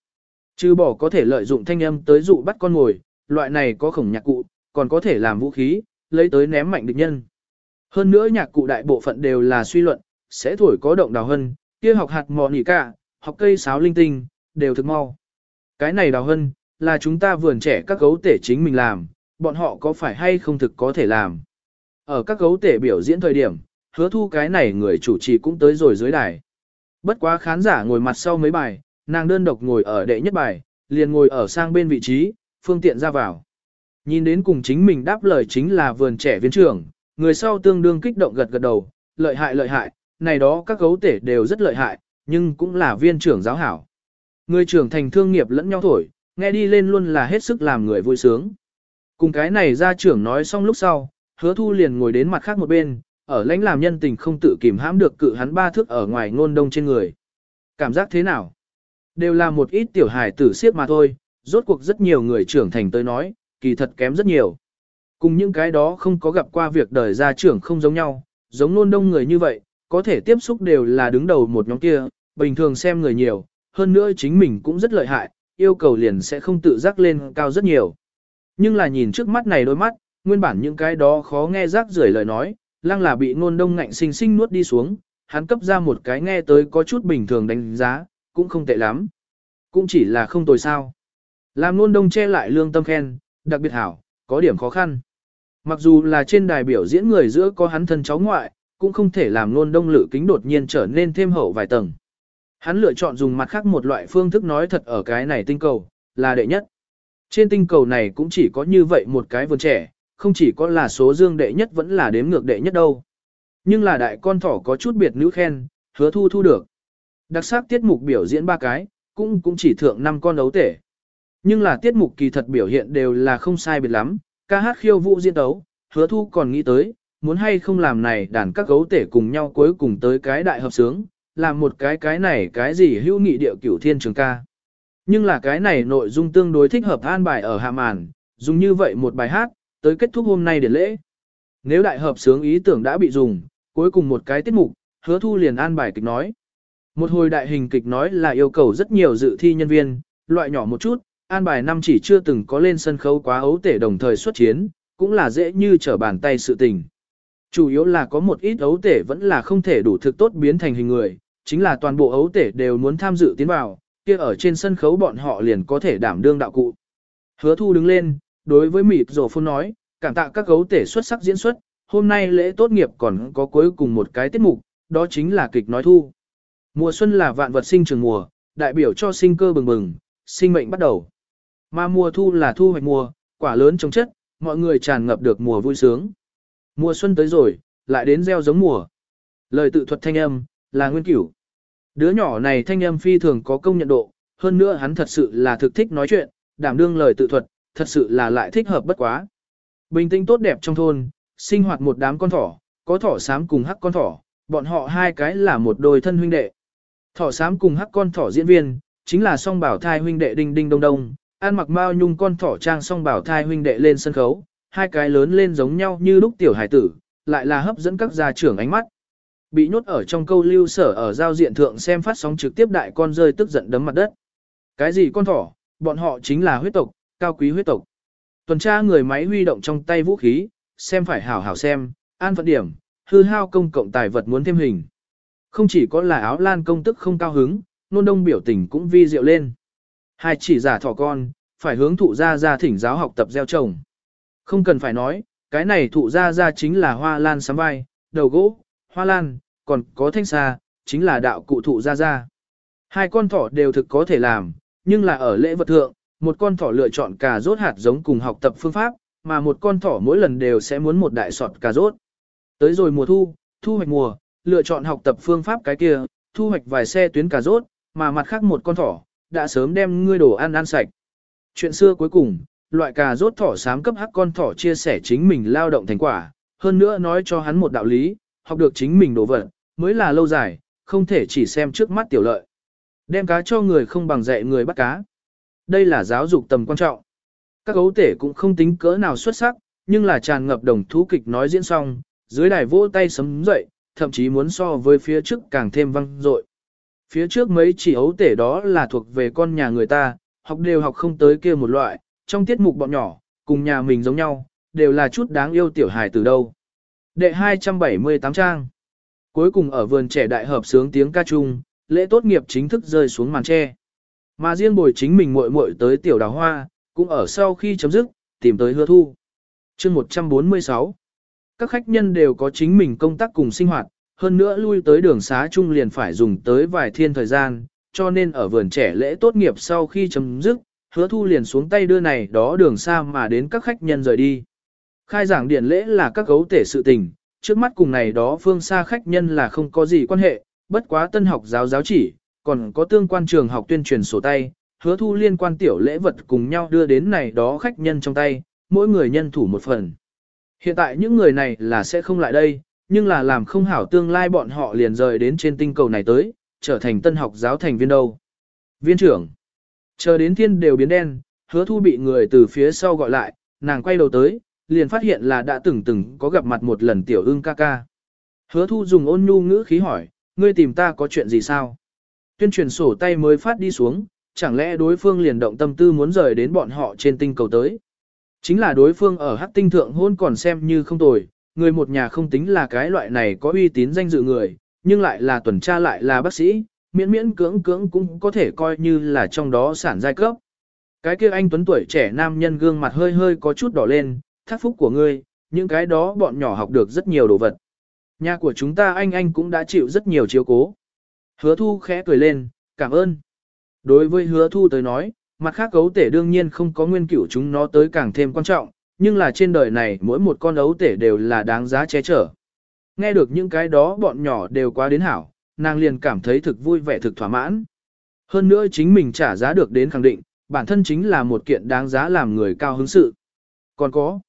Speaker 1: Trừ bỏ có thể lợi dụng thanh âm tới dụ bắt con ngồi, loại này có khổng nhạc cụ, còn có thể làm vũ khí, lấy tới ném mạnh địch nhân. Hơn nữa nhạc cụ đại bộ phận đều là suy luận, sẽ thổi có động đào hân, kia học hạt mò nỉ cả, học cây sáo linh tinh, đều thực mau. Cái này đào hân, là chúng ta vườn trẻ các gấu tể chính mình làm, bọn họ có phải hay không thực có thể làm. Ở các gấu tể biểu diễn thời điểm, hứa thu cái này người chủ trì cũng tới rồi dưới đài. Bất quá khán giả ngồi mặt sau mấy bài, nàng đơn độc ngồi ở đệ nhất bài, liền ngồi ở sang bên vị trí, phương tiện ra vào. Nhìn đến cùng chính mình đáp lời chính là vườn trẻ viên trưởng, người sau tương đương kích động gật gật đầu, lợi hại lợi hại, này đó các gấu tể đều rất lợi hại, nhưng cũng là viên trưởng giáo hảo. Người trưởng thành thương nghiệp lẫn nhau thổi, nghe đi lên luôn là hết sức làm người vui sướng. Cùng cái này ra trưởng nói xong lúc sau, hứa thu liền ngồi đến mặt khác một bên, ở lãnh làm nhân tình không tự kìm hãm được cự hắn ba thước ở ngoài ngôn đông trên người. Cảm giác thế nào? Đều là một ít tiểu hài tử siếp mà thôi, rốt cuộc rất nhiều người trưởng thành tới nói, kỳ thật kém rất nhiều. Cùng những cái đó không có gặp qua việc đời ra trưởng không giống nhau, giống nôn đông người như vậy, có thể tiếp xúc đều là đứng đầu một nhóm kia, bình thường xem người nhiều, hơn nữa chính mình cũng rất lợi hại, yêu cầu liền sẽ không tự giác lên cao rất nhiều. Nhưng là nhìn trước mắt này đôi mắt, nguyên bản những cái đó khó nghe rác rưởi lời nói, lăng là bị ngôn đông ngạnh sinh sinh nuốt đi xuống, hắn cấp ra một cái nghe tới có chút bình thường đánh giá, cũng không tệ lắm. Cũng chỉ là không tồi sao. Làm ngôn đông che lại lương tâm khen, đặc biệt hảo, có điểm khó khăn. Mặc dù là trên đài biểu diễn người giữa có hắn thân cháu ngoại, cũng không thể làm ngôn đông lự kính đột nhiên trở nên thêm hậu vài tầng. Hắn lựa chọn dùng mặt khác một loại phương thức nói thật ở cái này tinh cầu, là đệ nhất. Trên tinh cầu này cũng chỉ có như vậy một cái vườn trẻ, không chỉ có là số dương đệ nhất vẫn là đếm ngược đệ nhất đâu. Nhưng là đại con thỏ có chút biệt nữ khen, hứa thu thu được. Đặc sắc tiết mục biểu diễn ba cái, cũng cũng chỉ thượng năm con đấu tể. Nhưng là tiết mục kỳ thật biểu hiện đều là không sai biệt lắm, ca hát khiêu vũ diễn đấu, hứa thu còn nghĩ tới, muốn hay không làm này đàn các gấu tể cùng nhau cuối cùng tới cái đại hợp sướng, làm một cái cái này cái gì hữu nghị điệu cửu thiên trường ca. Nhưng là cái này nội dung tương đối thích hợp an bài ở hạ màn, dùng như vậy một bài hát, tới kết thúc hôm nay để lễ. Nếu đại hợp sướng ý tưởng đã bị dùng, cuối cùng một cái tiết mục, hứa thu liền an bài kịch nói. Một hồi đại hình kịch nói là yêu cầu rất nhiều dự thi nhân viên, loại nhỏ một chút, an bài năm chỉ chưa từng có lên sân khấu quá ấu tể đồng thời xuất chiến, cũng là dễ như trở bàn tay sự tình. Chủ yếu là có một ít ấu tể vẫn là không thể đủ thực tốt biến thành hình người, chính là toàn bộ ấu tể đều muốn tham dự tiến vào, kia ở trên sân khấu bọn họ liền có thể đảm đương đạo cụ. Hứa thu đứng lên, đối với mịt rổ phun nói, cảm tạ các gấu tể xuất sắc diễn xuất, hôm nay lễ tốt nghiệp còn có cuối cùng một cái tiết mục, đó chính là kịch nói thu. Mùa xuân là vạn vật sinh trường mùa, đại biểu cho sinh cơ bừng bừng, sinh mệnh bắt đầu. Mà mùa thu là thu hoạch mùa, quả lớn trồng chất, mọi người tràn ngập được mùa vui sướng. Mùa xuân tới rồi, lại đến gieo giống mùa. Lời tự thuật thanh âm, là nguyên cửu. Đứa nhỏ này thanh âm phi thường có công nhận độ, hơn nữa hắn thật sự là thực thích nói chuyện, đảm đương lời tự thuật, thật sự là lại thích hợp bất quá. Bình tĩnh tốt đẹp trong thôn, sinh hoạt một đám con thỏ, có thỏ xám cùng hắc con thỏ, bọn họ hai cái là một đôi thân huynh đệ. Thỏ xám cùng hắc con thỏ diễn viên, chính là song bảo thai huynh đệ đinh đinh đông đông, an mặc mao nhung con thỏ trang song bảo thai huynh đệ lên sân khấu, hai cái lớn lên giống nhau như lúc tiểu hải tử, lại là hấp dẫn các gia trưởng ánh mắt. Bị nhốt ở trong câu lưu sở ở giao diện thượng xem phát sóng trực tiếp đại con rơi tức giận đấm mặt đất. Cái gì con thỏ, bọn họ chính là huyết tộc, cao quý huyết tộc. Tuần tra người máy huy động trong tay vũ khí, xem phải hảo hảo xem, an phận điểm, hư hao công cộng tài vật muốn thêm hình. Không chỉ có là áo lan công tức không cao hứng, nôn đông biểu tình cũng vi diệu lên. Hai chỉ giả thỏ con, phải hướng thụ gia gia thỉnh giáo học tập gieo trồng. Không cần phải nói, cái này thụ gia gia chính là hoa lan sắm vai, đầu gỗ, hoa lan, còn có thanh xa, chính là đạo cụ thụ gia gia Hai con thỏ đều thực có thể làm, nhưng là ở lễ vật thượng, một con thỏ lựa chọn cà rốt hạt giống cùng học tập phương pháp, mà một con thỏ mỗi lần đều sẽ muốn một đại sọt cà rốt. Tới rồi mùa thu, thu hoạch mùa, lựa chọn học tập phương pháp cái kia, thu hoạch vài xe tuyến cà rốt, mà mặt khác một con thỏ, đã sớm đem ngươi đồ ăn ăn sạch. Chuyện xưa cuối cùng, loại cà rốt thỏ sám cấp hắc con thỏ chia sẻ chính mình lao động thành quả, hơn nữa nói cho hắn một đạo lý, học được chính mình đồ vật, mới là lâu dài, không thể chỉ xem trước mắt tiểu lợi. Đem cá cho người không bằng dạy người bắt cá. Đây là giáo dục tầm quan trọng. Các gấu tể cũng không tính cỡ nào xuất sắc, nhưng là tràn ngập đồng thú kịch nói diễn xong, dưới đài vỗ tay sấm dậy, thậm chí muốn so với phía trước càng thêm văng dội. Phía trước mấy chỉ ấu tể đó là thuộc về con nhà người ta, học đều học không tới kia một loại, trong tiết mục bọn nhỏ, cùng nhà mình giống nhau, đều là chút đáng yêu tiểu hài từ đâu. Đệ 278 trang Cuối cùng ở vườn trẻ đại hợp sướng tiếng ca chung, lễ tốt nghiệp chính thức rơi xuống màn tre. Mà riêng bồi chính mình muội muội tới tiểu đào hoa, cũng ở sau khi chấm dứt, tìm tới hứa thu. chương 146 Các khách nhân đều có chính mình công tác cùng sinh hoạt, hơn nữa lui tới đường xá chung liền phải dùng tới vài thiên thời gian, cho nên ở vườn trẻ lễ tốt nghiệp sau khi chấm dứt, hứa thu liền xuống tay đưa này đó đường xa mà đến các khách nhân rời đi. Khai giảng điển lễ là các gấu tể sự tình, trước mắt cùng này đó phương xa khách nhân là không có gì quan hệ, bất quá tân học giáo giáo chỉ, còn có tương quan trường học tuyên truyền sổ tay, hứa thu liên quan tiểu lễ vật cùng nhau đưa đến này đó khách nhân trong tay, mỗi người nhân thủ một phần. Hiện tại những người này là sẽ không lại đây, nhưng là làm không hảo tương lai bọn họ liền rời đến trên tinh cầu này tới, trở thành tân học giáo thành viên đâu. Viên trưởng, chờ đến thiên đều biến đen, hứa thu bị người từ phía sau gọi lại, nàng quay đầu tới, liền phát hiện là đã từng từng có gặp mặt một lần tiểu ưng ca ca. Hứa thu dùng ôn nhu ngữ khí hỏi, ngươi tìm ta có chuyện gì sao? Tuyên truyền sổ tay mới phát đi xuống, chẳng lẽ đối phương liền động tâm tư muốn rời đến bọn họ trên tinh cầu tới. Chính là đối phương ở hắc tinh thượng hôn còn xem như không tồi, người một nhà không tính là cái loại này có uy tín danh dự người, nhưng lại là tuần tra lại là bác sĩ, miễn miễn cưỡng cưỡng cũng có thể coi như là trong đó sản giai cấp. Cái kia anh tuấn tuổi trẻ nam nhân gương mặt hơi hơi có chút đỏ lên, thác phúc của ngươi, những cái đó bọn nhỏ học được rất nhiều đồ vật. Nhà của chúng ta anh anh cũng đã chịu rất nhiều chiếu cố. Hứa thu khẽ cười lên, cảm ơn. Đối với hứa thu tới nói, mặt khác gấu tể đương nhiên không có nguyên cửu chúng nó tới càng thêm quan trọng, nhưng là trên đời này mỗi một con ấu tể đều là đáng giá che chở. Nghe được những cái đó bọn nhỏ đều quá đến hảo, nàng liền cảm thấy thực vui vẻ thực thỏa mãn. Hơn nữa chính mình trả giá được đến khẳng định, bản thân chính là một kiện đáng giá làm người cao hứng sự. Còn có,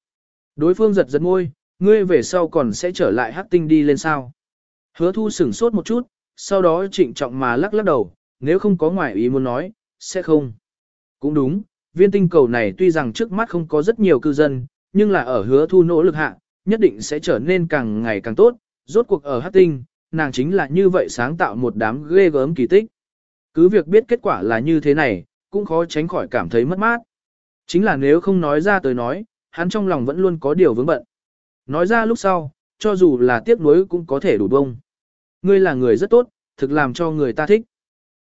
Speaker 1: đối phương giật giật ngôi, ngươi về sau còn sẽ trở lại hắc tinh đi lên sao. Hứa thu sửng sốt một chút, sau đó trịnh trọng mà lắc lắc đầu, nếu không có ngoại ý muốn nói, sẽ không. Cũng đúng, viên tinh cầu này tuy rằng trước mắt không có rất nhiều cư dân, nhưng là ở hứa thu nỗ lực hạ, nhất định sẽ trở nên càng ngày càng tốt, rốt cuộc ở hát tinh, nàng chính là như vậy sáng tạo một đám ghê gớm kỳ tích. Cứ việc biết kết quả là như thế này, cũng khó tránh khỏi cảm thấy mất mát. Chính là nếu không nói ra tới nói, hắn trong lòng vẫn luôn có điều vướng bận. Nói ra lúc sau, cho dù là tiếc nuối cũng có thể đủ bông. Ngươi là người rất tốt, thực làm cho người ta thích.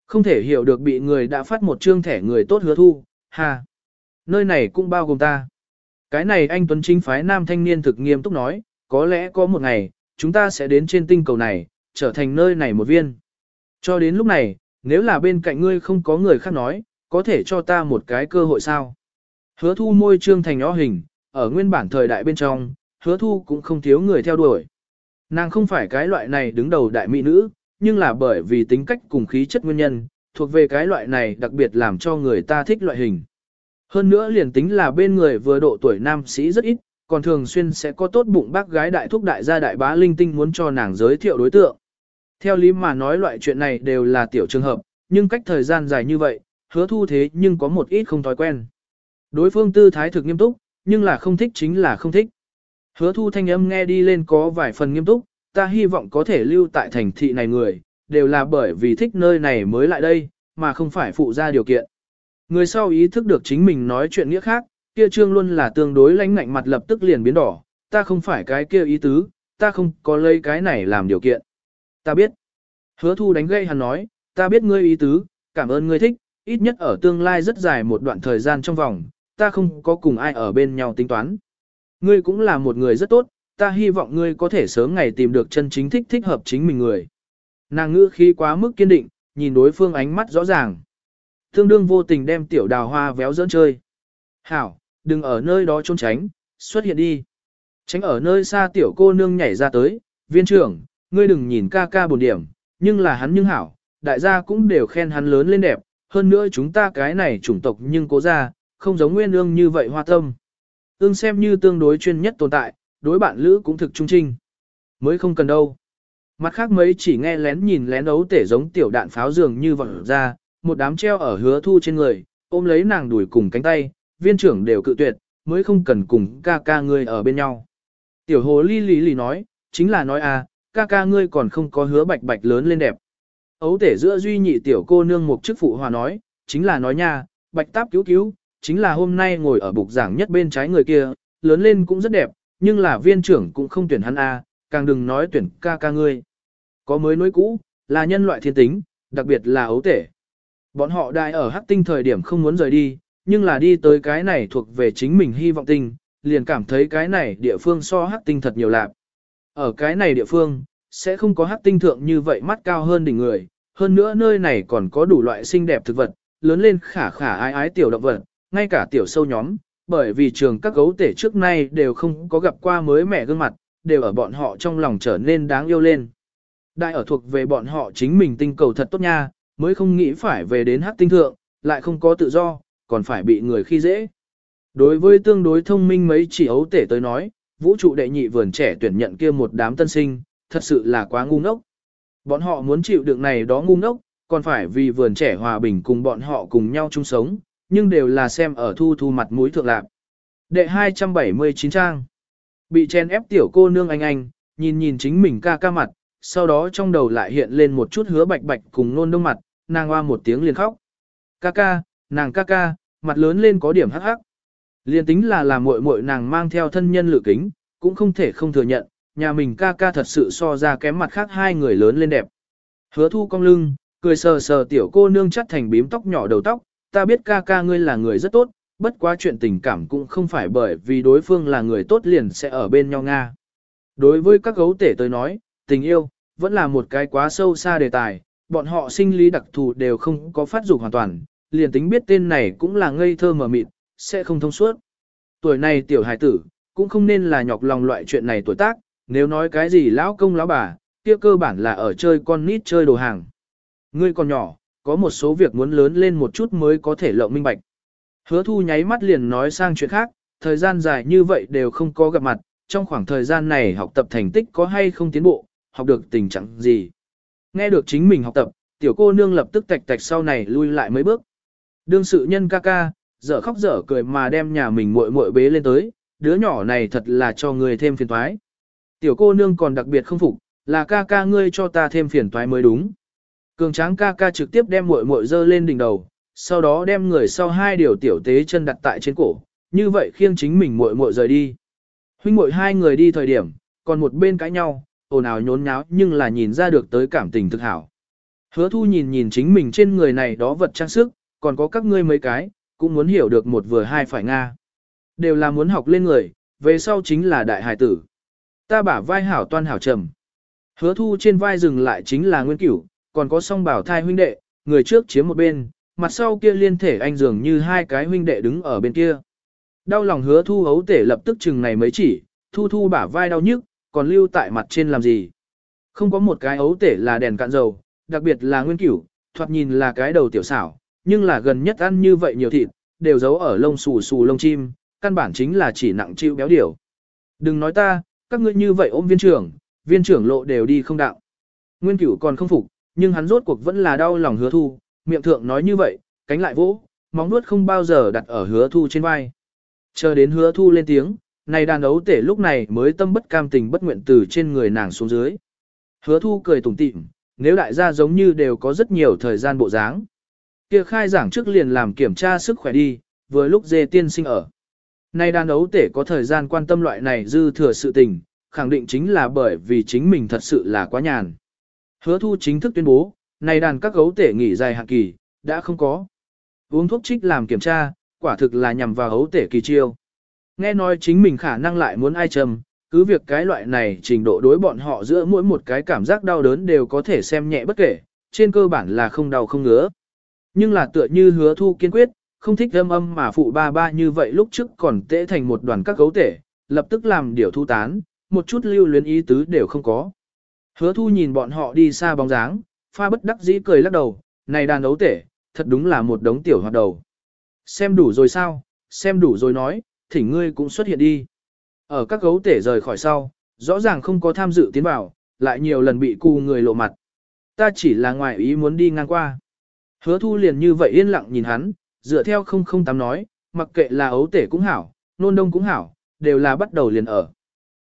Speaker 1: Không thể hiểu được bị người đã phát một chương thẻ người tốt hứa thu, ha. Nơi này cũng bao gồm ta. Cái này anh Tuấn Chính phái nam thanh niên thực nghiêm túc nói, có lẽ có một ngày, chúng ta sẽ đến trên tinh cầu này, trở thành nơi này một viên. Cho đến lúc này, nếu là bên cạnh ngươi không có người khác nói, có thể cho ta một cái cơ hội sao? Hứa thu môi trương thành nhỏ hình, ở nguyên bản thời đại bên trong, hứa thu cũng không thiếu người theo đuổi. Nàng không phải cái loại này đứng đầu đại mỹ nữ, nhưng là bởi vì tính cách cùng khí chất nguyên nhân, thuộc về cái loại này đặc biệt làm cho người ta thích loại hình. Hơn nữa liền tính là bên người vừa độ tuổi nam sĩ rất ít, còn thường xuyên sẽ có tốt bụng bác gái đại thúc đại gia đại bá linh tinh muốn cho nàng giới thiệu đối tượng. Theo lý mà nói loại chuyện này đều là tiểu trường hợp, nhưng cách thời gian dài như vậy, hứa thu thế nhưng có một ít không thói quen. Đối phương tư thái thực nghiêm túc, nhưng là không thích chính là không thích. Hứa thu thanh âm nghe đi lên có vài phần nghiêm túc, ta hy vọng có thể lưu tại thành thị này người, đều là bởi vì thích nơi này mới lại đây, mà không phải phụ ra điều kiện. Người sau ý thức được chính mình nói chuyện nghĩa khác, kia trương luôn là tương đối lãnh ngạnh mặt lập tức liền biến đỏ, ta không phải cái kia ý tứ, ta không có lấy cái này làm điều kiện. Ta biết. Hứa thu đánh gây hắn nói, ta biết ngươi ý tứ, cảm ơn ngươi thích, ít nhất ở tương lai rất dài một đoạn thời gian trong vòng, ta không có cùng ai ở bên nhau tính toán. Ngươi cũng là một người rất tốt, ta hy vọng ngươi có thể sớm ngày tìm được chân chính thích thích hợp chính mình người. Nàng ngữ khí quá mức kiên định, nhìn đối phương ánh mắt rõ ràng. Thương đương vô tình đem tiểu đào hoa véo dẫn chơi. Hảo, đừng ở nơi đó trốn tránh, xuất hiện đi. Tránh ở nơi xa tiểu cô nương nhảy ra tới, viên trưởng, ngươi đừng nhìn ca ca buồn điểm, nhưng là hắn nhưng hảo, đại gia cũng đều khen hắn lớn lên đẹp, hơn nữa chúng ta cái này chủng tộc nhưng cố ra, không giống nguyên ương như vậy hoa tâm. Ương xem như tương đối chuyên nhất tồn tại, đối bạn lữ cũng thực trung trinh. Mới không cần đâu. Mặt khác mấy chỉ nghe lén nhìn lén ấu tể giống tiểu đạn pháo dường như vọng ra, một đám treo ở hứa thu trên người, ôm lấy nàng đuổi cùng cánh tay, viên trưởng đều cự tuyệt, mới không cần cùng ca ca ngươi ở bên nhau. Tiểu hồ ly lý lì nói, chính là nói à, ca ca ngươi còn không có hứa bạch bạch lớn lên đẹp. Ấu tể giữa duy nhị tiểu cô nương một chức phụ hòa nói, chính là nói nha, bạch táp cứu cứu, chính là hôm nay ngồi ở bục giảng nhất bên trái người kia, lớn lên cũng rất đẹp, nhưng là viên trưởng cũng không tuyển hắn a, càng đừng nói tuyển ca ca ngươi. Có mới nối cũ, là nhân loại thiên tính, đặc biệt là ấu tể. Bọn họ đại ở hắc tinh thời điểm không muốn rời đi, nhưng là đi tới cái này thuộc về chính mình hy vọng tinh, liền cảm thấy cái này địa phương so hắc tinh thật nhiều lạc. Ở cái này địa phương, sẽ không có hắc tinh thượng như vậy mắt cao hơn đỉnh người, hơn nữa nơi này còn có đủ loại xinh đẹp thực vật, lớn lên khả khả ái ái tiểu động vật, ngay cả tiểu sâu nhóm, bởi vì trường các gấu tể trước nay đều không có gặp qua mới mẻ gương mặt, đều ở bọn họ trong lòng trở nên đáng yêu lên. Đại ở thuộc về bọn họ chính mình tinh cầu thật tốt nha, mới không nghĩ phải về đến hắc tinh thượng, lại không có tự do, còn phải bị người khi dễ. Đối với tương đối thông minh mấy chỉ ấu tể tới nói, vũ trụ đệ nhị vườn trẻ tuyển nhận kia một đám tân sinh, thật sự là quá ngu ngốc. Bọn họ muốn chịu đựng này đó ngu ngốc, còn phải vì vườn trẻ hòa bình cùng bọn họ cùng nhau chung sống, nhưng đều là xem ở thu thu mặt mũi thượng lạc. Đệ 279 trang. Bị chen ép tiểu cô nương anh anh, nhìn nhìn chính mình ca ca mặt, sau đó trong đầu lại hiện lên một chút hứa bạch bạch cùng nôn đông mặt, nàng hoa một tiếng liền khóc. Ca ca, nàng ca ca, mặt lớn lên có điểm hắc hắc. Liên tính là làm muội muội nàng mang theo thân nhân lự kính, cũng không thể không thừa nhận, nhà mình ca ca thật sự so ra kém mặt khác hai người lớn lên đẹp. Hứa thu cong lưng, cười sờ sờ tiểu cô nương chắt thành bím tóc nhỏ đầu tóc, ta biết ca ca ngươi là người rất tốt, bất quá chuyện tình cảm cũng không phải bởi vì đối phương là người tốt liền sẽ ở bên nhau Nga. Đối với các gấu tể tới nói, tình yêu, vẫn là một cái quá sâu xa đề tài, bọn họ sinh lý đặc thù đều không có phát dục hoàn toàn, liền tính biết tên này cũng là ngây thơ mờ mịt, sẽ không thông suốt. Tuổi này tiểu hài tử, cũng không nên là nhọc lòng loại chuyện này tuổi tác, nếu nói cái gì lão công lão bà, kia cơ bản là ở chơi con nít chơi đồ hàng. Ngươi còn nhỏ, có một số việc muốn lớn lên một chút mới có thể lộng minh bạch. Hứa thu nháy mắt liền nói sang chuyện khác, thời gian dài như vậy đều không có gặp mặt, trong khoảng thời gian này học tập thành tích có hay không tiến bộ, học được tình trạng gì. Nghe được chính mình học tập, tiểu cô nương lập tức tạch tạch sau này lui lại mấy bước. Đương sự nhân ca ca, dở khóc dở cười mà đem nhà mình muội muội bế lên tới, đứa nhỏ này thật là cho người thêm phiền toái. Tiểu cô nương còn đặc biệt không phục, là ca ca ngươi cho ta thêm phiền toái mới đúng. Cường tráng ca ca trực tiếp đem muội muội dơ lên đỉnh đầu, sau đó đem người sau hai điều tiểu tế chân đặt tại trên cổ, như vậy khiêng chính mình muội muội rời đi. Huynh muội hai người đi thời điểm, còn một bên cãi nhau, ồn ào nhốn nháo nhưng là nhìn ra được tới cảm tình thực hảo. Hứa thu nhìn nhìn chính mình trên người này đó vật trang sức, còn có các ngươi mấy cái, cũng muốn hiểu được một vừa hai phải Nga. Đều là muốn học lên người, về sau chính là đại hải tử. Ta bả vai hảo toan hảo trầm. Hứa thu trên vai dừng lại chính là nguyên cửu, còn có song bảo thai huynh đệ, người trước chiếm một bên, mặt sau kia liên thể anh dường như hai cái huynh đệ đứng ở bên kia. Đau lòng hứa thu hấu tể lập tức chừng này mới chỉ, thu thu bả vai đau nhức, còn lưu tại mặt trên làm gì. Không có một cái ấu tể là đèn cạn dầu, đặc biệt là nguyên cửu, thoạt nhìn là cái đầu tiểu xảo, nhưng là gần nhất ăn như vậy nhiều thịt, đều giấu ở lông xù xù lông chim, căn bản chính là chỉ nặng chịu béo điều. Đừng nói ta, các ngươi như vậy ôm viên trưởng, viên trưởng lộ đều đi không đạo. Nguyên cửu còn không phục, nhưng hắn rốt cuộc vẫn là đau lòng hứa thu, miệng thượng nói như vậy, cánh lại vỗ, móng nuốt không bao giờ đặt ở hứa thu trên vai. Chờ đến hứa thu lên tiếng, này đàn ấu tể lúc này mới tâm bất cam tình bất nguyện từ trên người nàng xuống dưới. Hứa thu cười tủm tỉm, nếu đại gia giống như đều có rất nhiều thời gian bộ dáng. kia khai giảng trước liền làm kiểm tra sức khỏe đi, vừa lúc dê tiên sinh ở. Này đàn ấu tể có thời gian quan tâm loại này dư thừa sự tình, khẳng định chính là bởi vì chính mình thật sự là quá nhàn. Hứa thu chính thức tuyên bố, này đàn các gấu tể nghỉ dài hạn kỳ, đã không có. Uống thuốc trích làm kiểm tra, quả thực là nhằm vào gấu tể kỳ chiêu. Nghe nói chính mình khả năng lại muốn ai trầm, Cứ việc cái loại này trình độ đối bọn họ giữa mỗi một cái cảm giác đau đớn đều có thể xem nhẹ bất kể, trên cơ bản là không đau không ngứa. Nhưng là tựa như hứa thu kiên quyết, không thích âm âm mà phụ ba ba như vậy lúc trước còn tễ thành một đoàn các gấu tể, lập tức làm điều thu tán, một chút lưu luyến ý tứ đều không có. Hứa thu nhìn bọn họ đi xa bóng dáng, pha bất đắc dĩ cười lắc đầu, này đàn ấu tể, thật đúng là một đống tiểu hoạt đầu. Xem đủ rồi sao, xem đủ rồi nói, thỉnh ngươi cũng xuất hiện đi. Ở các gấu tể rời khỏi sau, rõ ràng không có tham dự tiến vào, lại nhiều lần bị cù người lộ mặt. Ta chỉ là ngoài ý muốn đi ngang qua. Hứa thu liền như vậy yên lặng nhìn hắn, dựa theo 008 nói, mặc kệ là ấu tể cũng hảo, nôn đông cũng hảo, đều là bắt đầu liền ở.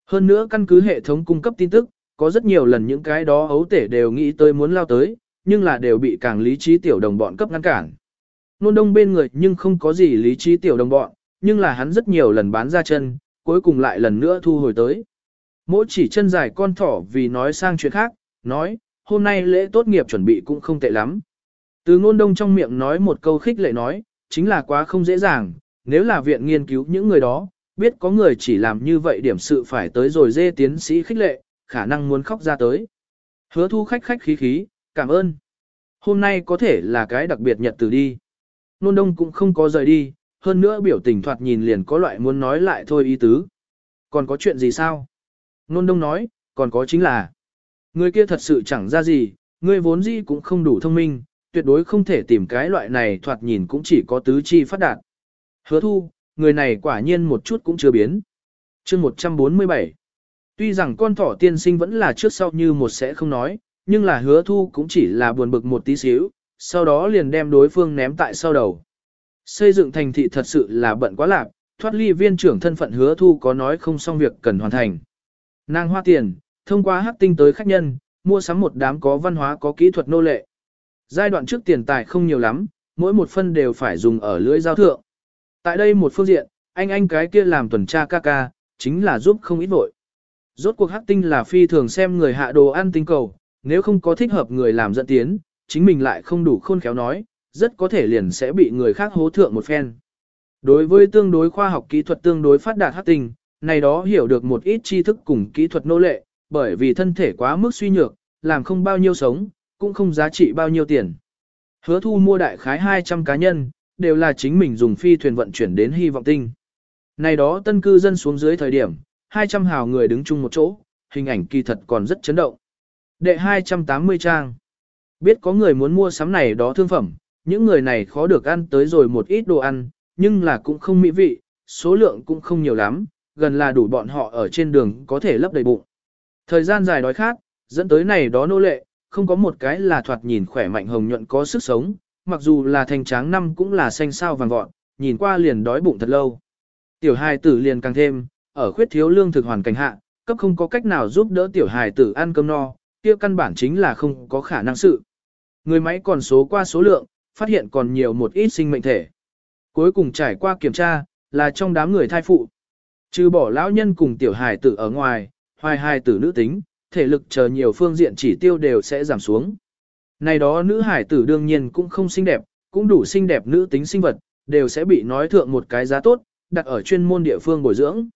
Speaker 1: Hơn nữa căn cứ hệ thống cung cấp tin tức, có rất nhiều lần những cái đó ấu tể đều nghĩ tới muốn lao tới, nhưng là đều bị càng lý trí tiểu đồng bọn cấp ngăn cản. Nôn đông bên người nhưng không có gì lý trí tiểu đồng bọn, nhưng là hắn rất nhiều lần bán ra chân, cuối cùng lại lần nữa thu hồi tới. Mỗi chỉ chân dài con thỏ vì nói sang chuyện khác, nói, hôm nay lễ tốt nghiệp chuẩn bị cũng không tệ lắm. Từ ngôn đông trong miệng nói một câu khích lệ nói, chính là quá không dễ dàng, nếu là viện nghiên cứu những người đó, biết có người chỉ làm như vậy điểm sự phải tới rồi dê tiến sĩ khích lệ, khả năng muốn khóc ra tới. Hứa thu khách khách khí khí, cảm ơn. Hôm nay có thể là cái đặc biệt nhật từ đi. Nôn đông cũng không có rời đi, hơn nữa biểu tình thoạt nhìn liền có loại muốn nói lại thôi ý tứ. Còn có chuyện gì sao? Nôn đông nói, còn có chính là, người kia thật sự chẳng ra gì, người vốn gì cũng không đủ thông minh, tuyệt đối không thể tìm cái loại này thoạt nhìn cũng chỉ có tứ chi phát đạt. Hứa thu, người này quả nhiên một chút cũng chưa biến. chương 147 Tuy rằng con thỏ tiên sinh vẫn là trước sau như một sẽ không nói, nhưng là hứa thu cũng chỉ là buồn bực một tí xíu, sau đó liền đem đối phương ném tại sau đầu. Xây dựng thành thị thật sự là bận quá lạc, thoát ly viên trưởng thân phận hứa thu có nói không xong việc cần hoàn thành. Nàng hoa tiền, thông qua hắc tinh tới khách nhân, mua sắm một đám có văn hóa có kỹ thuật nô lệ. Giai đoạn trước tiền tài không nhiều lắm, mỗi một phân đều phải dùng ở lưỡi giao thượng. Tại đây một phương diện, anh anh cái kia làm tuần tra ca ca, chính là giúp không ít vội. Rốt cuộc hắc tinh là phi thường xem người hạ đồ ăn tinh cầu, nếu không có thích hợp người làm dẫn tiến, chính mình lại không đủ khôn khéo nói, rất có thể liền sẽ bị người khác hố thượng một phen. Đối với tương đối khoa học kỹ thuật tương đối phát đạt hắc tinh, này đó hiểu được một ít tri thức cùng kỹ thuật nô lệ, bởi vì thân thể quá mức suy nhược, làm không bao nhiêu sống, cũng không giá trị bao nhiêu tiền. Hứa thu mua đại khái 200 cá nhân, đều là chính mình dùng phi thuyền vận chuyển đến hy vọng tinh. Này đó tân cư dân xuống dưới thời điểm, 200 hào người đứng chung một chỗ, hình ảnh kỳ thật còn rất chấn động. Đệ 280 trang. Biết có người muốn mua sắm này đó thương phẩm, những người này khó được ăn tới rồi một ít đồ ăn, nhưng là cũng không mỹ vị, số lượng cũng không nhiều lắm, gần là đủ bọn họ ở trên đường có thể lấp đầy bụng. Thời gian dài đói khát, dẫn tới này đó nô lệ, không có một cái là thoạt nhìn khỏe mạnh hồng nhuận có sức sống, mặc dù là thành tráng năm cũng là xanh sao vàng vọt, nhìn qua liền đói bụng thật lâu. Tiểu hài tử liền càng thêm, ở khuyết thiếu lương thực hoàn cảnh hạ, cấp không có cách nào giúp đỡ tiểu hài tử ăn cơm no, kia căn bản chính là không có khả năng sự. Người máy còn số qua số lượng, phát hiện còn nhiều một ít sinh mệnh thể. Cuối cùng trải qua kiểm tra, là trong đám người thai phụ. Trừ bỏ lão nhân cùng tiểu hài tử ở ngoài, hoài hài tử nữ tính, thể lực chờ nhiều phương diện chỉ tiêu đều sẽ giảm xuống. Này đó nữ hải tử đương nhiên cũng không xinh đẹp, cũng đủ xinh đẹp nữ tính sinh vật, đều sẽ bị nói thượng một cái giá tốt, đặt ở chuyên môn địa phương bồi dưỡng.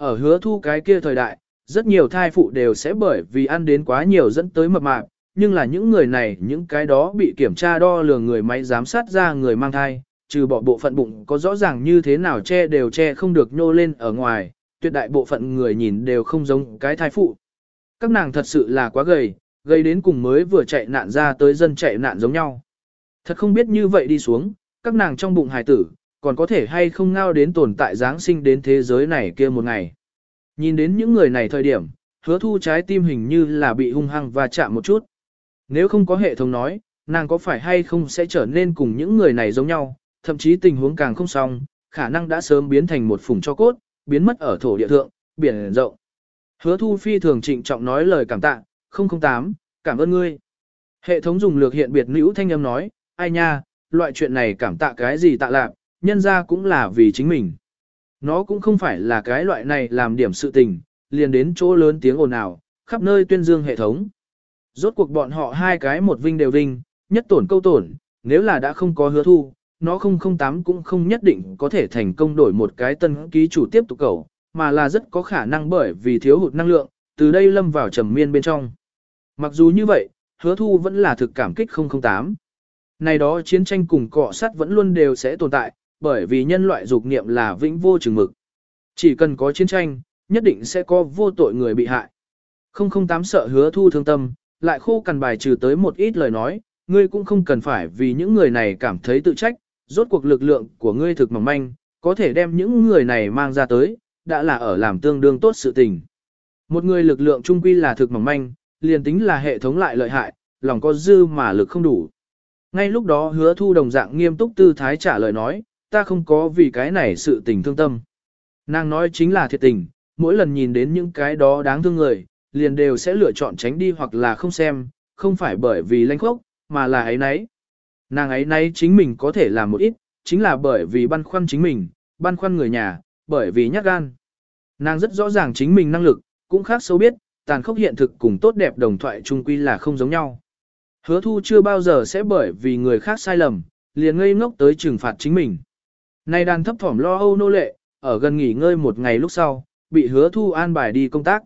Speaker 1: Ở hứa thu cái kia thời đại, rất nhiều thai phụ đều sẽ bởi vì ăn đến quá nhiều dẫn tới mập mạp, nhưng là những người này, những cái đó bị kiểm tra đo lường người máy giám sát ra người mang thai, trừ bỏ bộ phận bụng có rõ ràng như thế nào che đều che không được nhô lên ở ngoài, tuyệt đại bộ phận người nhìn đều không giống cái thai phụ. Các nàng thật sự là quá gầy, gầy đến cùng mới vừa chạy nạn ra tới dân chạy nạn giống nhau. Thật không biết như vậy đi xuống, các nàng trong bụng hài tử, còn có thể hay không ngao đến tồn tại Giáng sinh đến thế giới này kia một ngày. Nhìn đến những người này thời điểm, hứa thu trái tim hình như là bị hung hăng và chạm một chút. Nếu không có hệ thống nói, nàng có phải hay không sẽ trở nên cùng những người này giống nhau, thậm chí tình huống càng không xong, khả năng đã sớm biến thành một phùng cho cốt, biến mất ở thổ địa thượng, biển rộng. Hứa thu phi thường trịnh trọng nói lời cảm tạ, 008, cảm ơn ngươi. Hệ thống dùng lược hiện biệt nữ thanh âm nói, ai nha, loại chuyện này cảm tạ cái gì tạ lạc, nhân ra cũng là vì chính mình. Nó cũng không phải là cái loại này làm điểm sự tình, liền đến chỗ lớn tiếng ồn ào, khắp nơi tuyên dương hệ thống. Rốt cuộc bọn họ hai cái một vinh đều vinh, nhất tổn câu tổn, nếu là đã không có hứa thu, nó 008 cũng không nhất định có thể thành công đổi một cái tân ký chủ tiếp tục cầu, mà là rất có khả năng bởi vì thiếu hụt năng lượng, từ đây lâm vào trầm miên bên trong. Mặc dù như vậy, hứa thu vẫn là thực cảm kích 008. Này đó chiến tranh cùng cọ sát vẫn luôn đều sẽ tồn tại, bởi vì nhân loại dục niệm là vĩnh vô chừng mực. Chỉ cần có chiến tranh, nhất định sẽ có vô tội người bị hại. 008 sợ hứa thu thương tâm, lại khô cằn bài trừ tới một ít lời nói, ngươi cũng không cần phải vì những người này cảm thấy tự trách, rốt cuộc lực lượng của ngươi thực mỏng manh, có thể đem những người này mang ra tới, đã là ở làm tương đương tốt sự tình. Một người lực lượng trung quy là thực mỏng manh, liền tính là hệ thống lại lợi hại, lòng có dư mà lực không đủ. Ngay lúc đó hứa thu đồng dạng nghiêm túc tư thái trả lời nói, ta không có vì cái này sự tình thương tâm. Nàng nói chính là thiệt tình, mỗi lần nhìn đến những cái đó đáng thương người, liền đều sẽ lựa chọn tránh đi hoặc là không xem, không phải bởi vì lanh khốc, mà là ấy nấy. Nàng ấy nấy chính mình có thể làm một ít, chính là bởi vì băn khoăn chính mình, băn khoăn người nhà, bởi vì nhát gan. Nàng rất rõ ràng chính mình năng lực, cũng khác sâu biết, tàn khốc hiện thực cùng tốt đẹp đồng thoại chung quy là không giống nhau. Hứa thu chưa bao giờ sẽ bởi vì người khác sai lầm, liền ngây ngốc tới trừng phạt chính mình. Nay đàn thấp thỏm lo âu nô lệ, ở gần nghỉ ngơi một ngày lúc sau, bị hứa thu an bài đi công tác.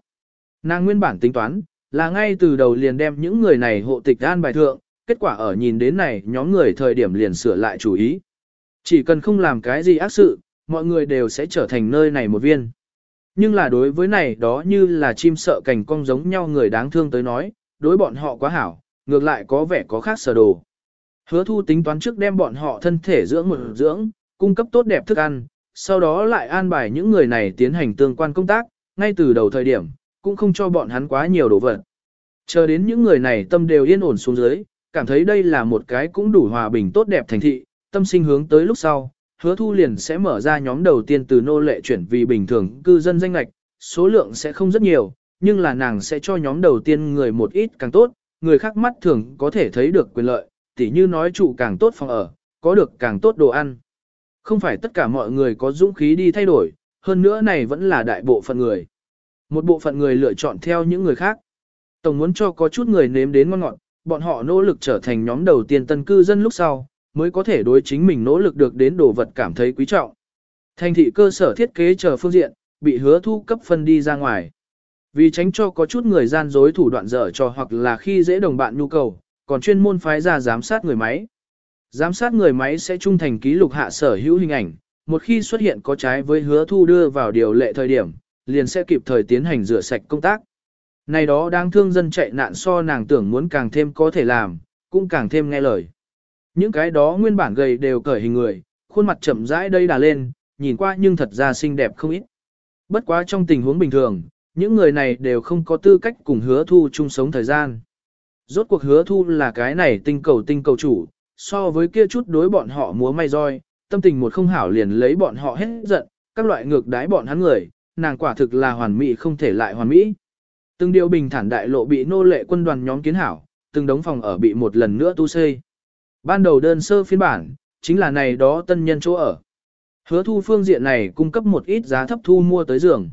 Speaker 1: Nàng nguyên bản tính toán, là ngay từ đầu liền đem những người này hộ tịch an bài thượng, kết quả ở nhìn đến này nhóm người thời điểm liền sửa lại chủ ý. Chỉ cần không làm cái gì ác sự, mọi người đều sẽ trở thành nơi này một viên. Nhưng là đối với này đó như là chim sợ cảnh cong giống nhau người đáng thương tới nói, đối bọn họ quá hảo, ngược lại có vẻ có khác sở đồ. Hứa thu tính toán trước đem bọn họ thân thể dưỡng một dưỡng, cung cấp tốt đẹp thức ăn, sau đó lại an bài những người này tiến hành tương quan công tác, ngay từ đầu thời điểm, cũng không cho bọn hắn quá nhiều đồ vật. Chờ đến những người này tâm đều yên ổn xuống dưới, cảm thấy đây là một cái cũng đủ hòa bình tốt đẹp thành thị, tâm sinh hướng tới lúc sau, hứa thu liền sẽ mở ra nhóm đầu tiên từ nô lệ chuyển vì bình thường cư dân danh lạch, số lượng sẽ không rất nhiều, nhưng là nàng sẽ cho nhóm đầu tiên người một ít càng tốt, người khác mắt thường có thể thấy được quyền lợi, tỉ như nói chủ càng tốt phòng ở, có được càng tốt đồ ăn. Không phải tất cả mọi người có dũng khí đi thay đổi, hơn nữa này vẫn là đại bộ phận người. Một bộ phận người lựa chọn theo những người khác. Tổng muốn cho có chút người nếm đến ngon ngọt, bọn họ nỗ lực trở thành nhóm đầu tiên tân cư dân lúc sau, mới có thể đối chính mình nỗ lực được đến đồ vật cảm thấy quý trọng. Thành thị cơ sở thiết kế chờ phương diện, bị hứa thu cấp phân đi ra ngoài. Vì tránh cho có chút người gian dối thủ đoạn dở cho hoặc là khi dễ đồng bạn nhu cầu, còn chuyên môn phái ra giám sát người máy. Giám sát người máy sẽ trung thành ký lục hạ sở hữu hình ảnh, một khi xuất hiện có trái với hứa thu đưa vào điều lệ thời điểm, liền sẽ kịp thời tiến hành rửa sạch công tác. Này đó đang thương dân chạy nạn so nàng tưởng muốn càng thêm có thể làm, cũng càng thêm nghe lời. Những cái đó nguyên bản gầy đều cởi hình người, khuôn mặt chậm rãi đây đà lên, nhìn qua nhưng thật ra xinh đẹp không ít. Bất quá trong tình huống bình thường, những người này đều không có tư cách cùng hứa thu chung sống thời gian. Rốt cuộc hứa thu là cái này tinh cầu tinh cầu chủ, so với kia chút đối bọn họ múa may roi, tâm tình một không hảo liền lấy bọn họ hết giận, các loại ngược đái bọn hắn người, nàng quả thực là hoàn mỹ không thể lại hoàn mỹ. Từng điều bình thản đại lộ bị nô lệ quân đoàn nhóm kiến hảo, từng đống phòng ở bị một lần nữa tu xây. Ban đầu đơn sơ phiên bản, chính là này đó tân nhân chỗ ở. Hứa thu phương diện này cung cấp một ít giá thấp thu mua tới giường.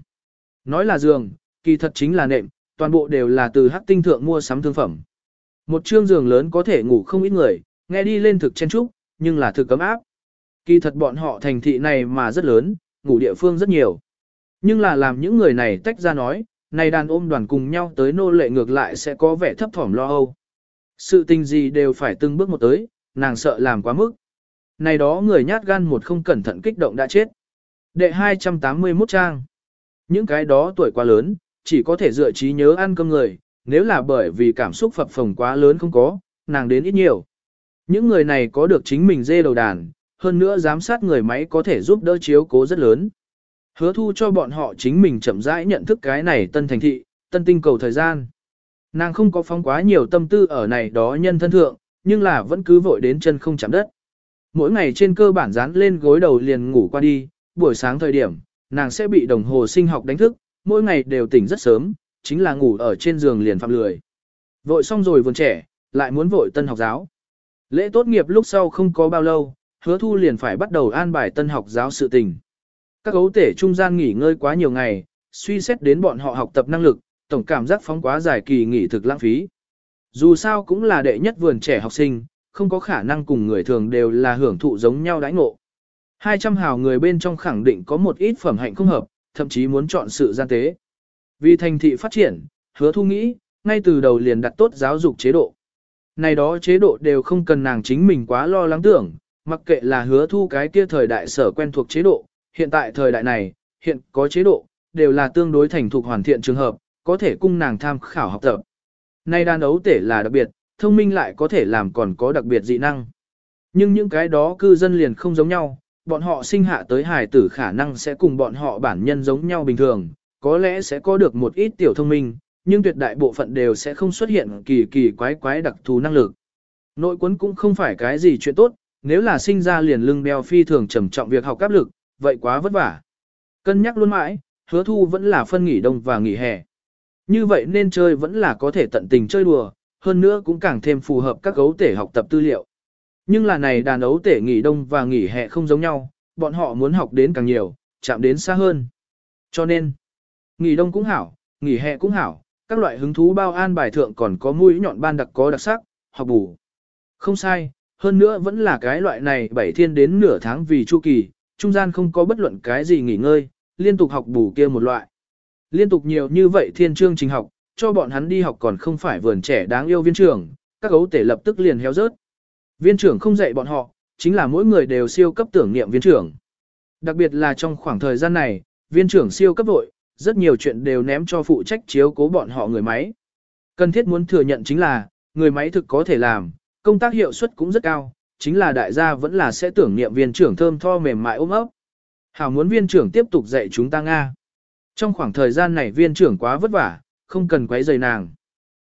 Speaker 1: Nói là giường, kỳ thật chính là nệm, toàn bộ đều là từ hắc tinh thượng mua sắm thương phẩm. Một chương giường lớn có thể ngủ không ít người, nghe đi lên thực chen trúc, nhưng là thực cấm áp. Kỳ thật bọn họ thành thị này mà rất lớn, ngủ địa phương rất nhiều. Nhưng là làm những người này tách ra nói, này đàn ôm đoàn cùng nhau tới nô lệ ngược lại sẽ có vẻ thấp thỏm lo âu. Sự tình gì đều phải từng bước một tới, nàng sợ làm quá mức. Này đó người nhát gan một không cẩn thận kích động đã chết. Đệ 281 trang. Những cái đó tuổi quá lớn, chỉ có thể dựa trí nhớ ăn cơm người, nếu là bởi vì cảm xúc phập phồng quá lớn không có, nàng đến ít nhiều. Những người này có được chính mình dê đầu đàn, hơn nữa giám sát người máy có thể giúp đỡ chiếu cố rất lớn. Hứa thu cho bọn họ chính mình chậm rãi nhận thức cái này tân thành thị, tân tinh cầu thời gian. Nàng không có phóng quá nhiều tâm tư ở này đó nhân thân thượng, nhưng là vẫn cứ vội đến chân không chạm đất. Mỗi ngày trên cơ bản dán lên gối đầu liền ngủ qua đi, buổi sáng thời điểm, nàng sẽ bị đồng hồ sinh học đánh thức, mỗi ngày đều tỉnh rất sớm, chính là ngủ ở trên giường liền phạm lười. Vội xong rồi vườn trẻ, lại muốn vội tân học giáo. Lễ tốt nghiệp lúc sau không có bao lâu, hứa thu liền phải bắt đầu an bài tân học giáo sự tình. Các gấu tể trung gian nghỉ ngơi quá nhiều ngày, suy xét đến bọn họ học tập năng lực, tổng cảm giác phóng quá dài kỳ nghỉ thực lãng phí. Dù sao cũng là đệ nhất vườn trẻ học sinh, không có khả năng cùng người thường đều là hưởng thụ giống nhau đãi ngộ. 200 hào người bên trong khẳng định có một ít phẩm hạnh không hợp, thậm chí muốn chọn sự gian tế. Vì thành thị phát triển, hứa thu nghĩ, ngay từ đầu liền đặt tốt giáo dục chế độ. Này đó chế độ đều không cần nàng chính mình quá lo lắng tưởng, mặc kệ là hứa thu cái kia thời đại sở quen thuộc chế độ, hiện tại thời đại này, hiện có chế độ, đều là tương đối thành thục hoàn thiện trường hợp, có thể cung nàng tham khảo học tập. Nay đàn ấu tể là đặc biệt, thông minh lại có thể làm còn có đặc biệt dị năng. Nhưng những cái đó cư dân liền không giống nhau, bọn họ sinh hạ tới hài tử khả năng sẽ cùng bọn họ bản nhân giống nhau bình thường, có lẽ sẽ có được một ít tiểu thông minh, nhưng tuyệt đại bộ phận đều sẽ không xuất hiện kỳ kỳ quái quái đặc thù năng lực. Nội quấn cũng không phải cái gì chuyện tốt, nếu là sinh ra liền lưng đeo phi thường trầm trọng việc học áp lực, vậy quá vất vả. Cân nhắc luôn mãi, hứa thu vẫn là phân nghỉ đông và nghỉ hè. Như vậy nên chơi vẫn là có thể tận tình chơi đùa, hơn nữa cũng càng thêm phù hợp các gấu tể học tập tư liệu. Nhưng là này đàn ấu tể nghỉ đông và nghỉ hè không giống nhau, bọn họ muốn học đến càng nhiều, chạm đến xa hơn. Cho nên, nghỉ đông cũng hảo, nghỉ hè cũng hảo, các loại hứng thú bao an bài thượng còn có mũi nhọn ban đặc có đặc sắc, học bù. Không sai, hơn nữa vẫn là cái loại này bảy thiên đến nửa tháng vì chu kỳ, trung gian không có bất luận cái gì nghỉ ngơi, liên tục học bù kia một loại. Liên tục nhiều như vậy thiên chương trình học, cho bọn hắn đi học còn không phải vườn trẻ đáng yêu viên trưởng, các gấu tể lập tức liền héo rớt. Viên trưởng không dạy bọn họ, chính là mỗi người đều siêu cấp tưởng niệm viên trưởng. Đặc biệt là trong khoảng thời gian này, viên trưởng siêu cấp vội, rất nhiều chuyện đều ném cho phụ trách chiếu cố bọn họ người máy. Cần thiết muốn thừa nhận chính là, người máy thực có thể làm, công tác hiệu suất cũng rất cao, chính là đại gia vẫn là sẽ tưởng niệm viên trưởng thơm tho mềm mại ôm ấp. Hảo muốn viên trưởng tiếp tục dạy chúng ta Nga. Trong khoảng thời gian này viên trưởng quá vất vả, không cần quấy rầy nàng.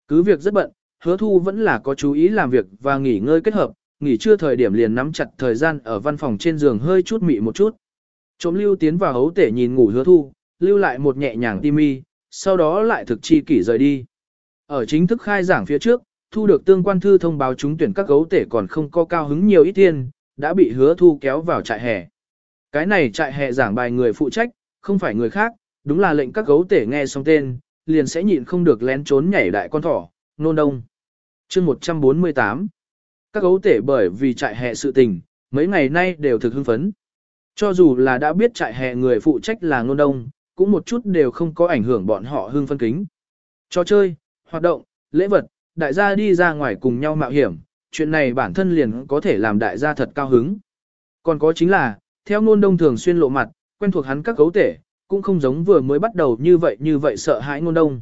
Speaker 1: Cứ việc rất bận, hứa thu vẫn là có chú ý làm việc và nghỉ ngơi kết hợp, nghỉ trưa thời điểm liền nắm chặt thời gian ở văn phòng trên giường hơi chút mị một chút. Trộm lưu tiến vào hấu tể nhìn ngủ hứa thu, lưu lại một nhẹ nhàng tim mi, sau đó lại thực chi kỷ rời đi. Ở chính thức khai giảng phía trước, thu được tương quan thư thông báo trúng tuyển các gấu tể còn không có cao hứng nhiều ít tiền, đã bị hứa thu kéo vào trại hè. Cái này trại hè giảng bài người phụ trách, không phải người khác, đúng là lệnh các gấu tể nghe xong tên, liền sẽ nhịn không được lén trốn nhảy đại con thỏ, nôn đông. chương 148 Các gấu tể bởi vì trại hè sự tình, mấy ngày nay đều thực hưng phấn. Cho dù là đã biết trại hè người phụ trách là nôn đông, cũng một chút đều không có ảnh hưởng bọn họ hương phân kính. Trò chơi, hoạt động, lễ vật, đại gia đi ra ngoài cùng nhau mạo hiểm, chuyện này bản thân liền có thể làm đại gia thật cao hứng. Còn có chính là, theo ngôn đông thường xuyên lộ mặt, quen thuộc hắn các cấu tể, cũng không giống vừa mới bắt đầu như vậy như vậy sợ hãi ngôn đông.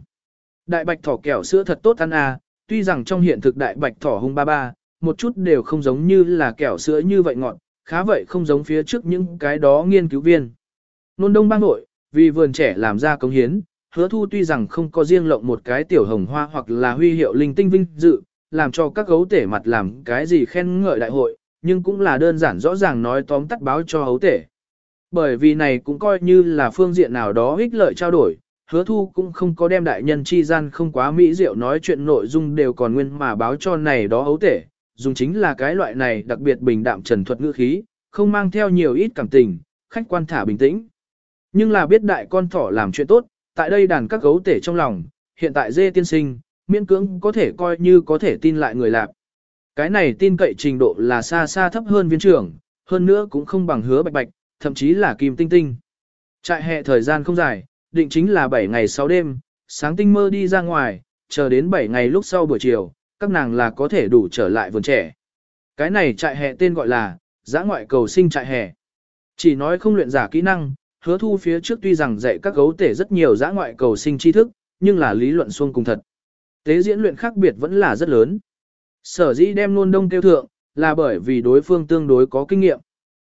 Speaker 1: Đại bạch thỏ kẹo sữa thật tốt ăn à, tuy rằng trong hiện thực đại bạch thỏ hung ba ba, một chút đều không giống như là kẹo sữa như vậy ngọt, khá vậy không giống phía trước những cái đó nghiên cứu viên. Nôn đông bang nội, vì vườn trẻ làm ra công hiến, hứa thu tuy rằng không có riêng lộng một cái tiểu hồng hoa hoặc là huy hiệu linh tinh vinh dự, làm cho các gấu tể mặt làm cái gì khen ngợi đại hội, nhưng cũng là đơn giản rõ ràng nói tóm tắt báo cho hấu tể. Bởi vì này cũng coi như là phương diện nào đó ích lợi trao đổi, hứa thu cũng không có đem đại nhân chi gian không quá mỹ diệu nói chuyện nội dung đều còn nguyên mà báo cho này đó hấu tể, dùng chính là cái loại này đặc biệt bình đạm trần thuật ngữ khí, không mang theo nhiều ít cảm tình, khách quan thả bình tĩnh. Nhưng là biết đại con thỏ làm chuyện tốt, tại đây đàn các gấu tể trong lòng, hiện tại dê tiên sinh, miễn cưỡng có thể coi như có thể tin lại người lạp. Cái này tin cậy trình độ là xa xa thấp hơn viên trưởng, hơn nữa cũng không bằng hứa bạch bạch, thậm chí là kim tinh tinh. Trại hè thời gian không dài, định chính là 7 ngày 6 đêm, sáng tinh mơ đi ra ngoài, chờ đến 7 ngày lúc sau buổi chiều, các nàng là có thể đủ trở lại vườn trẻ. Cái này trại hè tên gọi là, giã ngoại cầu sinh trại hè. Chỉ nói không luyện giả kỹ năng, hứa thu phía trước tuy rằng dạy các gấu tể rất nhiều giã ngoại cầu sinh tri thức, nhưng là lý luận xuông cùng thật. Tế diễn luyện khác biệt vẫn là rất lớn. Sở dĩ đem luôn đông tiêu thượng, là bởi vì đối phương tương đối có kinh nghiệm.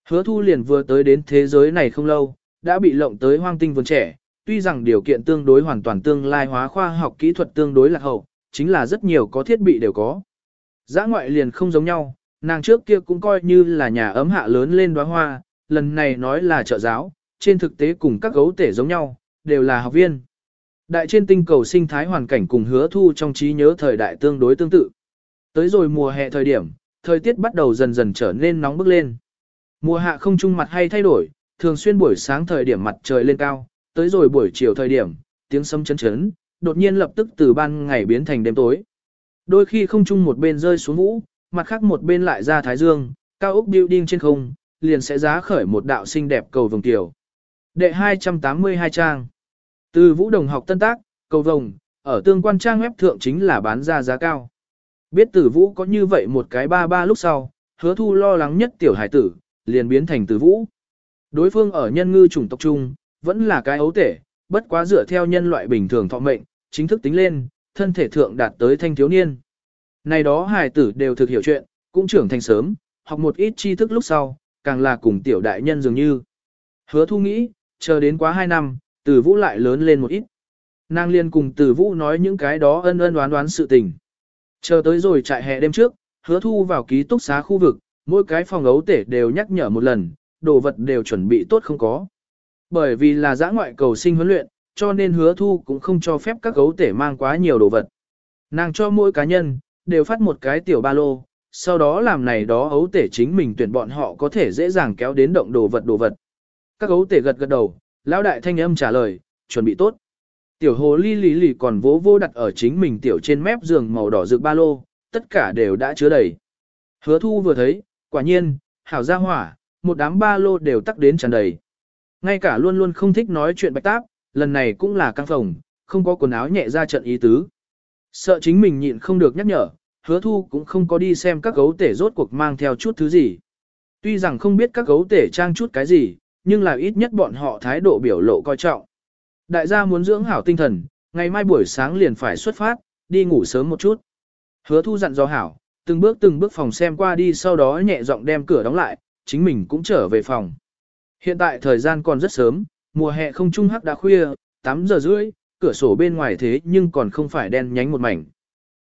Speaker 1: Hứa thu liền vừa tới đến thế giới này không lâu, đã bị lộng tới hoang tinh vườn trẻ, tuy rằng điều kiện tương đối hoàn toàn tương lai hóa khoa học kỹ thuật tương đối lạc hậu, chính là rất nhiều có thiết bị đều có. Giã ngoại liền không giống nhau, nàng trước kia cũng coi như là nhà ấm hạ lớn lên đóa hoa, lần này nói là trợ giáo, trên thực tế cùng các gấu tể giống nhau, đều là học viên. Đại trên tinh cầu sinh thái hoàn cảnh cùng hứa thu trong trí nhớ thời đại tương đối tương tự. Tới rồi mùa hè thời điểm, thời tiết bắt đầu dần dần trở nên nóng bức lên. Mùa hạ không trung mặt hay thay đổi, thường xuyên buổi sáng thời điểm mặt trời lên cao, tới rồi buổi chiều thời điểm, tiếng sấm chấn chấn, đột nhiên lập tức từ ban ngày biến thành đêm tối. Đôi khi không trung một bên rơi xuống vũ, mặt khác một bên lại ra thái dương, cao ốc building trên không, liền sẽ giá khởi một đạo xinh đẹp cầu vồng tiểu. Đệ 282 trang. Từ Vũ Đồng học tân tác, cầu vồng, ở tương quan trang web thượng chính là bán ra giá cao. Biết Tử Vũ có như vậy một cái ba ba lúc sau, hứa thu lo lắng nhất tiểu hải tử, liền biến thành Tử Vũ. Đối phương ở nhân ngư chủng tộc trung vẫn là cái ấu tể, bất quá dựa theo nhân loại bình thường thọ mệnh, chính thức tính lên, thân thể thượng đạt tới thanh thiếu niên. Này đó hài tử đều thực hiểu chuyện, cũng trưởng thành sớm, học một ít tri thức lúc sau, càng là cùng tiểu đại nhân dường như. Hứa thu nghĩ, chờ đến quá 2 năm, từ vũ lại lớn lên một ít. Nàng liên cùng từ vũ nói những cái đó ân ân đoán đoán sự tình. Chờ tới rồi trại hè đêm trước, hứa thu vào ký túc xá khu vực, mỗi cái phòng ấu tể đều nhắc nhở một lần, đồ vật đều chuẩn bị tốt không có. Bởi vì là giã ngoại cầu sinh huấn luyện, cho nên hứa thu cũng không cho phép các gấu tể mang quá nhiều đồ vật. Nàng cho mỗi cá nhân, đều phát một cái tiểu ba lô, sau đó làm này đó ấu tể chính mình tuyển bọn họ có thể dễ dàng kéo đến động đồ vật đồ vật. Các gấu tể gật gật đầu, lão đại thanh âm trả lời, chuẩn bị tốt. Tiểu hồ ly lì lì còn vỗ vô đặt ở chính mình tiểu trên mép giường màu đỏ rực ba lô, tất cả đều đã chứa đầy. Hứa thu vừa thấy, quả nhiên, hảo gia hỏa, một đám ba lô đều tắc đến tràn đầy. Ngay cả luôn luôn không thích nói chuyện bạch táp, lần này cũng là căng phòng, không có quần áo nhẹ ra trận ý tứ. Sợ chính mình nhịn không được nhắc nhở, hứa thu cũng không có đi xem các gấu tể rốt cuộc mang theo chút thứ gì. Tuy rằng không biết các gấu tể trang chút cái gì, nhưng là ít nhất bọn họ thái độ biểu lộ coi trọng. Đại gia muốn dưỡng hảo tinh thần, ngày mai buổi sáng liền phải xuất phát, đi ngủ sớm một chút. Hứa thu dặn do hảo, từng bước từng bước phòng xem qua đi sau đó nhẹ giọng đem cửa đóng lại, chính mình cũng trở về phòng. Hiện tại thời gian còn rất sớm, mùa hè không trung hắc đã khuya, 8 giờ rưỡi, cửa sổ bên ngoài thế nhưng còn không phải đen nhánh một mảnh.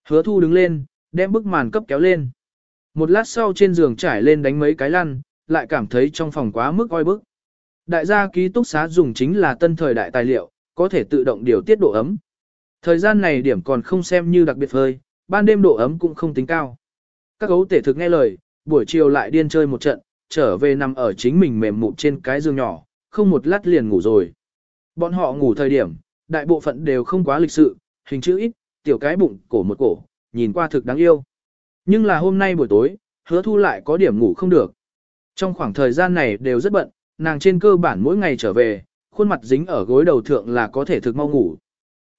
Speaker 1: Hứa thu đứng lên, đem bức màn cấp kéo lên. Một lát sau trên giường trải lên đánh mấy cái lăn, lại cảm thấy trong phòng quá mức oi bức. Đại gia ký túc xá dùng chính là tân thời đại tài liệu, có thể tự động điều tiết độ ấm. Thời gian này điểm còn không xem như đặc biệt hơi, ban đêm độ ấm cũng không tính cao. Các gấu tể thực nghe lời, buổi chiều lại điên chơi một trận, trở về nằm ở chính mình mềm mụn trên cái giường nhỏ, không một lát liền ngủ rồi. Bọn họ ngủ thời điểm, đại bộ phận đều không quá lịch sự, hình chữ ít, tiểu cái bụng, cổ một cổ, nhìn qua thực đáng yêu. Nhưng là hôm nay buổi tối, hứa thu lại có điểm ngủ không được. Trong khoảng thời gian này đều rất bận, nàng trên cơ bản mỗi ngày trở về, khuôn mặt dính ở gối đầu thượng là có thể thực mau ngủ.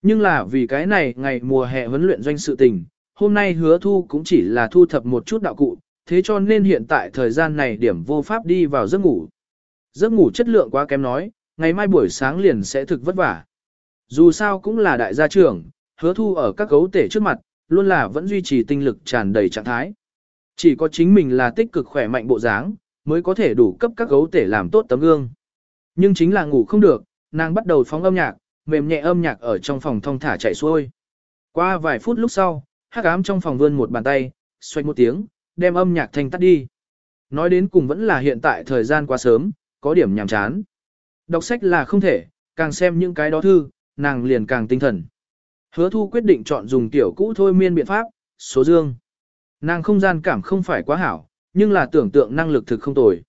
Speaker 1: Nhưng là vì cái này ngày mùa hè huấn luyện doanh sự tình, hôm nay hứa thu cũng chỉ là thu thập một chút đạo cụ, thế cho nên hiện tại thời gian này điểm vô pháp đi vào giấc ngủ. Giấc ngủ chất lượng quá kém nói, ngày mai buổi sáng liền sẽ thực vất vả. Dù sao cũng là đại gia trưởng, hứa thu ở các gấu tể trước mặt, luôn là vẫn duy trì tinh lực tràn đầy trạng thái. Chỉ có chính mình là tích cực khỏe mạnh bộ dáng, mới có thể đủ cấp các gấu tể làm tốt tấm gương. Nhưng chính là ngủ không được, nàng bắt đầu phóng âm nhạc, mềm nhẹ âm nhạc ở trong phòng thong thả chạy xuôi. Qua vài phút lúc sau, hắc ám trong phòng vươn một bàn tay, xoay một tiếng, đem âm nhạc thanh tắt đi. Nói đến cùng vẫn là hiện tại thời gian quá sớm, có điểm nhàm chán. Đọc sách là không thể, càng xem những cái đó thư, nàng liền càng tinh thần. Hứa thu quyết định chọn dùng tiểu cũ thôi miên biện pháp, số dương. Nàng không gian cảm không phải quá hảo, nhưng là tưởng tượng năng lực thực không tồi.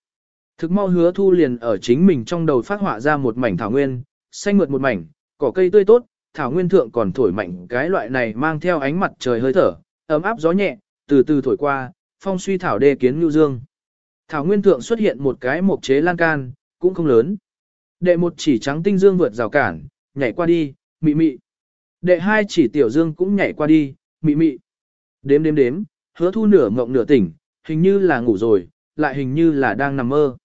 Speaker 1: Thực mau hứa thu liền ở chính mình trong đầu phát họa ra một mảnh thảo nguyên, xanh mượt một mảnh, cỏ cây tươi tốt, thảo nguyên thượng còn thổi mạnh cái loại này mang theo ánh mặt trời hơi thở, ấm áp gió nhẹ, từ từ thổi qua, phong suy thảo đê kiến nhu dương. Thảo nguyên thượng xuất hiện một cái mộc chế lan can, cũng không lớn. Đệ một chỉ trắng tinh dương vượt rào cản, nhảy qua đi, mị mị. Đệ hai chỉ tiểu dương cũng nhảy qua đi, mị mị. Đếm đếm đếm, hứa thu nửa mộng nửa tỉnh, hình như là ngủ rồi, lại hình như là đang nằm mơ.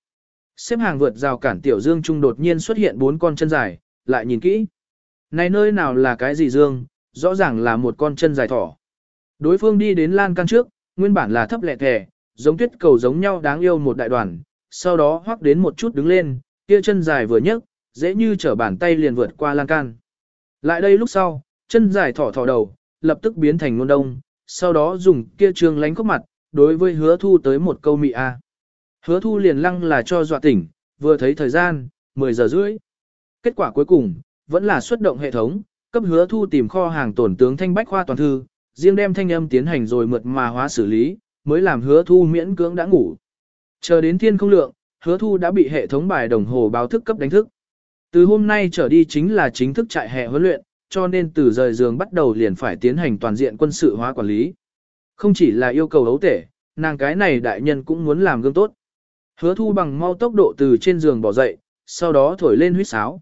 Speaker 1: Xếp hàng vượt rào cản tiểu dương trung đột nhiên xuất hiện bốn con chân dài, lại nhìn kỹ. Này nơi nào là cái gì dương, rõ ràng là một con chân dài thỏ. Đối phương đi đến lan can trước, nguyên bản là thấp lẹ thẻ, giống tuyết cầu giống nhau đáng yêu một đại đoàn, sau đó hoắc đến một chút đứng lên, kia chân dài vừa nhấc, dễ như trở bàn tay liền vượt qua lan can. Lại đây lúc sau, chân dài thỏ thỏ đầu, lập tức biến thành ngôn đông, sau đó dùng kia trường lánh khóc mặt, đối với hứa thu tới một câu mị a. Hứa thu liền lăng là cho dọa tỉnh, vừa thấy thời gian, 10 giờ rưỡi. Kết quả cuối cùng, vẫn là xuất động hệ thống, cấp hứa thu tìm kho hàng tổn tướng thanh bách khoa toàn thư, riêng đem thanh âm tiến hành rồi mượt mà hóa xử lý, mới làm hứa thu miễn cưỡng đã ngủ. Chờ đến thiên không lượng, hứa thu đã bị hệ thống bài đồng hồ báo thức cấp đánh thức. Từ hôm nay trở đi chính là chính thức trại hè huấn luyện, cho nên từ rời giường bắt đầu liền phải tiến hành toàn diện quân sự hóa quản lý. Không chỉ là yêu cầu ấu tể, nàng cái này đại nhân cũng muốn làm gương tốt. Hứa thu bằng mau tốc độ từ trên giường bỏ dậy, sau đó thổi lên huýt sáo.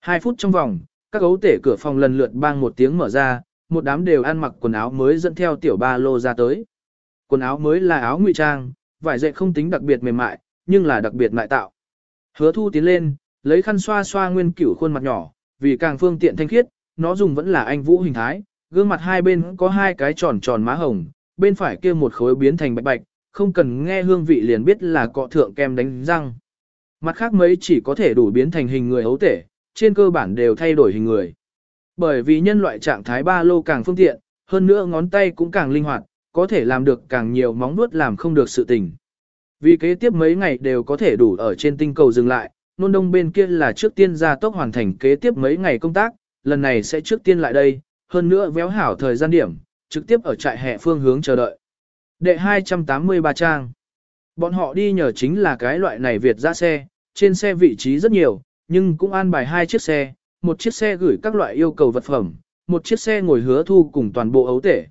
Speaker 1: Hai phút trong vòng, các gấu tể cửa phòng lần lượt bang một tiếng mở ra, một đám đều ăn mặc quần áo mới dẫn theo tiểu ba lô ra tới. Quần áo mới là áo ngụy trang, vải dệt không tính đặc biệt mềm mại, nhưng là đặc biệt mại tạo. Hứa thu tiến lên, lấy khăn xoa xoa nguyên cửu khuôn mặt nhỏ, vì càng phương tiện thanh khiết, nó dùng vẫn là anh vũ hình thái, gương mặt hai bên có hai cái tròn tròn má hồng, bên phải kia một khối biến thành bạch bạch, không cần nghe hương vị liền biết là cọ thượng kem đánh răng. Mặt khác mấy chỉ có thể đủ biến thành hình người ấu tể, trên cơ bản đều thay đổi hình người. Bởi vì nhân loại trạng thái ba lô càng phương tiện, hơn nữa ngón tay cũng càng linh hoạt, có thể làm được càng nhiều móng nuốt làm không được sự tình. Vì kế tiếp mấy ngày đều có thể đủ ở trên tinh cầu dừng lại, nôn đông bên kia là trước tiên ra tốc hoàn thành kế tiếp mấy ngày công tác, lần này sẽ trước tiên lại đây, hơn nữa véo hảo thời gian điểm, trực tiếp ở trại hè phương hướng chờ đợi. Đệ 283 trang. Bọn họ đi nhờ chính là cái loại này Việt ra xe, trên xe vị trí rất nhiều, nhưng cũng an bài hai chiếc xe, một chiếc xe gửi các loại yêu cầu vật phẩm, một chiếc xe ngồi hứa thu cùng toàn bộ ấu tể.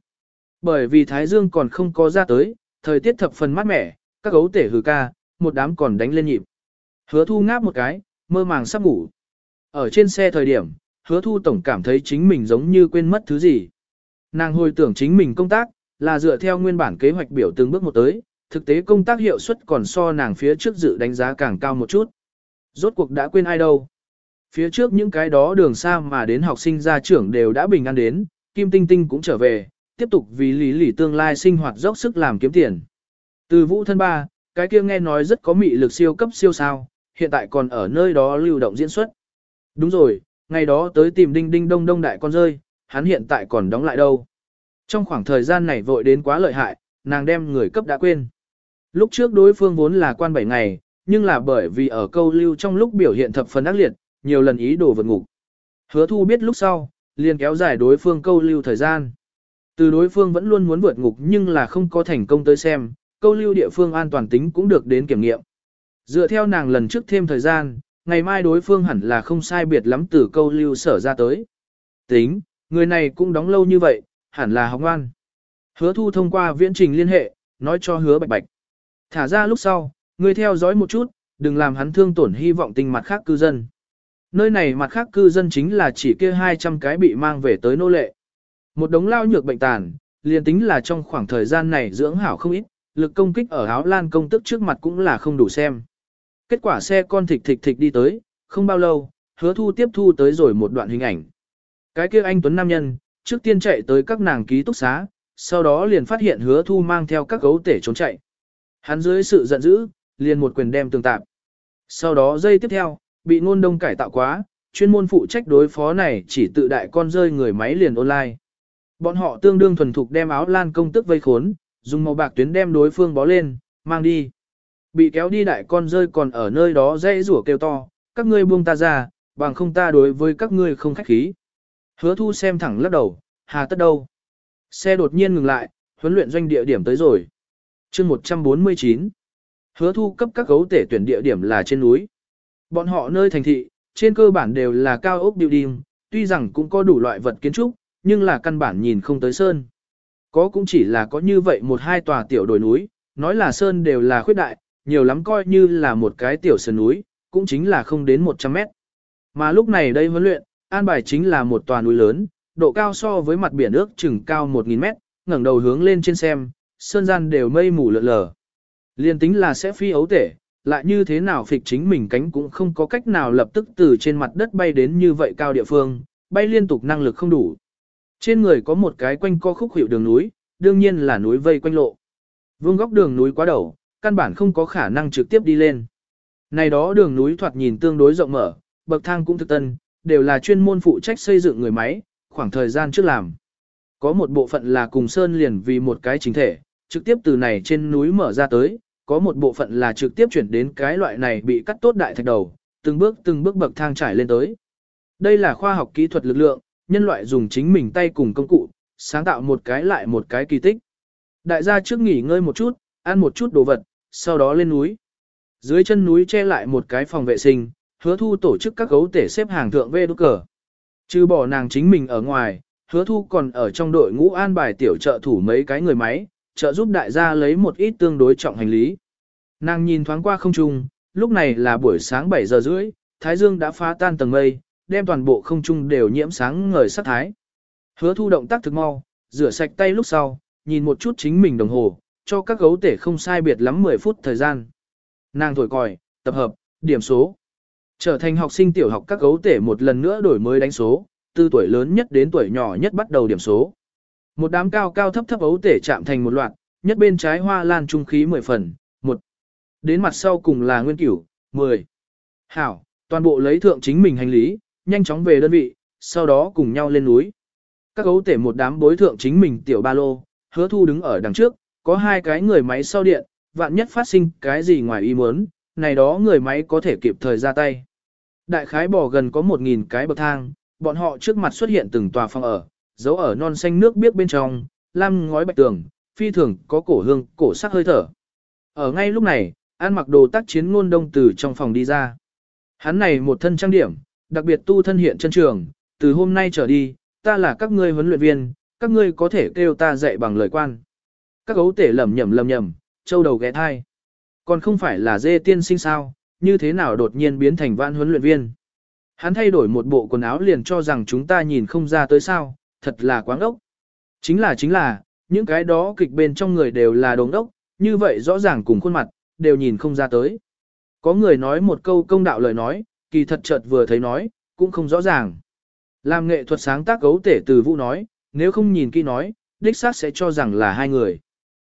Speaker 1: Bởi vì Thái Dương còn không có ra tới, thời tiết thập phần mát mẻ, các ấu tể hừ ca, một đám còn đánh lên nhịp. Hứa thu ngáp một cái, mơ màng sắp ngủ. Ở trên xe thời điểm, hứa thu tổng cảm thấy chính mình giống như quên mất thứ gì. Nàng hồi tưởng chính mình công tác, là dựa theo nguyên bản kế hoạch biểu từng bước một tới, thực tế công tác hiệu suất còn so nàng phía trước dự đánh giá càng cao một chút. Rốt cuộc đã quên ai đâu. Phía trước những cái đó đường xa mà đến học sinh gia trưởng đều đã bình an đến, Kim Tinh Tinh cũng trở về, tiếp tục vì lý lý tương lai sinh hoạt dốc sức làm kiếm tiền. Từ vũ thân ba, cái kia nghe nói rất có mị lực siêu cấp siêu sao, hiện tại còn ở nơi đó lưu động diễn xuất. Đúng rồi, ngày đó tới tìm đinh đinh đông đông đại con rơi, hắn hiện tại còn đóng lại đâu. Trong khoảng thời gian này vội đến quá lợi hại, nàng đem người cấp đã quên. Lúc trước đối phương vốn là quan 7 ngày, nhưng là bởi vì ở câu lưu trong lúc biểu hiện thập phần ác liệt, nhiều lần ý đồ vượt ngục. Hứa thu biết lúc sau, liền kéo dài đối phương câu lưu thời gian. Từ đối phương vẫn luôn muốn vượt ngục nhưng là không có thành công tới xem, câu lưu địa phương an toàn tính cũng được đến kiểm nghiệm. Dựa theo nàng lần trước thêm thời gian, ngày mai đối phương hẳn là không sai biệt lắm từ câu lưu sở ra tới. Tính, người này cũng đóng lâu như vậy, hẳn là học ngoan. Hứa thu thông qua viễn trình liên hệ, nói cho hứa bạch bạch. Thả ra lúc sau, người theo dõi một chút, đừng làm hắn thương tổn hy vọng tình mặt khác cư dân. Nơi này mặt khác cư dân chính là chỉ kia 200 cái bị mang về tới nô lệ. Một đống lao nhược bệnh tàn, liền tính là trong khoảng thời gian này dưỡng hảo không ít, lực công kích ở áo lan công tức trước mặt cũng là không đủ xem. Kết quả xe con thịt thịt thịt đi tới, không bao lâu, hứa thu tiếp thu tới rồi một đoạn hình ảnh. Cái kia anh Tuấn Nam Nhân, trước tiên chạy tới các nàng ký túc xá, sau đó liền phát hiện hứa thu mang theo các gấu tể trốn chạy. Hắn dưới sự giận dữ, liền một quyền đem tường tạp. Sau đó dây tiếp theo, bị ngôn đông cải tạo quá, chuyên môn phụ trách đối phó này chỉ tự đại con rơi người máy liền online. Bọn họ tương đương thuần thục đem áo lan công tức vây khốn, dùng màu bạc tuyến đem đối phương bó lên, mang đi. Bị kéo đi đại con rơi còn ở nơi đó dây rủa kêu to, các ngươi buông ta ra, bằng không ta đối với các ngươi không khách khí. Hứa thu xem thẳng lắc đầu, hà tất đâu. Xe đột nhiên ngừng lại, huấn luyện doanh địa điểm tới rồi. chương 149. Hứa thu cấp các gấu tể tuyển địa điểm là trên núi. Bọn họ nơi thành thị, trên cơ bản đều là cao ốc building, tuy rằng cũng có đủ loại vật kiến trúc, nhưng là căn bản nhìn không tới sơn. Có cũng chỉ là có như vậy một hai tòa tiểu đồi núi, nói là sơn đều là khuyết đại, nhiều lắm coi như là một cái tiểu sơn núi, cũng chính là không đến 100 mét. Mà lúc này đây huấn luyện, an bài chính là một tòa núi lớn, độ cao so với mặt biển ước chừng cao 1.000 mét, ngẩng đầu hướng lên trên xem, sơn gian đều mây mù lượn lờ. Liên tính là sẽ phi ấu tể, lại như thế nào phịch chính mình cánh cũng không có cách nào lập tức từ trên mặt đất bay đến như vậy cao địa phương, bay liên tục năng lực không đủ. Trên người có một cái quanh co khúc hiệu đường núi, đương nhiên là núi vây quanh lộ. Vương góc đường núi quá đầu, căn bản không có khả năng trực tiếp đi lên. Này đó đường núi thoạt nhìn tương đối rộng mở, bậc thang cũng thực tân, đều là chuyên môn phụ trách xây dựng người máy, khoảng thời gian trước làm. Có một bộ phận là cùng sơn liền vì một cái chính thể, trực tiếp từ này trên núi mở ra tới, có một bộ phận là trực tiếp chuyển đến cái loại này bị cắt tốt đại thạch đầu, từng bước từng bước bậc thang trải lên tới. Đây là khoa học kỹ thuật lực lượng, nhân loại dùng chính mình tay cùng công cụ, sáng tạo một cái lại một cái kỳ tích. Đại gia trước nghỉ ngơi một chút, ăn một chút đồ vật, sau đó lên núi. Dưới chân núi che lại một cái phòng vệ sinh, hứa thu tổ chức các gấu tể xếp hàng thượng vê đốt cờ. Trừ bỏ nàng chính mình ở ngoài, hứa thu còn ở trong đội ngũ an bài tiểu trợ thủ mấy cái người máy, trợ giúp đại gia lấy một ít tương đối trọng hành lý. Nàng nhìn thoáng qua không trung, lúc này là buổi sáng 7 giờ rưỡi, thái dương đã phá tan tầng mây, đem toàn bộ không trung đều nhiễm sáng ngời sắc thái. Hứa thu động tác thực mau, rửa sạch tay lúc sau, nhìn một chút chính mình đồng hồ, cho các gấu tể không sai biệt lắm 10 phút thời gian. Nàng thổi còi, tập hợp, điểm số. Trở thành học sinh tiểu học các gấu tể một lần nữa đổi mới đánh số, từ tuổi lớn nhất đến tuổi nhỏ nhất bắt đầu điểm số. Một đám cao cao thấp thấp gấu tể chạm thành một loạt, nhất bên trái hoa lan trung khí 10 phần, một Đến mặt sau cùng là nguyên cửu, 10. Hảo, toàn bộ lấy thượng chính mình hành lý, nhanh chóng về đơn vị, sau đó cùng nhau lên núi. Các gấu tể một đám bối thượng chính mình tiểu ba lô, hứa thu đứng ở đằng trước, có hai cái người máy sau điện, vạn nhất phát sinh cái gì ngoài ý muốn, này đó người máy có thể kịp thời ra tay. Đại khái bỏ gần có 1.000 cái bậc thang, bọn họ trước mặt xuất hiện từng tòa phòng ở, giấu ở non xanh nước biếc bên trong, lam ngói bạch tường, phi thường có cổ hương, cổ sắc hơi thở. Ở ngay lúc này, An mặc đồ tác chiến ngôn đông từ trong phòng đi ra. Hắn này một thân trang điểm, đặc biệt tu thân hiện chân trường, từ hôm nay trở đi, ta là các ngươi huấn luyện viên, các ngươi có thể kêu ta dạy bằng lời quan. Các gấu tể lầm nhầm lầm nhầm, châu đầu ghé thai. Còn không phải là dê tiên sinh sao, như thế nào đột nhiên biến thành vạn huấn luyện viên. Hắn thay đổi một bộ quần áo liền cho rằng chúng ta nhìn không ra tới sao, thật là quáng ốc. Chính là chính là, những cái đó kịch bên trong người đều là đống đốc, như vậy rõ ràng cùng khuôn mặt, đều nhìn không ra tới. Có người nói một câu công đạo lời nói, kỳ thật chợt vừa thấy nói, cũng không rõ ràng. Làm nghệ thuật sáng tác gấu tể từ vũ nói, nếu không nhìn kỹ nói, đích xác sẽ cho rằng là hai người.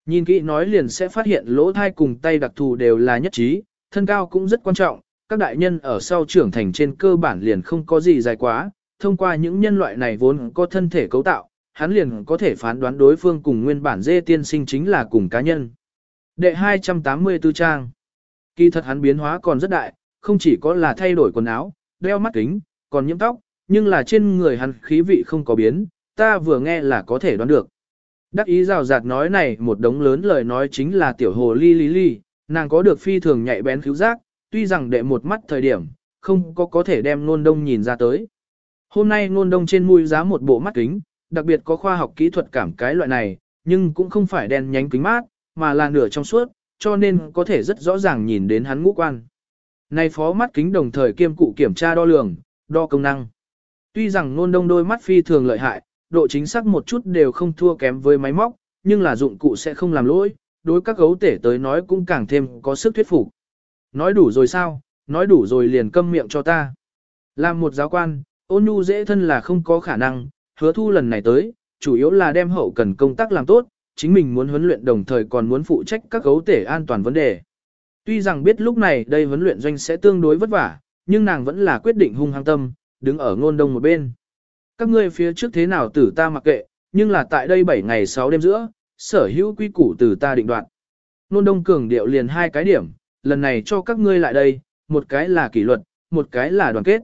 Speaker 1: Nhìn kỹ nói liền sẽ phát hiện lỗ thai cùng tay đặc thù đều là nhất trí, thân cao cũng rất quan trọng, các đại nhân ở sau trưởng thành trên cơ bản liền không có gì dài quá, thông qua những nhân loại này vốn có thân thể cấu tạo, hắn liền có thể phán đoán đối phương cùng nguyên bản dê tiên sinh chính là cùng cá nhân. Đệ 284 trang. Kỳ thật hắn biến hóa còn rất đại, không chỉ có là thay đổi quần áo, đeo mắt kính, còn nhiễm tóc, nhưng là trên người hắn khí vị không có biến, ta vừa nghe là có thể đoán được. Đắc ý rào rạt nói này một đống lớn lời nói chính là tiểu hồ ly ly ly, nàng có được phi thường nhạy bén cứu giác, tuy rằng đệ một mắt thời điểm, không có có thể đem nôn đông nhìn ra tới. Hôm nay nôn đông trên mũi giá một bộ mắt kính, đặc biệt có khoa học kỹ thuật cảm cái loại này, nhưng cũng không phải đen nhánh kính mát, mà là nửa trong suốt, cho nên có thể rất rõ ràng nhìn đến hắn ngũ quan. Này phó mắt kính đồng thời kiêm cụ kiểm tra đo lường, đo công năng. Tuy rằng nôn đông đôi mắt phi thường lợi hại, độ chính xác một chút đều không thua kém với máy móc, nhưng là dụng cụ sẽ không làm lỗi, đối các gấu tể tới nói cũng càng thêm có sức thuyết phục. Nói đủ rồi sao, nói đủ rồi liền câm miệng cho ta. Làm một giáo quan, ôn nhu dễ thân là không có khả năng, hứa thu lần này tới, chủ yếu là đem hậu cần công tác làm tốt, chính mình muốn huấn luyện đồng thời còn muốn phụ trách các gấu tể an toàn vấn đề. Tuy rằng biết lúc này đây huấn luyện doanh sẽ tương đối vất vả, nhưng nàng vẫn là quyết định hung hăng tâm, đứng ở ngôn đông một bên. Các ngươi phía trước thế nào tử ta mặc kệ, nhưng là tại đây 7 ngày 6 đêm giữa, sở hữu quy củ từ ta định đoạt. Nôn đông cường điệu liền hai cái điểm, lần này cho các ngươi lại đây, một cái là kỷ luật, một cái là đoàn kết.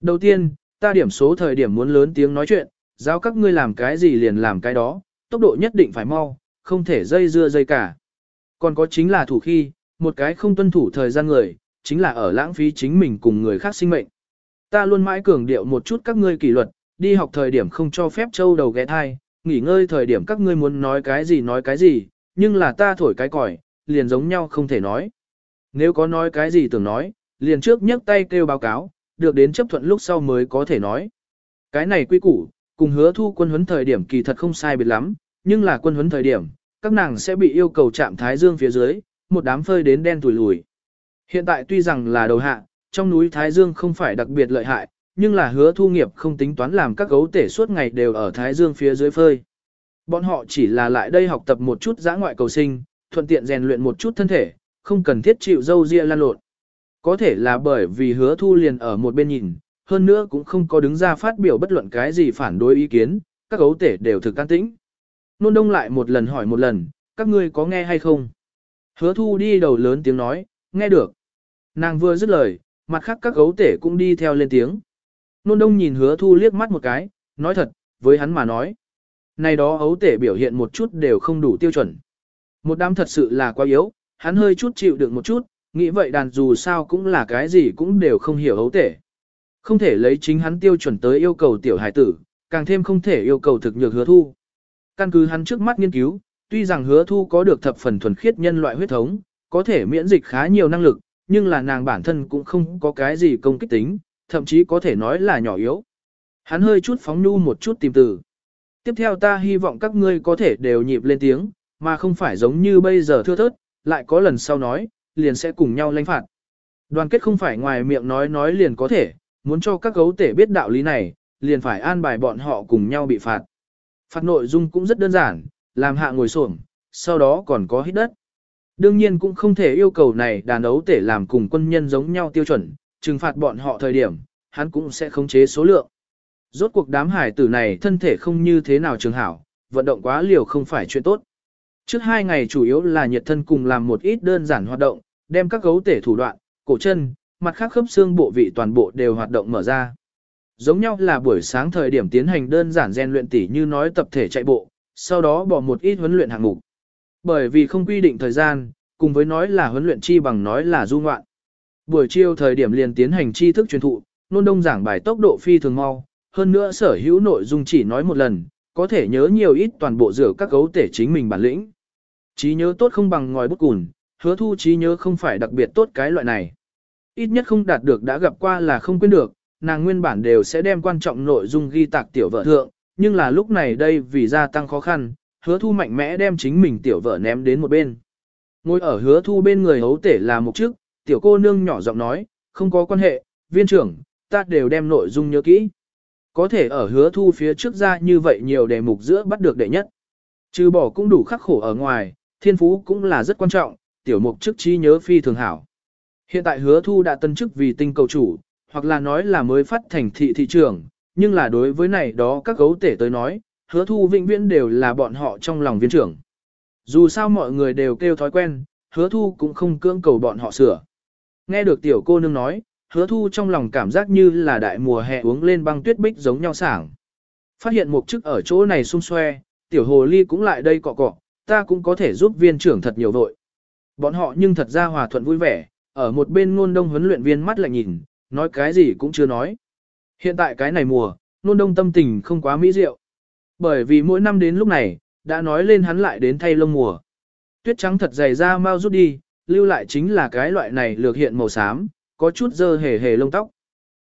Speaker 1: Đầu tiên, ta điểm số thời điểm muốn lớn tiếng nói chuyện, giáo các ngươi làm cái gì liền làm cái đó, tốc độ nhất định phải mau, không thể dây dưa dây cả. Còn có chính là thủ khi, một cái không tuân thủ thời gian người, chính là ở lãng phí chính mình cùng người khác sinh mệnh. Ta luôn mãi cường điệu một chút các ngươi kỷ luật, đi học thời điểm không cho phép châu đầu ghé thai, nghỉ ngơi thời điểm các ngươi muốn nói cái gì nói cái gì, nhưng là ta thổi cái còi, liền giống nhau không thể nói. Nếu có nói cái gì tưởng nói, liền trước nhấc tay kêu báo cáo, được đến chấp thuận lúc sau mới có thể nói. Cái này quy củ, cùng hứa thu quân huấn thời điểm kỳ thật không sai biệt lắm, nhưng là quân huấn thời điểm, các nàng sẽ bị yêu cầu chạm thái dương phía dưới, một đám phơi đến đen tủi lùi. Hiện tại tuy rằng là đầu hạ, trong núi Thái Dương không phải đặc biệt lợi hại, nhưng là hứa thu nghiệp không tính toán làm các gấu tể suốt ngày đều ở Thái Dương phía dưới phơi. Bọn họ chỉ là lại đây học tập một chút giã ngoại cầu sinh, thuận tiện rèn luyện một chút thân thể, không cần thiết chịu dâu ria lan lộn. Có thể là bởi vì hứa thu liền ở một bên nhìn, hơn nữa cũng không có đứng ra phát biểu bất luận cái gì phản đối ý kiến, các gấu tể đều thực can tĩnh. Nôn đông lại một lần hỏi một lần, các ngươi có nghe hay không? Hứa thu đi đầu lớn tiếng nói, nghe được. Nàng vừa dứt lời, mặt khác các gấu tể cũng đi theo lên tiếng. Nôn đông nhìn hứa thu liếc mắt một cái, nói thật, với hắn mà nói. Này đó ấu tể biểu hiện một chút đều không đủ tiêu chuẩn. Một đám thật sự là quá yếu, hắn hơi chút chịu được một chút, nghĩ vậy đàn dù sao cũng là cái gì cũng đều không hiểu ấu tể. Không thể lấy chính hắn tiêu chuẩn tới yêu cầu tiểu hải tử, càng thêm không thể yêu cầu thực nhược hứa thu. Căn cứ hắn trước mắt nghiên cứu, tuy rằng hứa thu có được thập phần thuần khiết nhân loại huyết thống, có thể miễn dịch khá nhiều năng lực, nhưng là nàng bản thân cũng không có cái gì công kích tính, thậm chí có thể nói là nhỏ yếu. Hắn hơi chút phóng nhu một chút tìm từ. Tiếp theo ta hy vọng các ngươi có thể đều nhịp lên tiếng, mà không phải giống như bây giờ thưa thớt, lại có lần sau nói, liền sẽ cùng nhau lãnh phạt. Đoàn kết không phải ngoài miệng nói nói liền có thể, muốn cho các gấu tể biết đạo lý này, liền phải an bài bọn họ cùng nhau bị phạt. Phạt nội dung cũng rất đơn giản, làm hạ ngồi xổm, sau đó còn có hít đất. Đương nhiên cũng không thể yêu cầu này đàn ấu tể làm cùng quân nhân giống nhau tiêu chuẩn, trừng phạt bọn họ thời điểm, hắn cũng sẽ khống chế số lượng. Rốt cuộc đám hải tử này thân thể không như thế nào trường hảo, vận động quá liều không phải chuyện tốt. Trước hai ngày chủ yếu là nhiệt thân cùng làm một ít đơn giản hoạt động, đem các gấu tể thủ đoạn, cổ chân, mặt khác khớp xương bộ vị toàn bộ đều hoạt động mở ra. Giống nhau là buổi sáng thời điểm tiến hành đơn giản rèn luyện tỉ như nói tập thể chạy bộ, sau đó bỏ một ít huấn luyện hạng mục. Bởi vì không quy định thời gian, cùng với nói là huấn luyện chi bằng nói là du ngoạn. Buổi chiều thời điểm liền tiến hành tri thức truyền thụ, nôn đông giảng bài tốc độ phi thường mau, hơn nữa sở hữu nội dung chỉ nói một lần, có thể nhớ nhiều ít toàn bộ rửa các gấu tể chính mình bản lĩnh. Trí nhớ tốt không bằng ngòi bút cùn, hứa thu trí nhớ không phải đặc biệt tốt cái loại này. Ít nhất không đạt được đã gặp qua là không quên được, nàng nguyên bản đều sẽ đem quan trọng nội dung ghi tạc tiểu vợ thượng, nhưng là lúc này đây vì gia tăng khó khăn, hứa thu mạnh mẽ đem chính mình tiểu vợ ném đến một bên. Ngồi ở hứa thu bên người hấu tể là một chức, tiểu cô nương nhỏ giọng nói, không có quan hệ, viên trưởng, ta đều đem nội dung nhớ kỹ. Có thể ở hứa thu phía trước ra như vậy nhiều đề mục giữa bắt được đệ nhất. Trừ bỏ cũng đủ khắc khổ ở ngoài, thiên phú cũng là rất quan trọng, tiểu mục chức trí nhớ phi thường hảo. Hiện tại hứa thu đã tân chức vì tinh cầu chủ, hoặc là nói là mới phát thành thị thị trường, nhưng là đối với này đó các gấu tể tới nói, hứa thu vĩnh viễn đều là bọn họ trong lòng viên trưởng. Dù sao mọi người đều kêu thói quen, hứa thu cũng không cưỡng cầu bọn họ sửa. Nghe được tiểu cô nương nói, hứa thu trong lòng cảm giác như là đại mùa hè uống lên băng tuyết bích giống nhau sảng. Phát hiện một chức ở chỗ này xung xoe, tiểu hồ ly cũng lại đây cọ cọ, ta cũng có thể giúp viên trưởng thật nhiều vội. Bọn họ nhưng thật ra hòa thuận vui vẻ, ở một bên ngôn đông huấn luyện viên mắt lại nhìn, nói cái gì cũng chưa nói. Hiện tại cái này mùa, ngôn đông tâm tình không quá mỹ diệu. Bởi vì mỗi năm đến lúc này, đã nói lên hắn lại đến thay lông mùa. Tuyết trắng thật dày ra mau rút đi, lưu lại chính là cái loại này lược hiện màu xám, có chút dơ hề hề lông tóc.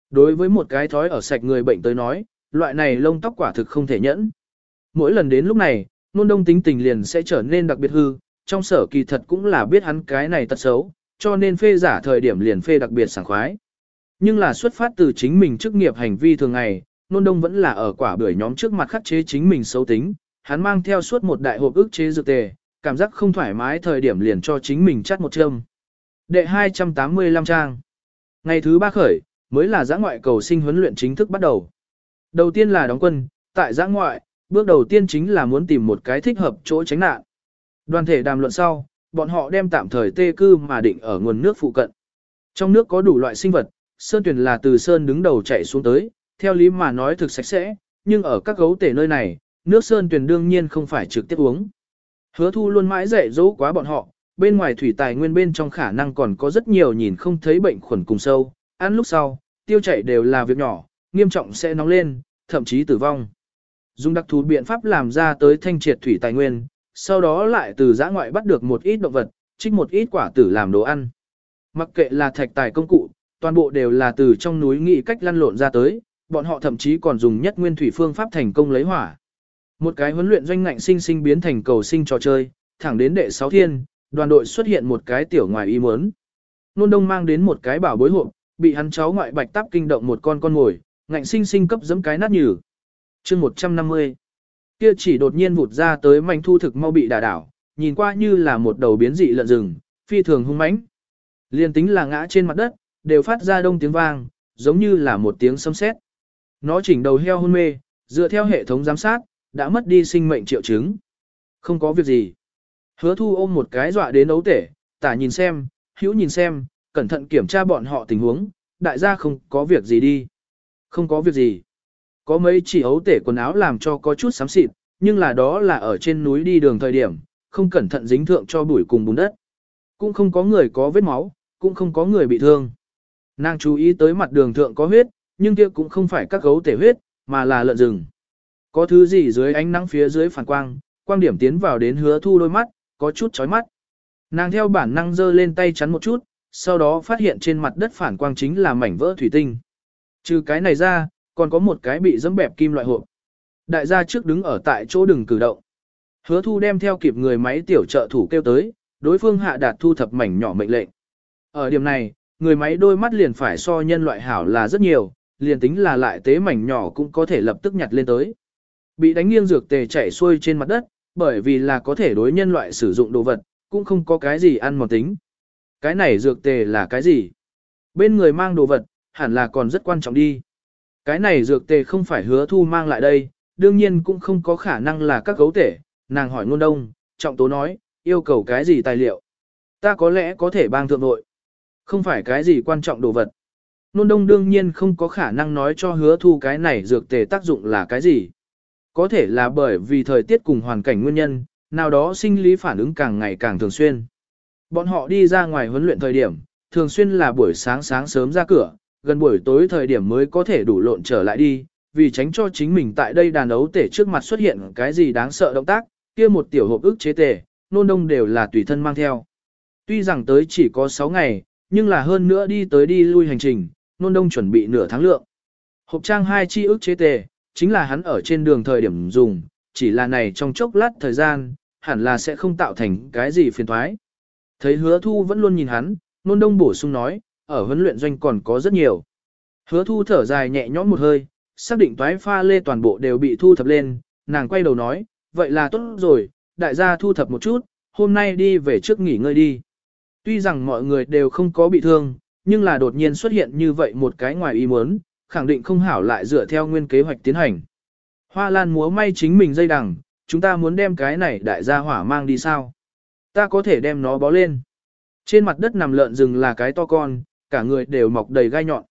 Speaker 1: Đối với một cái thói ở sạch người bệnh tới nói, loại này lông tóc quả thực không thể nhẫn. Mỗi lần đến lúc này, nôn đông tính tình liền sẽ trở nên đặc biệt hư, trong sở kỳ thật cũng là biết hắn cái này tật xấu, cho nên phê giả thời điểm liền phê đặc biệt sảng khoái. Nhưng là xuất phát từ chính mình chức nghiệp hành vi thường ngày, nôn đông vẫn là ở quả bưởi nhóm trước mặt khắc chế chính mình xấu tính, hắn mang theo suốt một đại hộp ức chế dược tề, cảm giác không thoải mái thời điểm liền cho chính mình chắt một châm. Đệ 285 trang Ngày thứ ba khởi, mới là giã ngoại cầu sinh huấn luyện chính thức bắt đầu. Đầu tiên là đóng quân, tại giã ngoại, bước đầu tiên chính là muốn tìm một cái thích hợp chỗ tránh nạn. Đoàn thể đàm luận sau, bọn họ đem tạm thời tê cư mà định ở nguồn nước phụ cận. Trong nước có đủ loại sinh vật, sơn tuyển là từ sơn đứng đầu chạy xuống tới, theo lý mà nói thực sạch sẽ, nhưng ở các gấu tể nơi này, nước sơn tuyển đương nhiên không phải trực tiếp uống. Hứa thu luôn mãi dạy dỗ quá bọn họ, bên ngoài thủy tài nguyên bên trong khả năng còn có rất nhiều nhìn không thấy bệnh khuẩn cùng sâu, ăn lúc sau, tiêu chảy đều là việc nhỏ, nghiêm trọng sẽ nóng lên, thậm chí tử vong. Dùng đặc thù biện pháp làm ra tới thanh triệt thủy tài nguyên, sau đó lại từ giã ngoại bắt được một ít động vật, trích một ít quả tử làm đồ ăn. Mặc kệ là thạch tài công cụ, toàn bộ đều là từ trong núi nghị cách lăn lộn ra tới, bọn họ thậm chí còn dùng nhất nguyên thủy phương pháp thành công lấy hỏa. Một cái huấn luyện doanh ngạnh sinh sinh biến thành cầu sinh trò chơi, thẳng đến đệ sáu thiên, đoàn đội xuất hiện một cái tiểu ngoài ý muốn. Nôn đông mang đến một cái bảo bối hộp, bị hắn cháu ngoại bạch táp kinh động một con con ngồi, ngạnh sinh sinh cấp giẫm cái nát nhừ. chương 150. Kia chỉ đột nhiên vụt ra tới manh thu thực mau bị đả đảo, nhìn qua như là một đầu biến dị lợn rừng, phi thường hung mãnh. Liên tính là ngã trên mặt đất, đều phát ra đông tiếng vang, giống như là một tiếng sấm sét. Nó chỉnh đầu heo hôn mê, dựa theo hệ thống giám sát, đã mất đi sinh mệnh triệu chứng. Không có việc gì. Hứa thu ôm một cái dọa đến ấu tể, tả nhìn xem, hữu nhìn xem, cẩn thận kiểm tra bọn họ tình huống, đại gia không có việc gì đi. Không có việc gì. Có mấy chỉ ấu tể quần áo làm cho có chút xám xịt, nhưng là đó là ở trên núi đi đường thời điểm, không cẩn thận dính thượng cho bụi cùng bùn đất. Cũng không có người có vết máu, cũng không có người bị thương. Nàng chú ý tới mặt đường thượng có huyết, nhưng kia cũng không phải các gấu tể huyết, mà là lợn rừng. Có thứ gì dưới ánh nắng phía dưới phản quang, quang điểm tiến vào đến hứa thu đôi mắt, có chút chói mắt. Nàng theo bản năng giơ lên tay chắn một chút, sau đó phát hiện trên mặt đất phản quang chính là mảnh vỡ thủy tinh. Trừ cái này ra, còn có một cái bị dẫm bẹp kim loại hộp. Đại gia trước đứng ở tại chỗ đừng cử động. Hứa thu đem theo kịp người máy tiểu trợ thủ kêu tới, đối phương hạ đạt thu thập mảnh nhỏ mệnh lệnh. Ở điểm này, người máy đôi mắt liền phải so nhân loại hảo là rất nhiều, liền tính là lại tế mảnh nhỏ cũng có thể lập tức nhặt lên tới. Bị đánh nghiêng dược tề chảy xuôi trên mặt đất, bởi vì là có thể đối nhân loại sử dụng đồ vật, cũng không có cái gì ăn mòn tính. Cái này dược tề là cái gì? Bên người mang đồ vật, hẳn là còn rất quan trọng đi. Cái này dược tề không phải hứa thu mang lại đây, đương nhiên cũng không có khả năng là các gấu tể. Nàng hỏi ngôn đông, trọng tố nói, yêu cầu cái gì tài liệu? Ta có lẽ có thể bang thượng nội. Không phải cái gì quan trọng đồ vật. Nôn đông đương nhiên không có khả năng nói cho hứa thu cái này dược tề tác dụng là cái gì. Có thể là bởi vì thời tiết cùng hoàn cảnh nguyên nhân, nào đó sinh lý phản ứng càng ngày càng thường xuyên. Bọn họ đi ra ngoài huấn luyện thời điểm, thường xuyên là buổi sáng sáng sớm ra cửa, gần buổi tối thời điểm mới có thể đủ lộn trở lại đi, vì tránh cho chính mình tại đây đàn ấu tể trước mặt xuất hiện cái gì đáng sợ động tác, kia một tiểu hộp ức chế tề, nôn đông đều là tùy thân mang theo. Tuy rằng tới chỉ có 6 ngày, nhưng là hơn nữa đi tới đi lui hành trình, nôn đông chuẩn bị nửa tháng lượng. Hộp trang hai chi ức chế tề, chính là hắn ở trên đường thời điểm dùng, chỉ là này trong chốc lát thời gian, hẳn là sẽ không tạo thành cái gì phiền thoái. Thấy hứa thu vẫn luôn nhìn hắn, nôn đông bổ sung nói, ở huấn luyện doanh còn có rất nhiều. Hứa thu thở dài nhẹ nhõm một hơi, xác định toái pha lê toàn bộ đều bị thu thập lên, nàng quay đầu nói, vậy là tốt rồi, đại gia thu thập một chút, hôm nay đi về trước nghỉ ngơi đi. Tuy rằng mọi người đều không có bị thương, nhưng là đột nhiên xuất hiện như vậy một cái ngoài ý muốn, khẳng định không hảo lại dựa theo nguyên kế hoạch tiến hành. Hoa lan múa may chính mình dây đằng, chúng ta muốn đem cái này đại gia hỏa mang đi sao? Ta có thể đem nó bó lên. Trên mặt đất nằm lợn rừng là cái to con, cả người đều mọc đầy gai nhọn.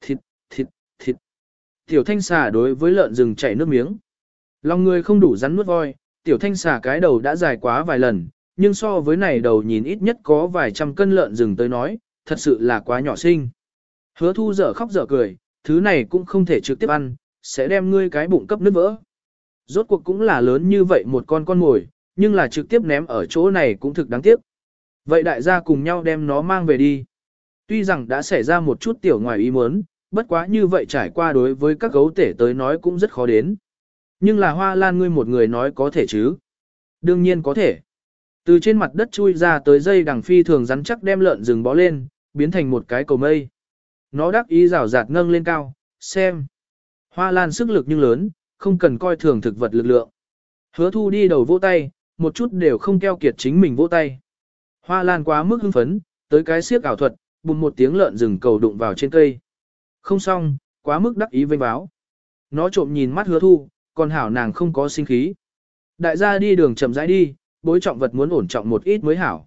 Speaker 1: Thịt, thịt, thịt. Tiểu thanh xà đối với lợn rừng chảy nước miếng. Lòng người không đủ rắn nuốt voi, tiểu thanh xà cái đầu đã dài quá vài lần, nhưng so với này đầu nhìn ít nhất có vài trăm cân lợn rừng tới nói, thật sự là quá nhỏ xinh. Hứa thu dở khóc dở cười, thứ này cũng không thể trực tiếp ăn, sẽ đem ngươi cái bụng cấp nứt vỡ. Rốt cuộc cũng là lớn như vậy một con con mồi, nhưng là trực tiếp ném ở chỗ này cũng thực đáng tiếc. Vậy đại gia cùng nhau đem nó mang về đi. Tuy rằng đã xảy ra một chút tiểu ngoài ý muốn, bất quá như vậy trải qua đối với các gấu tể tới nói cũng rất khó đến. Nhưng là hoa lan ngươi một người nói có thể chứ? Đương nhiên có thể. Từ trên mặt đất chui ra tới dây đằng phi thường rắn chắc đem lợn rừng bó lên, biến thành một cái cầu mây. Nó đắc ý rào rạt nâng lên cao, xem. Hoa lan sức lực nhưng lớn, không cần coi thường thực vật lực lượng. Hứa thu đi đầu vỗ tay, một chút đều không keo kiệt chính mình vỗ tay. Hoa lan quá mức hưng phấn, tới cái siếc ảo thuật, bùng một tiếng lợn rừng cầu đụng vào trên cây. Không xong, quá mức đắc ý vênh báo. Nó trộm nhìn mắt hứa thu, còn hảo nàng không có sinh khí. Đại gia đi đường chậm rãi đi, bối trọng vật muốn ổn trọng một ít mới hảo.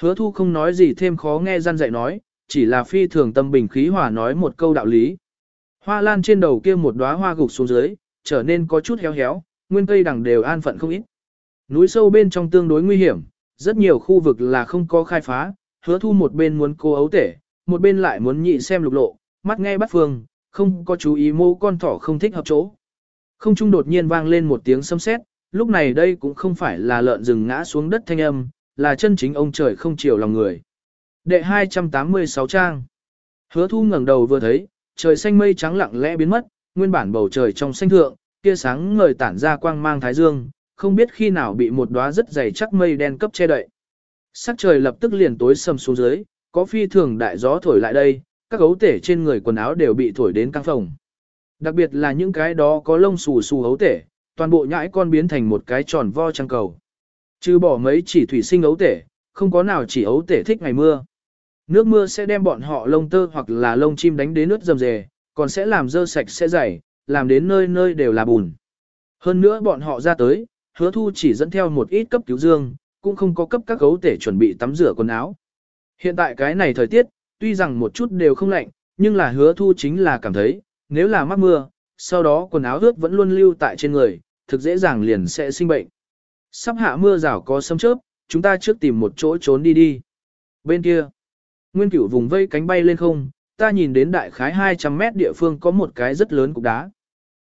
Speaker 1: Hứa thu không nói gì thêm khó nghe gian dạy nói, chỉ là phi thường tâm bình khí hòa nói một câu đạo lý. Hoa lan trên đầu kia một đóa hoa gục xuống dưới, trở nên có chút héo héo, nguyên cây đằng đều an phận không ít. Núi sâu bên trong tương đối nguy hiểm, rất nhiều khu vực là không có khai phá, hứa thu một bên muốn cô ấu tể, một bên lại muốn nhị xem lục lộ, mắt nghe bắt phương, không có chú ý mô con thỏ không thích hợp chỗ. Không trung đột nhiên vang lên một tiếng sấm sét, lúc này đây cũng không phải là lợn rừng ngã xuống đất thanh âm, là chân chính ông trời không chiều lòng người. Đệ 286 trang. Hứa thu ngẩng đầu vừa thấy, trời xanh mây trắng lặng lẽ biến mất, nguyên bản bầu trời trong xanh thượng, kia sáng ngời tản ra quang mang thái dương, không biết khi nào bị một đóa rất dày chắc mây đen cấp che đậy. Sắc trời lập tức liền tối sầm xuống dưới, có phi thường đại gió thổi lại đây, các gấu tể trên người quần áo đều bị thổi đến căng phòng. Đặc biệt là những cái đó có lông xù xù gấu tể, toàn bộ nhãi con biến thành một cái tròn vo trăng cầu. Trừ bỏ mấy chỉ thủy sinh ấu tể, không có nào chỉ ấu tể thích ngày mưa. Nước mưa sẽ đem bọn họ lông tơ hoặc là lông chim đánh đến nước dầm dề, còn sẽ làm dơ sạch sẽ dày, làm đến nơi nơi đều là bùn. Hơn nữa bọn họ ra tới, hứa thu chỉ dẫn theo một ít cấp cứu dương, cũng không có cấp các gấu tể chuẩn bị tắm rửa quần áo. Hiện tại cái này thời tiết, tuy rằng một chút đều không lạnh, nhưng là hứa thu chính là cảm thấy, nếu là mắc mưa, sau đó quần áo ướt vẫn luôn lưu tại trên người, thực dễ dàng liền sẽ sinh bệnh. Sắp hạ mưa rào có sấm chớp, chúng ta trước tìm một chỗ trốn đi đi. Bên kia, nguyên cửu vùng vây cánh bay lên không, ta nhìn đến đại khái 200 mét địa phương có một cái rất lớn cục đá.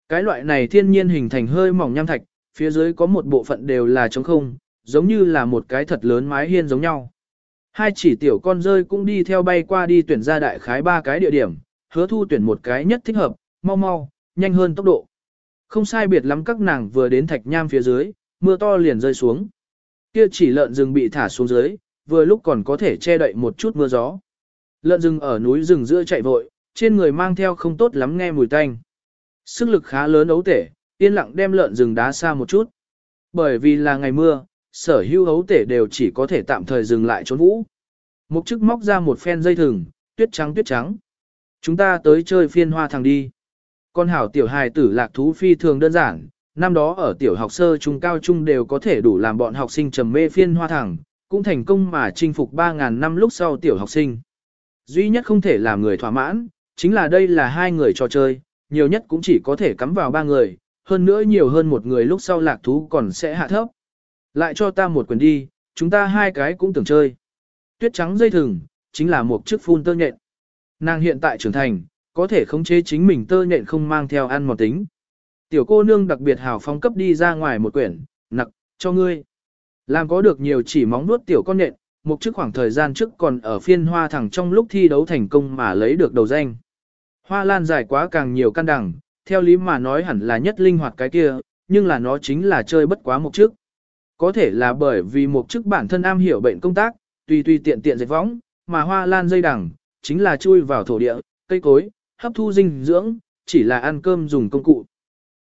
Speaker 1: Cái loại này thiên nhiên hình thành hơi mỏng nham thạch, phía dưới có một bộ phận đều là trống không, giống như là một cái thật lớn mái hiên giống nhau. Hai chỉ tiểu con rơi cũng đi theo bay qua đi tuyển ra đại khái ba cái địa điểm, hứa thu tuyển một cái nhất thích hợp, mau mau, nhanh hơn tốc độ. Không sai biệt lắm các nàng vừa đến thạch nham phía dưới, mưa to liền rơi xuống. Kia chỉ lợn rừng bị thả xuống dưới, vừa lúc còn có thể che đậy một chút mưa gió. Lợn rừng ở núi rừng giữa chạy vội, trên người mang theo không tốt lắm nghe mùi tanh. Sức lực khá lớn ấu tể, yên lặng đem lợn rừng đá xa một chút. Bởi vì là ngày mưa, sở hữu ấu tể đều chỉ có thể tạm thời dừng lại trốn vũ. Mục chức móc ra một phen dây thừng, tuyết trắng tuyết trắng. Chúng ta tới chơi phiên hoa thằng đi. Con hảo tiểu hài tử lạc thú phi thường đơn giản, năm đó ở tiểu học sơ trung cao trung đều có thể đủ làm bọn học sinh trầm mê phiên hoa thẳng, cũng thành công mà chinh phục 3.000 năm lúc sau tiểu học sinh. Duy nhất không thể làm người thỏa mãn, chính là đây là hai người trò chơi, nhiều nhất cũng chỉ có thể cắm vào ba người, hơn nữa nhiều hơn một người lúc sau lạc thú còn sẽ hạ thấp. Lại cho ta một quyền đi, chúng ta hai cái cũng tưởng chơi. Tuyết trắng dây thừng, chính là một chiếc phun tơ nhện. Nàng hiện tại trưởng thành, có thể khống chế chính mình tơ nhện không mang theo ăn một tính. Tiểu cô nương đặc biệt hào phóng cấp đi ra ngoài một quyển, nặc, cho ngươi. Làm có được nhiều chỉ móng nuốt tiểu con nện một chức khoảng thời gian trước còn ở phiên hoa thẳng trong lúc thi đấu thành công mà lấy được đầu danh. Hoa lan dài quá càng nhiều căn đẳng, theo lý mà nói hẳn là nhất linh hoạt cái kia, nhưng là nó chính là chơi bất quá một chức. Có thể là bởi vì một chức bản thân am hiểu bệnh công tác, tùy tùy tiện tiện dệt võng, mà hoa lan dây đẳng chính là chui vào thổ địa, cây cối, hấp thu dinh dưỡng, chỉ là ăn cơm dùng công cụ.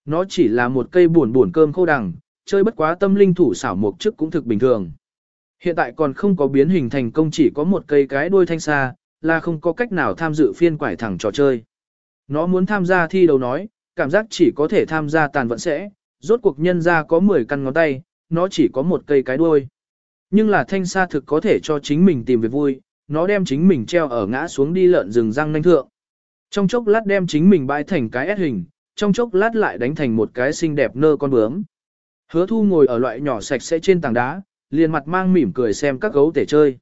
Speaker 1: Nó chỉ là một cây buồn buồn cơm khô đẳng chơi bất quá tâm linh thủ xảo một chức cũng thực bình thường. Hiện tại còn không có biến hình thành công chỉ có một cây cái đuôi thanh xa, là không có cách nào tham dự phiên quải thẳng trò chơi. Nó muốn tham gia thi đấu nói, cảm giác chỉ có thể tham gia tàn vận sẽ, rốt cuộc nhân ra có 10 căn ngón tay, nó chỉ có một cây cái đuôi. Nhưng là thanh xa thực có thể cho chính mình tìm việc vui, nó đem chính mình treo ở ngã xuống đi lợn rừng răng nanh thượng. Trong chốc lát đem chính mình bãi thành cái S hình, trong chốc lát lại đánh thành một cái xinh đẹp nơ con bướm. Hứa thu ngồi ở loại nhỏ sạch sẽ trên tảng đá, liền mặt mang mỉm cười xem các gấu tể chơi.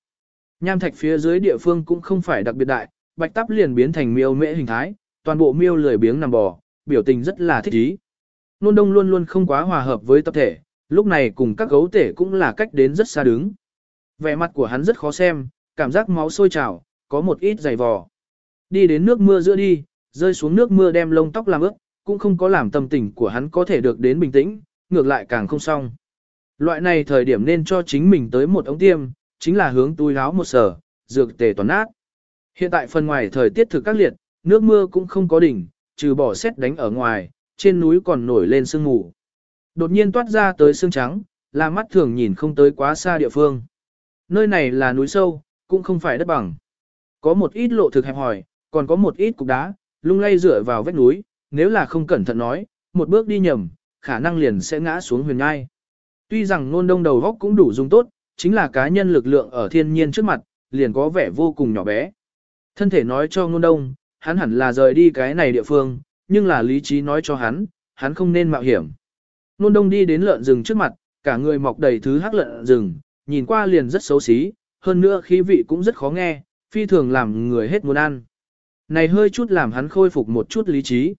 Speaker 1: Nham thạch phía dưới địa phương cũng không phải đặc biệt đại, bạch tắp liền biến thành miêu mễ hình thái, toàn bộ miêu lười biếng nằm bò, biểu tình rất là thích ý. Nôn đông luôn luôn không quá hòa hợp với tập thể, lúc này cùng các gấu tể cũng là cách đến rất xa đứng. Vẻ mặt của hắn rất khó xem, cảm giác máu sôi trào, có một ít dày vò. Đi đến nước mưa giữa đi, rơi xuống nước mưa đem lông tóc làm ướt, cũng không có làm tâm tình của hắn có thể được đến bình tĩnh, ngược lại càng không xong. Loại này thời điểm nên cho chính mình tới một ống tiêm, chính là hướng túi áo một sở, dược tề toàn nát. Hiện tại phần ngoài thời tiết thực các liệt, nước mưa cũng không có đỉnh, trừ bỏ xét đánh ở ngoài, trên núi còn nổi lên sương mù. Đột nhiên toát ra tới sương trắng, là mắt thường nhìn không tới quá xa địa phương. Nơi này là núi sâu, cũng không phải đất bằng. Có một ít lộ thực hẹp hỏi, còn có một ít cục đá, lung lay dựa vào vách núi, nếu là không cẩn thận nói, một bước đi nhầm, khả năng liền sẽ ngã xuống huyền ngai. Tuy rằng nôn đông đầu góc cũng đủ dùng tốt, chính là cá nhân lực lượng ở thiên nhiên trước mặt, liền có vẻ vô cùng nhỏ bé. Thân thể nói cho nôn đông, hắn hẳn là rời đi cái này địa phương, nhưng là lý trí nói cho hắn, hắn không nên mạo hiểm. Nôn đông đi đến lợn rừng trước mặt, cả người mọc đầy thứ hắc lợn rừng, nhìn qua liền rất xấu xí, hơn nữa khí vị cũng rất khó nghe, phi thường làm người hết muốn ăn. Này hơi chút làm hắn khôi phục một chút lý trí.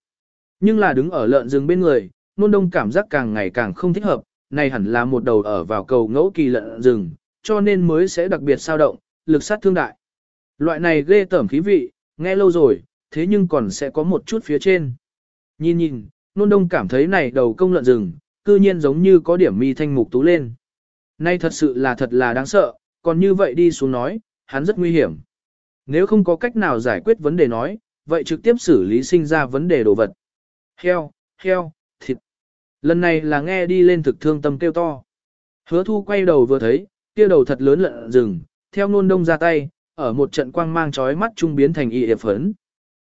Speaker 1: Nhưng là đứng ở lợn rừng bên người, nôn đông cảm giác càng ngày càng không thích hợp, này hẳn là một đầu ở vào cầu ngẫu kỳ lợn rừng, cho nên mới sẽ đặc biệt sao động, lực sát thương đại. Loại này ghê tởm khí vị, nghe lâu rồi, thế nhưng còn sẽ có một chút phía trên. Nhìn nhìn, nôn đông cảm thấy này đầu công lợn rừng, cư nhiên giống như có điểm mi thanh mục tú lên. Nay thật sự là thật là đáng sợ, còn như vậy đi xuống nói, hắn rất nguy hiểm. Nếu không có cách nào giải quyết vấn đề nói, vậy trực tiếp xử lý sinh ra vấn đề đồ vật. Heo, heo, thịt. Lần này là nghe đi lên thực thương tâm kêu to. Hứa thu quay đầu vừa thấy, kia đầu thật lớn lợn rừng, theo nôn đông ra tay, ở một trận quang mang chói mắt trung biến thành y hiệp phấn.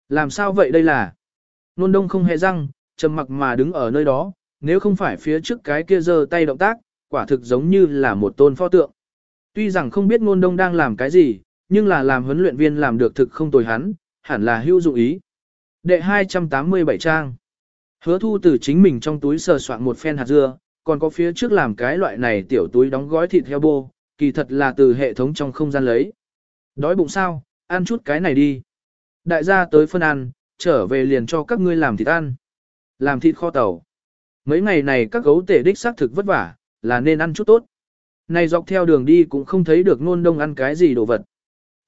Speaker 1: Làm sao vậy đây là? Nôn đông không hề răng, trầm mặc mà đứng ở nơi đó, nếu không phải phía trước cái kia giơ tay động tác, quả thực giống như là một tôn pho tượng. Tuy rằng không biết nôn đông đang làm cái gì, nhưng là làm huấn luyện viên làm được thực không tồi hắn, hẳn là hữu dụng ý. Đệ 287 trang. Hứa thu từ chính mình trong túi sờ soạn một phen hạt dưa, còn có phía trước làm cái loại này tiểu túi đóng gói thịt heo bô, kỳ thật là từ hệ thống trong không gian lấy. Đói bụng sao, ăn chút cái này đi. Đại gia tới phân ăn, trở về liền cho các ngươi làm thịt ăn. Làm thịt kho tàu. Mấy ngày này các gấu tể đích xác thực vất vả, là nên ăn chút tốt. Này dọc theo đường đi cũng không thấy được nôn đông ăn cái gì đồ vật.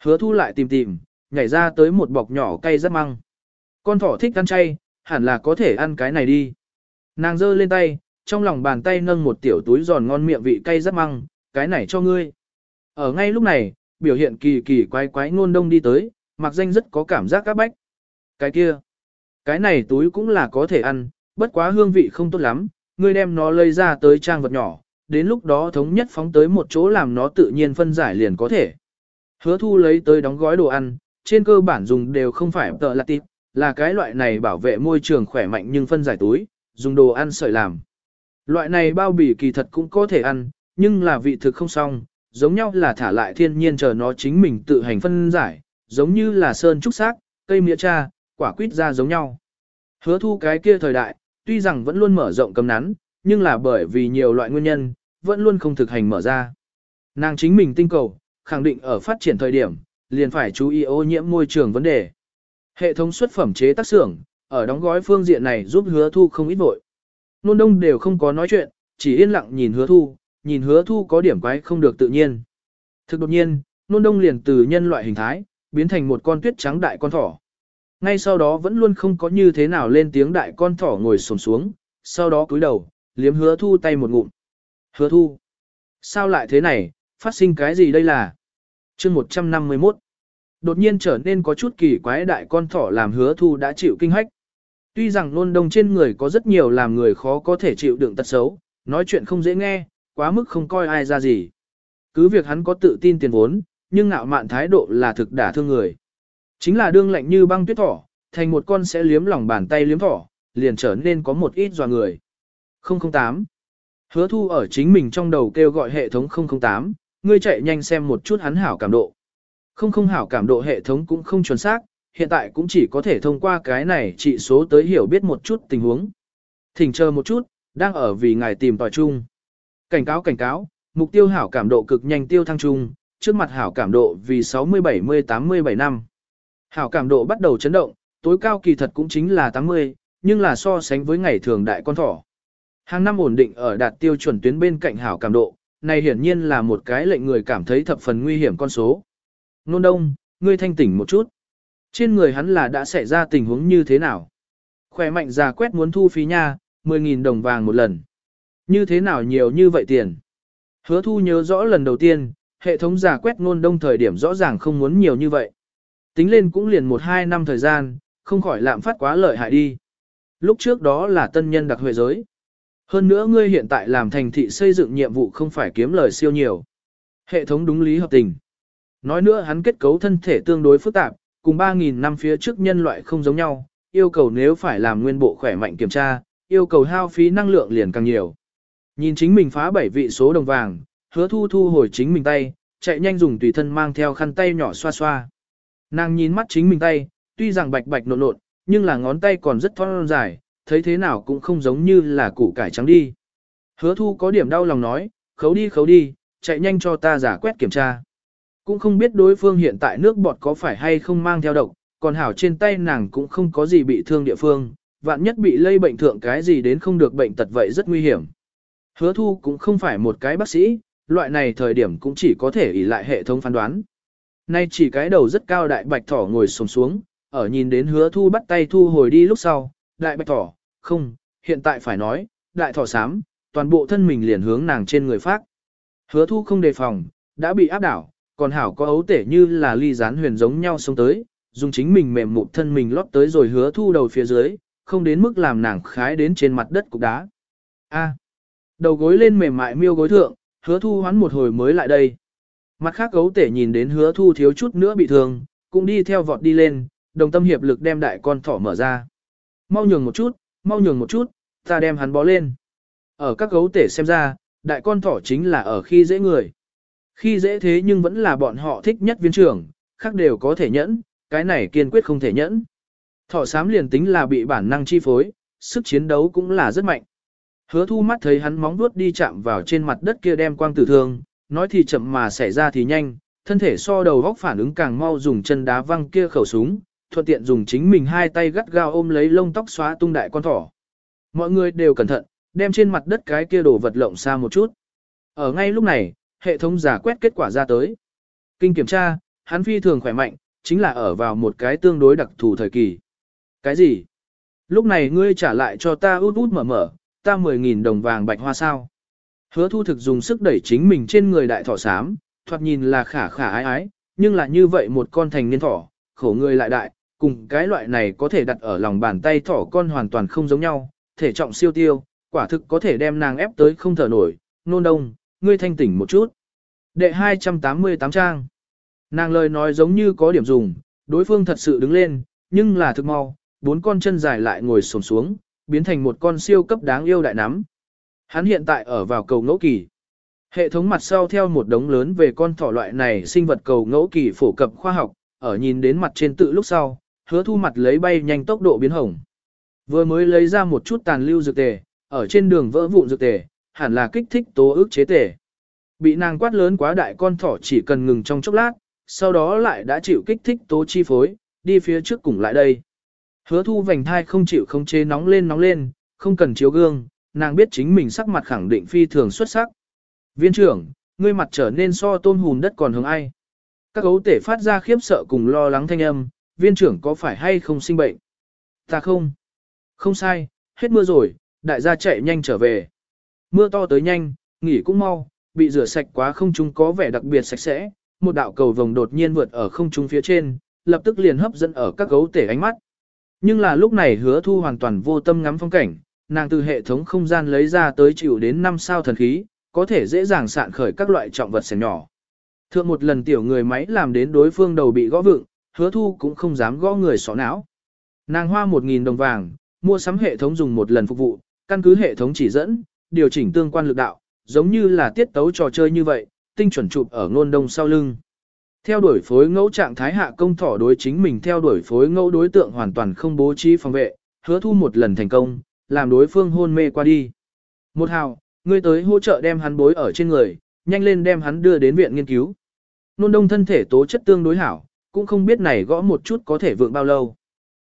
Speaker 1: Hứa thu lại tìm tìm, nhảy ra tới một bọc nhỏ cay rất măng. Con thỏ thích ăn chay, hẳn là có thể ăn cái này đi. Nàng giơ lên tay, trong lòng bàn tay nâng một tiểu túi giòn ngon miệng vị cay rất măng, cái này cho ngươi. Ở ngay lúc này, biểu hiện kỳ kỳ quái quái ngôn đông đi tới, mặc danh rất có cảm giác các bách. Cái kia, cái này túi cũng là có thể ăn, bất quá hương vị không tốt lắm, ngươi đem nó lấy ra tới trang vật nhỏ, đến lúc đó thống nhất phóng tới một chỗ làm nó tự nhiên phân giải liền có thể. Hứa thu lấy tới đóng gói đồ ăn, trên cơ bản dùng đều không phải tợ là tịp, là cái loại này bảo vệ môi trường khỏe mạnh nhưng phân giải túi, dùng đồ ăn sợi làm. Loại này bao bì kỳ thật cũng có thể ăn, nhưng là vị thực không xong, giống nhau là thả lại thiên nhiên chờ nó chính mình tự hành phân giải, giống như là sơn trúc xác, cây mía cha, quả quýt ra giống nhau. Hứa thu cái kia thời đại, tuy rằng vẫn luôn mở rộng cấm nắn, nhưng là bởi vì nhiều loại nguyên nhân, vẫn luôn không thực hành mở ra. Nàng chính mình tinh cầu, khẳng định ở phát triển thời điểm, liền phải chú ý ô nhiễm môi trường vấn đề. Hệ thống xuất phẩm chế tác xưởng, ở đóng gói phương diện này giúp hứa thu không ít vội. Nôn đông đều không có nói chuyện, chỉ yên lặng nhìn hứa thu, nhìn hứa thu có điểm quái không được tự nhiên. Thực đột nhiên, nôn đông liền từ nhân loại hình thái, biến thành một con tuyết trắng đại con thỏ. Ngay sau đó vẫn luôn không có như thế nào lên tiếng đại con thỏ ngồi sồn xuống, sau đó cúi đầu, liếm hứa thu tay một ngụm. Hứa thu. Sao lại thế này, phát sinh cái gì đây là? chương 151. Đột nhiên trở nên có chút kỳ quái đại con thỏ làm hứa thu đã chịu kinh hách. Tuy rằng luôn đông trên người có rất nhiều làm người khó có thể chịu đựng tật xấu, nói chuyện không dễ nghe, quá mức không coi ai ra gì. Cứ việc hắn có tự tin tiền vốn, nhưng ngạo mạn thái độ là thực đả thương người. Chính là đương lạnh như băng tuyết thỏ, thành một con sẽ liếm lòng bàn tay liếm thỏ, liền trở nên có một ít dò người. 008 Hứa thu ở chính mình trong đầu kêu gọi hệ thống 008, ngươi chạy nhanh xem một chút hắn hảo cảm độ. Không không hảo cảm độ hệ thống cũng không chuẩn xác, hiện tại cũng chỉ có thể thông qua cái này trị số tới hiểu biết một chút tình huống. Thỉnh chờ một chút, đang ở vì ngài tìm tòi chung. Cảnh cáo cảnh cáo, mục tiêu hảo cảm độ cực nhanh tiêu thăng trung, trước mặt hảo cảm độ vì 60-70-87 năm. Hảo cảm độ bắt đầu chấn động, tối cao kỳ thật cũng chính là 80, nhưng là so sánh với ngày thường đại con thỏ. Hàng năm ổn định ở đạt tiêu chuẩn tuyến bên cạnh hảo cảm độ, này hiển nhiên là một cái lệnh người cảm thấy thập phần nguy hiểm con số. Nôn đông, ngươi thanh tỉnh một chút. Trên người hắn là đã xảy ra tình huống như thế nào? Khỏe mạnh già quét muốn thu phí nha, 10.000 đồng vàng một lần. Như thế nào nhiều như vậy tiền? Hứa thu nhớ rõ lần đầu tiên, hệ thống giả quét nôn đông thời điểm rõ ràng không muốn nhiều như vậy. Tính lên cũng liền 1-2 năm thời gian, không khỏi lạm phát quá lợi hại đi. Lúc trước đó là tân nhân đặc huệ giới. Hơn nữa ngươi hiện tại làm thành thị xây dựng nhiệm vụ không phải kiếm lời siêu nhiều. Hệ thống đúng lý hợp tình. Nói nữa hắn kết cấu thân thể tương đối phức tạp, cùng 3.000 năm phía trước nhân loại không giống nhau, yêu cầu nếu phải làm nguyên bộ khỏe mạnh kiểm tra, yêu cầu hao phí năng lượng liền càng nhiều. Nhìn chính mình phá bảy vị số đồng vàng, hứa thu thu hồi chính mình tay, chạy nhanh dùng tùy thân mang theo khăn tay nhỏ xoa xoa. Nàng nhìn mắt chính mình tay, tuy rằng bạch bạch nộn nộn, nhưng là ngón tay còn rất thon dài, thấy thế nào cũng không giống như là củ cải trắng đi. Hứa thu có điểm đau lòng nói, khấu đi khấu đi, chạy nhanh cho ta giả quét kiểm tra. Cũng không biết đối phương hiện tại nước bọt có phải hay không mang theo độc, còn hảo trên tay nàng cũng không có gì bị thương địa phương, vạn nhất bị lây bệnh thượng cái gì đến không được bệnh tật vậy rất nguy hiểm. Hứa thu cũng không phải một cái bác sĩ, loại này thời điểm cũng chỉ có thể ỷ lại hệ thống phán đoán. Nay chỉ cái đầu rất cao đại bạch thỏ ngồi sồm xuống, ở nhìn đến hứa thu bắt tay thu hồi đi lúc sau, đại bạch thỏ, không, hiện tại phải nói, đại thỏ sám, toàn bộ thân mình liền hướng nàng trên người phát. Hứa thu không đề phòng, đã bị áp đảo, còn hảo có ấu tể như là ly rán huyền giống nhau sống tới, dùng chính mình mềm mụn thân mình lót tới rồi hứa thu đầu phía dưới, không đến mức làm nàng khái đến trên mặt đất cục đá. A. đầu gối lên mềm mại miêu gối thượng, hứa thu hoán một hồi mới lại đây. Mặt khác gấu tể nhìn đến hứa thu thiếu chút nữa bị thương, cũng đi theo vọt đi lên, đồng tâm hiệp lực đem đại con thỏ mở ra. Mau nhường một chút, mau nhường một chút, ta đem hắn bó lên. Ở các gấu tể xem ra, đại con thỏ chính là ở khi dễ người. Khi dễ thế nhưng vẫn là bọn họ thích nhất viên trưởng, khác đều có thể nhẫn, cái này kiên quyết không thể nhẫn. Thỏ sám liền tính là bị bản năng chi phối, sức chiến đấu cũng là rất mạnh. Hứa thu mắt thấy hắn móng vuốt đi chạm vào trên mặt đất kia đem quang tử thương, nói thì chậm mà xảy ra thì nhanh, thân thể so đầu góc phản ứng càng mau dùng chân đá văng kia khẩu súng, thuận tiện dùng chính mình hai tay gắt gao ôm lấy lông tóc xóa tung đại con thỏ. Mọi người đều cẩn thận, đem trên mặt đất cái kia đổ vật lộng xa một chút. Ở ngay lúc này, hệ thống giả quét kết quả ra tới. Kinh kiểm tra, hắn phi thường khỏe mạnh, chính là ở vào một cái tương đối đặc thù thời kỳ. Cái gì? Lúc này ngươi trả lại cho ta út út mở mở, ta 10.000 đồng vàng bạch hoa sao. Hứa thu thực dùng sức đẩy chính mình trên người đại thỏ sám, thoạt nhìn là khả khả ái ái, nhưng là như vậy một con thành niên thỏ, khổ người lại đại, cùng cái loại này có thể đặt ở lòng bàn tay thỏ con hoàn toàn không giống nhau, thể trọng siêu tiêu, quả thực có thể đem nàng ép tới không thở nổi, nôn đông, ngươi thanh tỉnh một chút. Đệ 288 trang. Nàng lời nói giống như có điểm dùng, đối phương thật sự đứng lên, nhưng là thực mau, bốn con chân dài lại ngồi xổm xuống, biến thành một con siêu cấp đáng yêu đại nắm. Hắn hiện tại ở vào cầu ngẫu kỳ. Hệ thống mặt sau theo một đống lớn về con thỏ loại này sinh vật cầu ngẫu kỳ phổ cập khoa học, ở nhìn đến mặt trên tự lúc sau, hứa thu mặt lấy bay nhanh tốc độ biến hồng. Vừa mới lấy ra một chút tàn lưu dược tề, ở trên đường vỡ vụn dược tề, hẳn là kích thích tố ước chế tể Bị nàng quát lớn quá đại con thỏ chỉ cần ngừng trong chốc lát, sau đó lại đã chịu kích thích tố chi phối, đi phía trước cùng lại đây. Hứa thu vành thai không chịu không chế nóng lên nóng lên, không cần chiếu gương, nàng biết chính mình sắc mặt khẳng định phi thường xuất sắc. Viên trưởng, ngươi mặt trở nên so tôn hùn đất còn hướng ai. Các gấu tể phát ra khiếp sợ cùng lo lắng thanh âm, viên trưởng có phải hay không sinh bệnh? Ta không. Không sai, hết mưa rồi, đại gia chạy nhanh trở về. Mưa to tới nhanh, nghỉ cũng mau, bị rửa sạch quá không trung có vẻ đặc biệt sạch sẽ, một đạo cầu vồng đột nhiên vượt ở không trung phía trên, lập tức liền hấp dẫn ở các gấu tể ánh mắt. Nhưng là lúc này hứa thu hoàn toàn vô tâm ngắm phong cảnh, nàng từ hệ thống không gian lấy ra tới chịu đến 5 sao thần khí, có thể dễ dàng sạn khởi các loại trọng vật xẻng nhỏ. Thượng một lần tiểu người máy làm đến đối phương đầu bị gõ vựng, hứa thu cũng không dám gõ người xỏ não. Nàng hoa 1.000 đồng vàng, mua sắm hệ thống dùng một lần phục vụ, căn cứ hệ thống chỉ dẫn, điều chỉnh tương quan lực đạo, giống như là tiết tấu trò chơi như vậy, tinh chuẩn chụp ở ngôn đông sau lưng. Theo đuổi phối ngẫu trạng thái hạ công thỏ đối chính mình theo đuổi phối ngẫu đối tượng hoàn toàn không bố trí phòng vệ, hứa thu một lần thành công, làm đối phương hôn mê qua đi. Một hào, ngươi tới hỗ trợ đem hắn bối ở trên người, nhanh lên đem hắn đưa đến viện nghiên cứu. Nôn đông thân thể tố chất tương đối hảo, cũng không biết này gõ một chút có thể vượng bao lâu.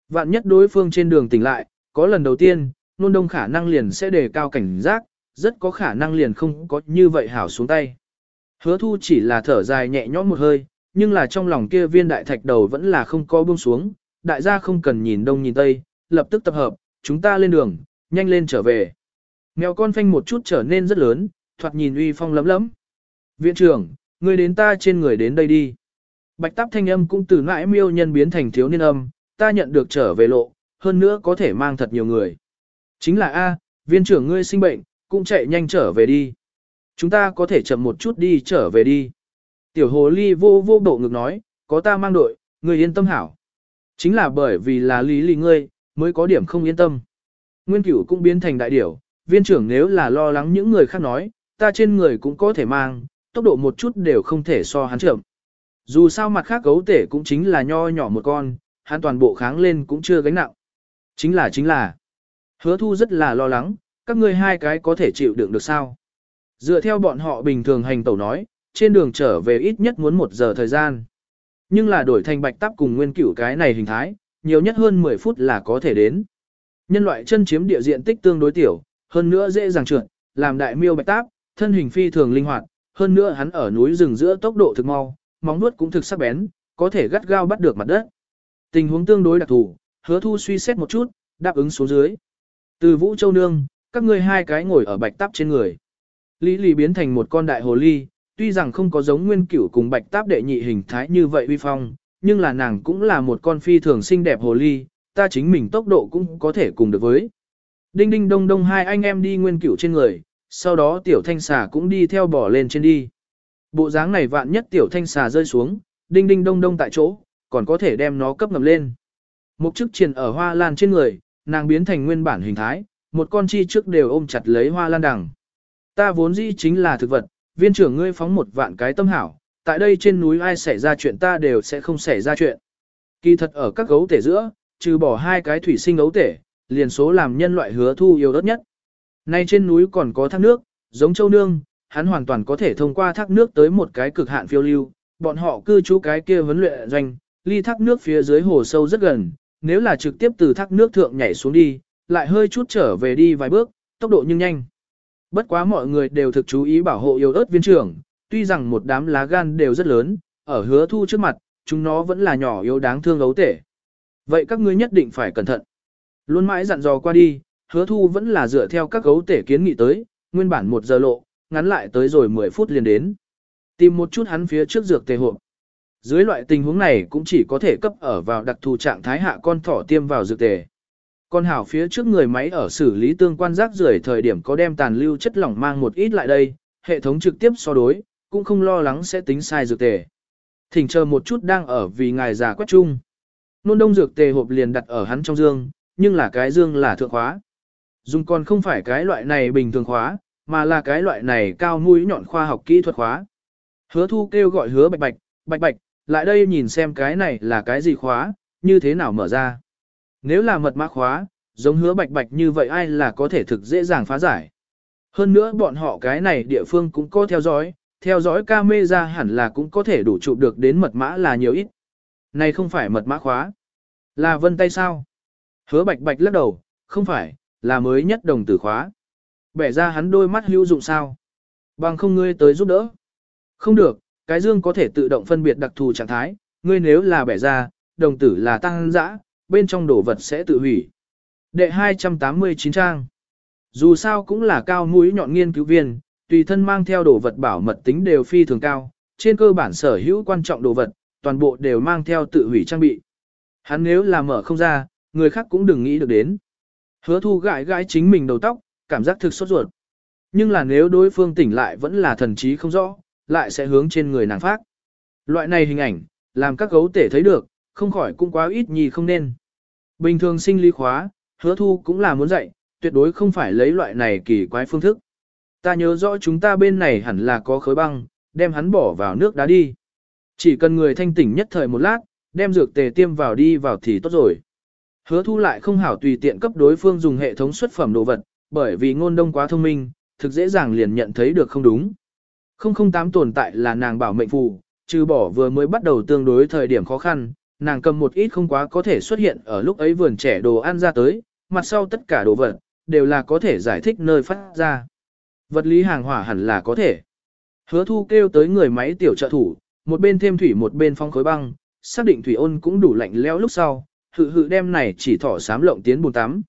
Speaker 1: Vạn nhất đối phương trên đường tỉnh lại, có lần đầu tiên, nôn đông khả năng liền sẽ đề cao cảnh giác, rất có khả năng liền không có như vậy hảo xuống tay. Hứa thu chỉ là thở dài nhẹ nhõm một hơi, nhưng là trong lòng kia viên đại thạch đầu vẫn là không có buông xuống, đại gia không cần nhìn đông nhìn tây, lập tức tập hợp, chúng ta lên đường, nhanh lên trở về. Mèo con phanh một chút trở nên rất lớn, thoạt nhìn uy phong lấm lấm. Viện trưởng, người đến ta trên người đến đây đi. Bạch táp thanh âm cũng từ nãi miêu nhân biến thành thiếu niên âm, ta nhận được trở về lộ, hơn nữa có thể mang thật nhiều người. Chính là A, viên trưởng ngươi sinh bệnh, cũng chạy nhanh trở về đi. Chúng ta có thể chậm một chút đi trở về đi. Tiểu hồ ly vô vô độ ngực nói, có ta mang đội, ngươi yên tâm hảo. Chính là bởi vì là lý lý ngươi, mới có điểm không yên tâm. Nguyên cửu cũng biến thành đại điểu, viên trưởng nếu là lo lắng những người khác nói, ta trên người cũng có thể mang, tốc độ một chút đều không thể so hắn chậm. Dù sao mặt khác gấu tể cũng chính là nho nhỏ một con, hắn toàn bộ kháng lên cũng chưa gánh nặng. Chính là chính là. Hứa thu rất là lo lắng, các ngươi hai cái có thể chịu đựng được sao. Dựa theo bọn họ bình thường hành tẩu nói, trên đường trở về ít nhất muốn một giờ thời gian. Nhưng là đổi thành bạch táp cùng nguyên cửu cái này hình thái, nhiều nhất hơn 10 phút là có thể đến. Nhân loại chân chiếm địa diện tích tương đối tiểu, hơn nữa dễ dàng trượt, làm đại miêu bạch táp, thân hình phi thường linh hoạt, hơn nữa hắn ở núi rừng giữa tốc độ thực mau, móng nuốt cũng thực sắc bén, có thể gắt gao bắt được mặt đất. Tình huống tương đối đặc thù, hứa thu suy xét một chút, đáp ứng xuống dưới. Từ Vũ Châu Nương, các ngươi hai cái ngồi ở bạch táp trên người. Lý lì biến thành một con đại hồ ly, tuy rằng không có giống nguyên cửu cùng bạch táp đệ nhị hình thái như vậy uy phong, nhưng là nàng cũng là một con phi thường xinh đẹp hồ ly, ta chính mình tốc độ cũng có thể cùng được với. Đinh đinh đông đông hai anh em đi nguyên cửu trên người, sau đó tiểu thanh xà cũng đi theo bỏ lên trên đi. Bộ dáng này vạn nhất tiểu thanh xà rơi xuống, đinh đinh đông đông tại chỗ, còn có thể đem nó cấp ngầm lên. Một chức triền ở hoa lan trên người, nàng biến thành nguyên bản hình thái, một con chi trước đều ôm chặt lấy hoa lan đằng. Ta vốn dĩ chính là thực vật, viên trưởng ngươi phóng một vạn cái tâm hảo, tại đây trên núi ai xảy ra chuyện ta đều sẽ không xảy ra chuyện. Kỳ thật ở các gấu tể giữa, trừ bỏ hai cái thủy sinh gấu tể, liền số làm nhân loại hứa thu yêu đất nhất. Nay trên núi còn có thác nước, giống châu nương, hắn hoàn toàn có thể thông qua thác nước tới một cái cực hạn phiêu lưu, bọn họ cư trú cái kia vấn luyện doanh, ly thác nước phía dưới hồ sâu rất gần, nếu là trực tiếp từ thác nước thượng nhảy xuống đi, lại hơi chút trở về đi vài bước, tốc độ nhưng nhanh. Bất quá mọi người đều thực chú ý bảo hộ yêu ớt viên trưởng, tuy rằng một đám lá gan đều rất lớn, ở hứa thu trước mặt, chúng nó vẫn là nhỏ yếu đáng thương ấu tể. Vậy các ngươi nhất định phải cẩn thận. Luôn mãi dặn dò qua đi, hứa thu vẫn là dựa theo các gấu tể kiến nghị tới, nguyên bản một giờ lộ, ngắn lại tới rồi 10 phút liền đến. Tìm một chút hắn phía trước dược tề hộp. Dưới loại tình huống này cũng chỉ có thể cấp ở vào đặc thù trạng thái hạ con thỏ tiêm vào dược tề. Con hảo phía trước người máy ở xử lý tương quan rác rưởi thời điểm có đem tàn lưu chất lỏng mang một ít lại đây, hệ thống trực tiếp so đối, cũng không lo lắng sẽ tính sai dược tề. Thỉnh chờ một chút đang ở vì ngài già quét chung. Nôn đông dược tề hộp liền đặt ở hắn trong dương, nhưng là cái dương là thượng khóa. Dùng còn không phải cái loại này bình thường khóa, mà là cái loại này cao mũi nhọn khoa học kỹ thuật khóa. Hứa thu kêu gọi hứa bạch bạch, bạch bạch, lại đây nhìn xem cái này là cái gì khóa, như thế nào mở ra. Nếu là mật mã khóa, giống hứa bạch bạch như vậy ai là có thể thực dễ dàng phá giải. Hơn nữa bọn họ cái này địa phương cũng có theo dõi, theo dõi camera hẳn là cũng có thể đủ chụp được đến mật mã là nhiều ít. Này không phải mật mã khóa. Là vân tay sao? Hứa bạch bạch lắc đầu, không phải, là mới nhất đồng tử khóa. Bẻ ra hắn đôi mắt hữu dụng sao? Bằng không ngươi tới giúp đỡ. Không được, cái dương có thể tự động phân biệt đặc thù trạng thái, ngươi nếu là bẻ ra, đồng tử là tăng dã, bên trong đồ vật sẽ tự hủy. Đệ 289 trang. Dù sao cũng là cao mũi nhọn nghiên cứu viên, tùy thân mang theo đồ vật bảo mật tính đều phi thường cao, trên cơ bản sở hữu quan trọng đồ vật, toàn bộ đều mang theo tự hủy trang bị. Hắn nếu là mở không ra, người khác cũng đừng nghĩ được đến. Hứa thu gãi gãi chính mình đầu tóc, cảm giác thực sốt ruột. Nhưng là nếu đối phương tỉnh lại vẫn là thần trí không rõ, lại sẽ hướng trên người nàng phát. Loại này hình ảnh, làm các gấu tể thấy được, không khỏi cũng quá ít nhì không nên. Bình thường sinh lý khóa, hứa thu cũng là muốn dạy, tuyệt đối không phải lấy loại này kỳ quái phương thức. Ta nhớ rõ chúng ta bên này hẳn là có khối băng, đem hắn bỏ vào nước đá đi. Chỉ cần người thanh tỉnh nhất thời một lát, đem dược tề tiêm vào đi vào thì tốt rồi. Hứa thu lại không hảo tùy tiện cấp đối phương dùng hệ thống xuất phẩm đồ vật, bởi vì ngôn đông quá thông minh, thực dễ dàng liền nhận thấy được không đúng. 008 tồn tại là nàng bảo mệnh phù, trừ bỏ vừa mới bắt đầu tương đối thời điểm khó khăn, nàng cầm một ít không quá có thể xuất hiện ở lúc ấy vườn trẻ đồ ăn ra tới, mặt sau tất cả đồ vật, đều là có thể giải thích nơi phát ra. Vật lý hàng hỏa hẳn là có thể. Hứa thu kêu tới người máy tiểu trợ thủ, một bên thêm thủy một bên phong khối băng, xác định thủy ôn cũng đủ lạnh lẽo lúc sau, hự hự đem này chỉ thỏ sám lộng tiến bồn tắm.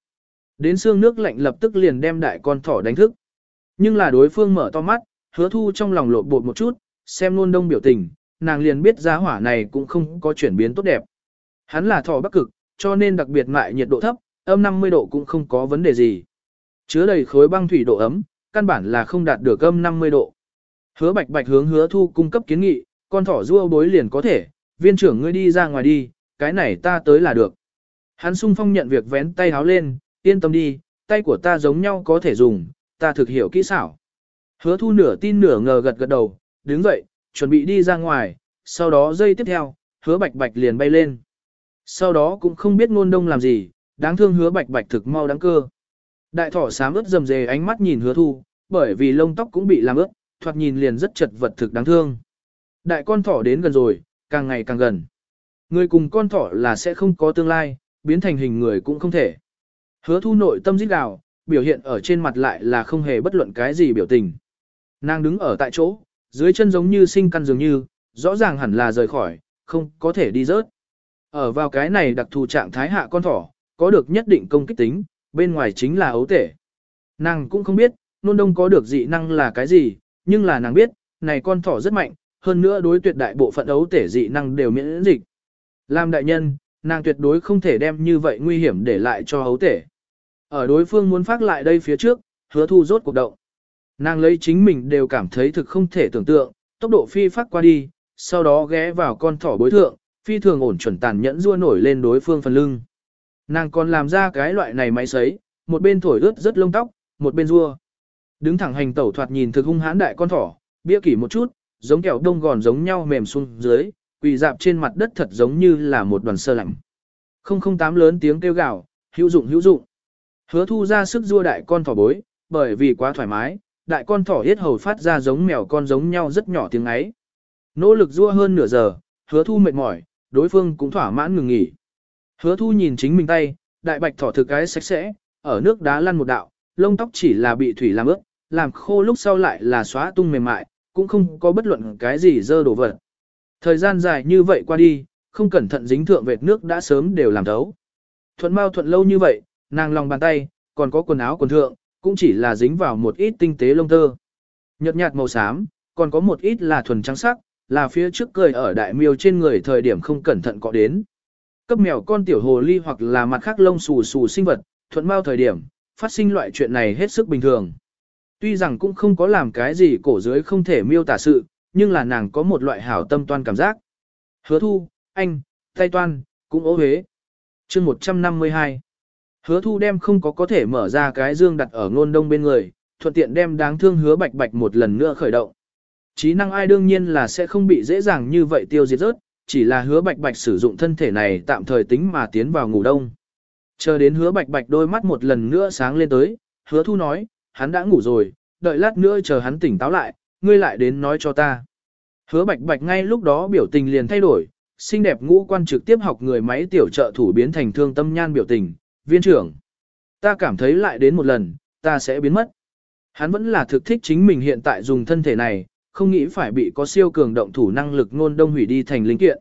Speaker 1: Đến xương nước lạnh lập tức liền đem đại con thỏ đánh thức. Nhưng là đối phương mở to mắt, hứa thu trong lòng lộ bột một chút, xem luôn đông biểu tình, nàng liền biết giá hỏa này cũng không có chuyển biến tốt đẹp. Hắn là thỏ bắc cực, cho nên đặc biệt ngại nhiệt độ thấp, âm 50 độ cũng không có vấn đề gì. Chứa đầy khối băng thủy độ ấm, căn bản là không đạt được âm 50 độ. Hứa bạch bạch hướng hứa thu cung cấp kiến nghị, con thỏ rua bối liền có thể, viên trưởng ngươi đi ra ngoài đi, cái này ta tới là được. Hắn sung phong nhận việc vén tay háo lên, yên tâm đi, tay của ta giống nhau có thể dùng, ta thực hiểu kỹ xảo. Hứa thu nửa tin nửa ngờ gật gật đầu, đứng dậy, chuẩn bị đi ra ngoài, sau đó dây tiếp theo, hứa bạch bạch liền bay lên. Sau đó cũng không biết ngôn đông làm gì, đáng thương hứa bạch bạch thực mau đáng cơ. Đại thỏ sám ướt dầm dề ánh mắt nhìn hứa thu, bởi vì lông tóc cũng bị làm ướt, thoạt nhìn liền rất chật vật thực đáng thương. Đại con thỏ đến gần rồi, càng ngày càng gần. Người cùng con thỏ là sẽ không có tương lai, biến thành hình người cũng không thể. Hứa thu nội tâm giết gào, biểu hiện ở trên mặt lại là không hề bất luận cái gì biểu tình. Nàng đứng ở tại chỗ, dưới chân giống như sinh căn dường như, rõ ràng hẳn là rời khỏi, không có thể đi rớt. Ở vào cái này đặc thù trạng thái hạ con thỏ, có được nhất định công kích tính, bên ngoài chính là ấu tể. Nàng cũng không biết, nôn đông có được dị năng là cái gì, nhưng là nàng biết, này con thỏ rất mạnh, hơn nữa đối tuyệt đại bộ phận ấu tể dị năng đều miễn dịch. Làm đại nhân, nàng tuyệt đối không thể đem như vậy nguy hiểm để lại cho ấu tể. Ở đối phương muốn phát lại đây phía trước, hứa thu rốt cuộc động. Nàng lấy chính mình đều cảm thấy thực không thể tưởng tượng, tốc độ phi phát qua đi, sau đó ghé vào con thỏ bối thượng, phi thường ổn chuẩn tàn nhẫn rua nổi lên đối phương phần lưng. Nàng còn làm ra cái loại này máy sấy, một bên thổi ướt rất lông tóc, một bên rua. Đứng thẳng hành tẩu thoạt nhìn thực hung hãn đại con thỏ, bia kỷ một chút, giống kẹo đông gòn giống nhau mềm xuống dưới, quỳ dạp trên mặt đất thật giống như là một đoàn sơ lạnh. 008 lớn tiếng kêu gào, hữu dụng hữu dụng. Hứa thu ra sức rua đại con thỏ bối, bởi vì quá thoải mái, đại con thỏ hết hầu phát ra giống mèo con giống nhau rất nhỏ tiếng ấy. Nỗ lực rua hơn nửa giờ, hứa thu mệt mỏi, đối phương cũng thỏa mãn ngừng nghỉ. Hứa thu nhìn chính mình tay, đại bạch thỏ thực cái sạch sẽ, ở nước đá lăn một đạo, lông tóc chỉ là bị thủy làm ướt, làm khô lúc sau lại là xóa tung mềm mại, cũng không có bất luận cái gì dơ đổ vật. Thời gian dài như vậy qua đi, không cẩn thận dính thượng vệt nước đã sớm đều làm thấu. Thuận mau thuận lâu như vậy, nàng lòng bàn tay, còn có quần áo quần thượng, cũng chỉ là dính vào một ít tinh tế lông tơ. Nhợt nhạt màu xám, còn có một ít là thuần trắng sắc, là phía trước cười ở đại miêu trên người thời điểm không cẩn thận có đến. Cấp mèo con tiểu hồ ly hoặc là mặt khác lông xù xù sinh vật, thuận bao thời điểm, phát sinh loại chuyện này hết sức bình thường. Tuy rằng cũng không có làm cái gì cổ dưới không thể miêu tả sự, nhưng là nàng có một loại hảo tâm toan cảm giác. Hứa thu, anh, tay toan, cũng ố hế. chương 152 Hứa thu đem không có có thể mở ra cái dương đặt ở ngôn đông bên người, thuận tiện đem đáng thương hứa bạch bạch một lần nữa khởi động. Trí năng ai đương nhiên là sẽ không bị dễ dàng như vậy tiêu diệt rớt, chỉ là hứa bạch bạch sử dụng thân thể này tạm thời tính mà tiến vào ngủ đông. Chờ đến hứa bạch bạch đôi mắt một lần nữa sáng lên tới, hứa thu nói, hắn đã ngủ rồi, đợi lát nữa chờ hắn tỉnh táo lại, ngươi lại đến nói cho ta. Hứa bạch bạch ngay lúc đó biểu tình liền thay đổi, xinh đẹp ngũ quan trực tiếp học người máy tiểu trợ thủ biến thành thương tâm nhan biểu tình, viên trưởng. Ta cảm thấy lại đến một lần, ta sẽ biến mất. Hắn vẫn là thực thích chính mình hiện tại dùng thân thể này, không nghĩ phải bị có siêu cường động thủ năng lực ngôn đông hủy đi thành linh kiện.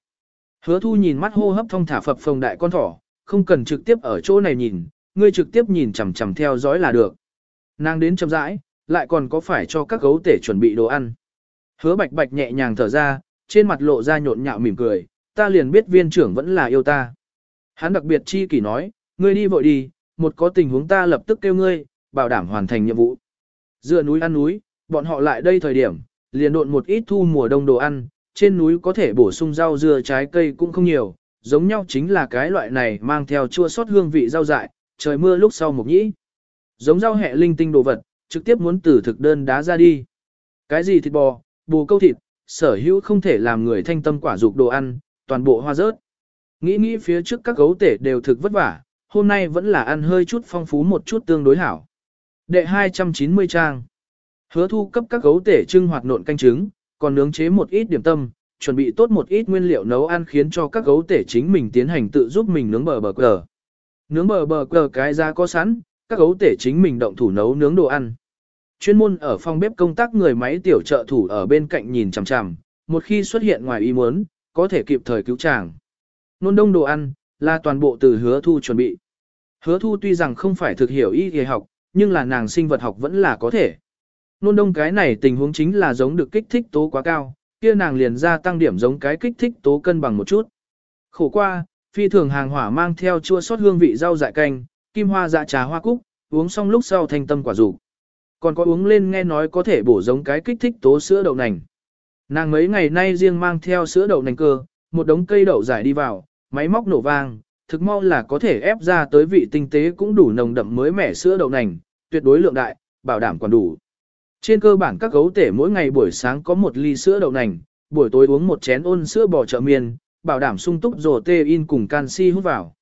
Speaker 1: Hứa thu nhìn mắt hô hấp thông thả phập phồng đại con thỏ, không cần trực tiếp ở chỗ này nhìn, ngươi trực tiếp nhìn chằm chằm theo dõi là được. Nàng đến chậm rãi, lại còn có phải cho các gấu tể chuẩn bị đồ ăn. Hứa bạch bạch nhẹ nhàng thở ra, trên mặt lộ ra nhộn nhạo mỉm cười, ta liền biết viên trưởng vẫn là yêu ta. Hắn đặc biệt chi kỷ nói, ngươi đi vội đi, một có tình huống ta lập tức kêu ngươi, bảo đảm hoàn thành nhiệm vụ. Dựa núi ăn núi, bọn họ lại đây thời điểm, liền độn một ít thu mùa đông đồ ăn, trên núi có thể bổ sung rau dưa trái cây cũng không nhiều, giống nhau chính là cái loại này mang theo chua sót hương vị rau dại, trời mưa lúc sau một nhĩ. Giống rau hẹ linh tinh đồ vật, trực tiếp muốn từ thực đơn đá ra đi. Cái gì thịt bò, bù câu thịt, sở hữu không thể làm người thanh tâm quả dục đồ ăn, toàn bộ hoa rớt. Nghĩ nghĩ phía trước các gấu tể đều thực vất vả, hôm nay vẫn là ăn hơi chút phong phú một chút tương đối hảo. Đệ 290 trang. Hứa thu cấp các gấu tể trưng hoạt nộn canh trứng, còn nướng chế một ít điểm tâm, chuẩn bị tốt một ít nguyên liệu nấu ăn khiến cho các gấu tể chính mình tiến hành tự giúp mình nướng bờ bờ cờ. Nướng bờ bờ cờ cái ra có sẵn, các gấu tể chính mình động thủ nấu nướng đồ ăn. Chuyên môn ở phòng bếp công tác người máy tiểu trợ thủ ở bên cạnh nhìn chằm chằm, một khi xuất hiện ngoài ý muốn, có thể kịp thời cứu chàng. Nôn đông đồ ăn, là toàn bộ từ hứa thu chuẩn bị. Hứa thu tuy rằng không phải thực hiểu y y học, nhưng là nàng sinh vật học vẫn là có thể. Nôn đông cái này tình huống chính là giống được kích thích tố quá cao, kia nàng liền ra tăng điểm giống cái kích thích tố cân bằng một chút. Khổ qua, phi thường hàng hỏa mang theo chua sót hương vị rau dại canh, kim hoa dạ trà hoa cúc, uống xong lúc sau thanh tâm quả dục Còn có uống lên nghe nói có thể bổ giống cái kích thích tố sữa đậu nành. Nàng mấy ngày nay riêng mang theo sữa đậu nành cơ, một đống cây đậu giải đi vào, máy móc nổ vang, thực mau là có thể ép ra tới vị tinh tế cũng đủ nồng đậm mới mẻ sữa đậu nành, tuyệt đối lượng đại, bảo đảm còn đủ. Trên cơ bản các gấu tể mỗi ngày buổi sáng có một ly sữa đậu nành, buổi tối uống một chén ôn sữa bò trợ miên, bảo đảm sung túc protein cùng canxi hút vào.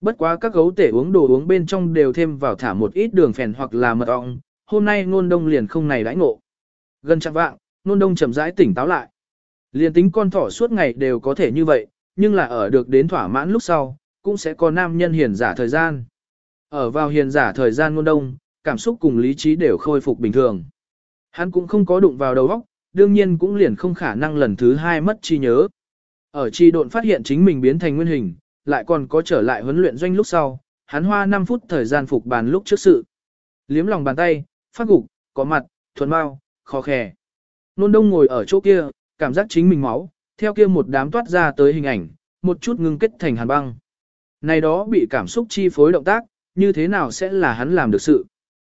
Speaker 1: Bất quá các gấu tể uống đồ uống bên trong đều thêm vào thả một ít đường phèn hoặc là mật ong, hôm nay nôn đông liền không này đãi ngộ. Gần chặng vạng, nôn đông chậm rãi tỉnh táo lại. Liền tính con thỏ suốt ngày đều có thể như vậy, nhưng là ở được đến thỏa mãn lúc sau, cũng sẽ có nam nhân hiền giả thời gian. Ở vào hiền giả thời gian ngôn đông, cảm xúc cùng lý trí đều khôi phục bình thường. Hắn cũng không có đụng vào đầu óc, đương nhiên cũng liền không khả năng lần thứ hai mất trí nhớ. Ở chi độn phát hiện chính mình biến thành nguyên hình, lại còn có trở lại huấn luyện doanh lúc sau, hắn hoa 5 phút thời gian phục bàn lúc trước sự. Liếm lòng bàn tay, phát gục, có mặt, thuần bao, khó khè. Nôn đông ngồi ở chỗ kia, cảm giác chính mình máu, theo kia một đám toát ra tới hình ảnh, một chút ngưng kết thành hàn băng. Này đó bị cảm xúc chi phối động tác, như thế nào sẽ là hắn làm được sự.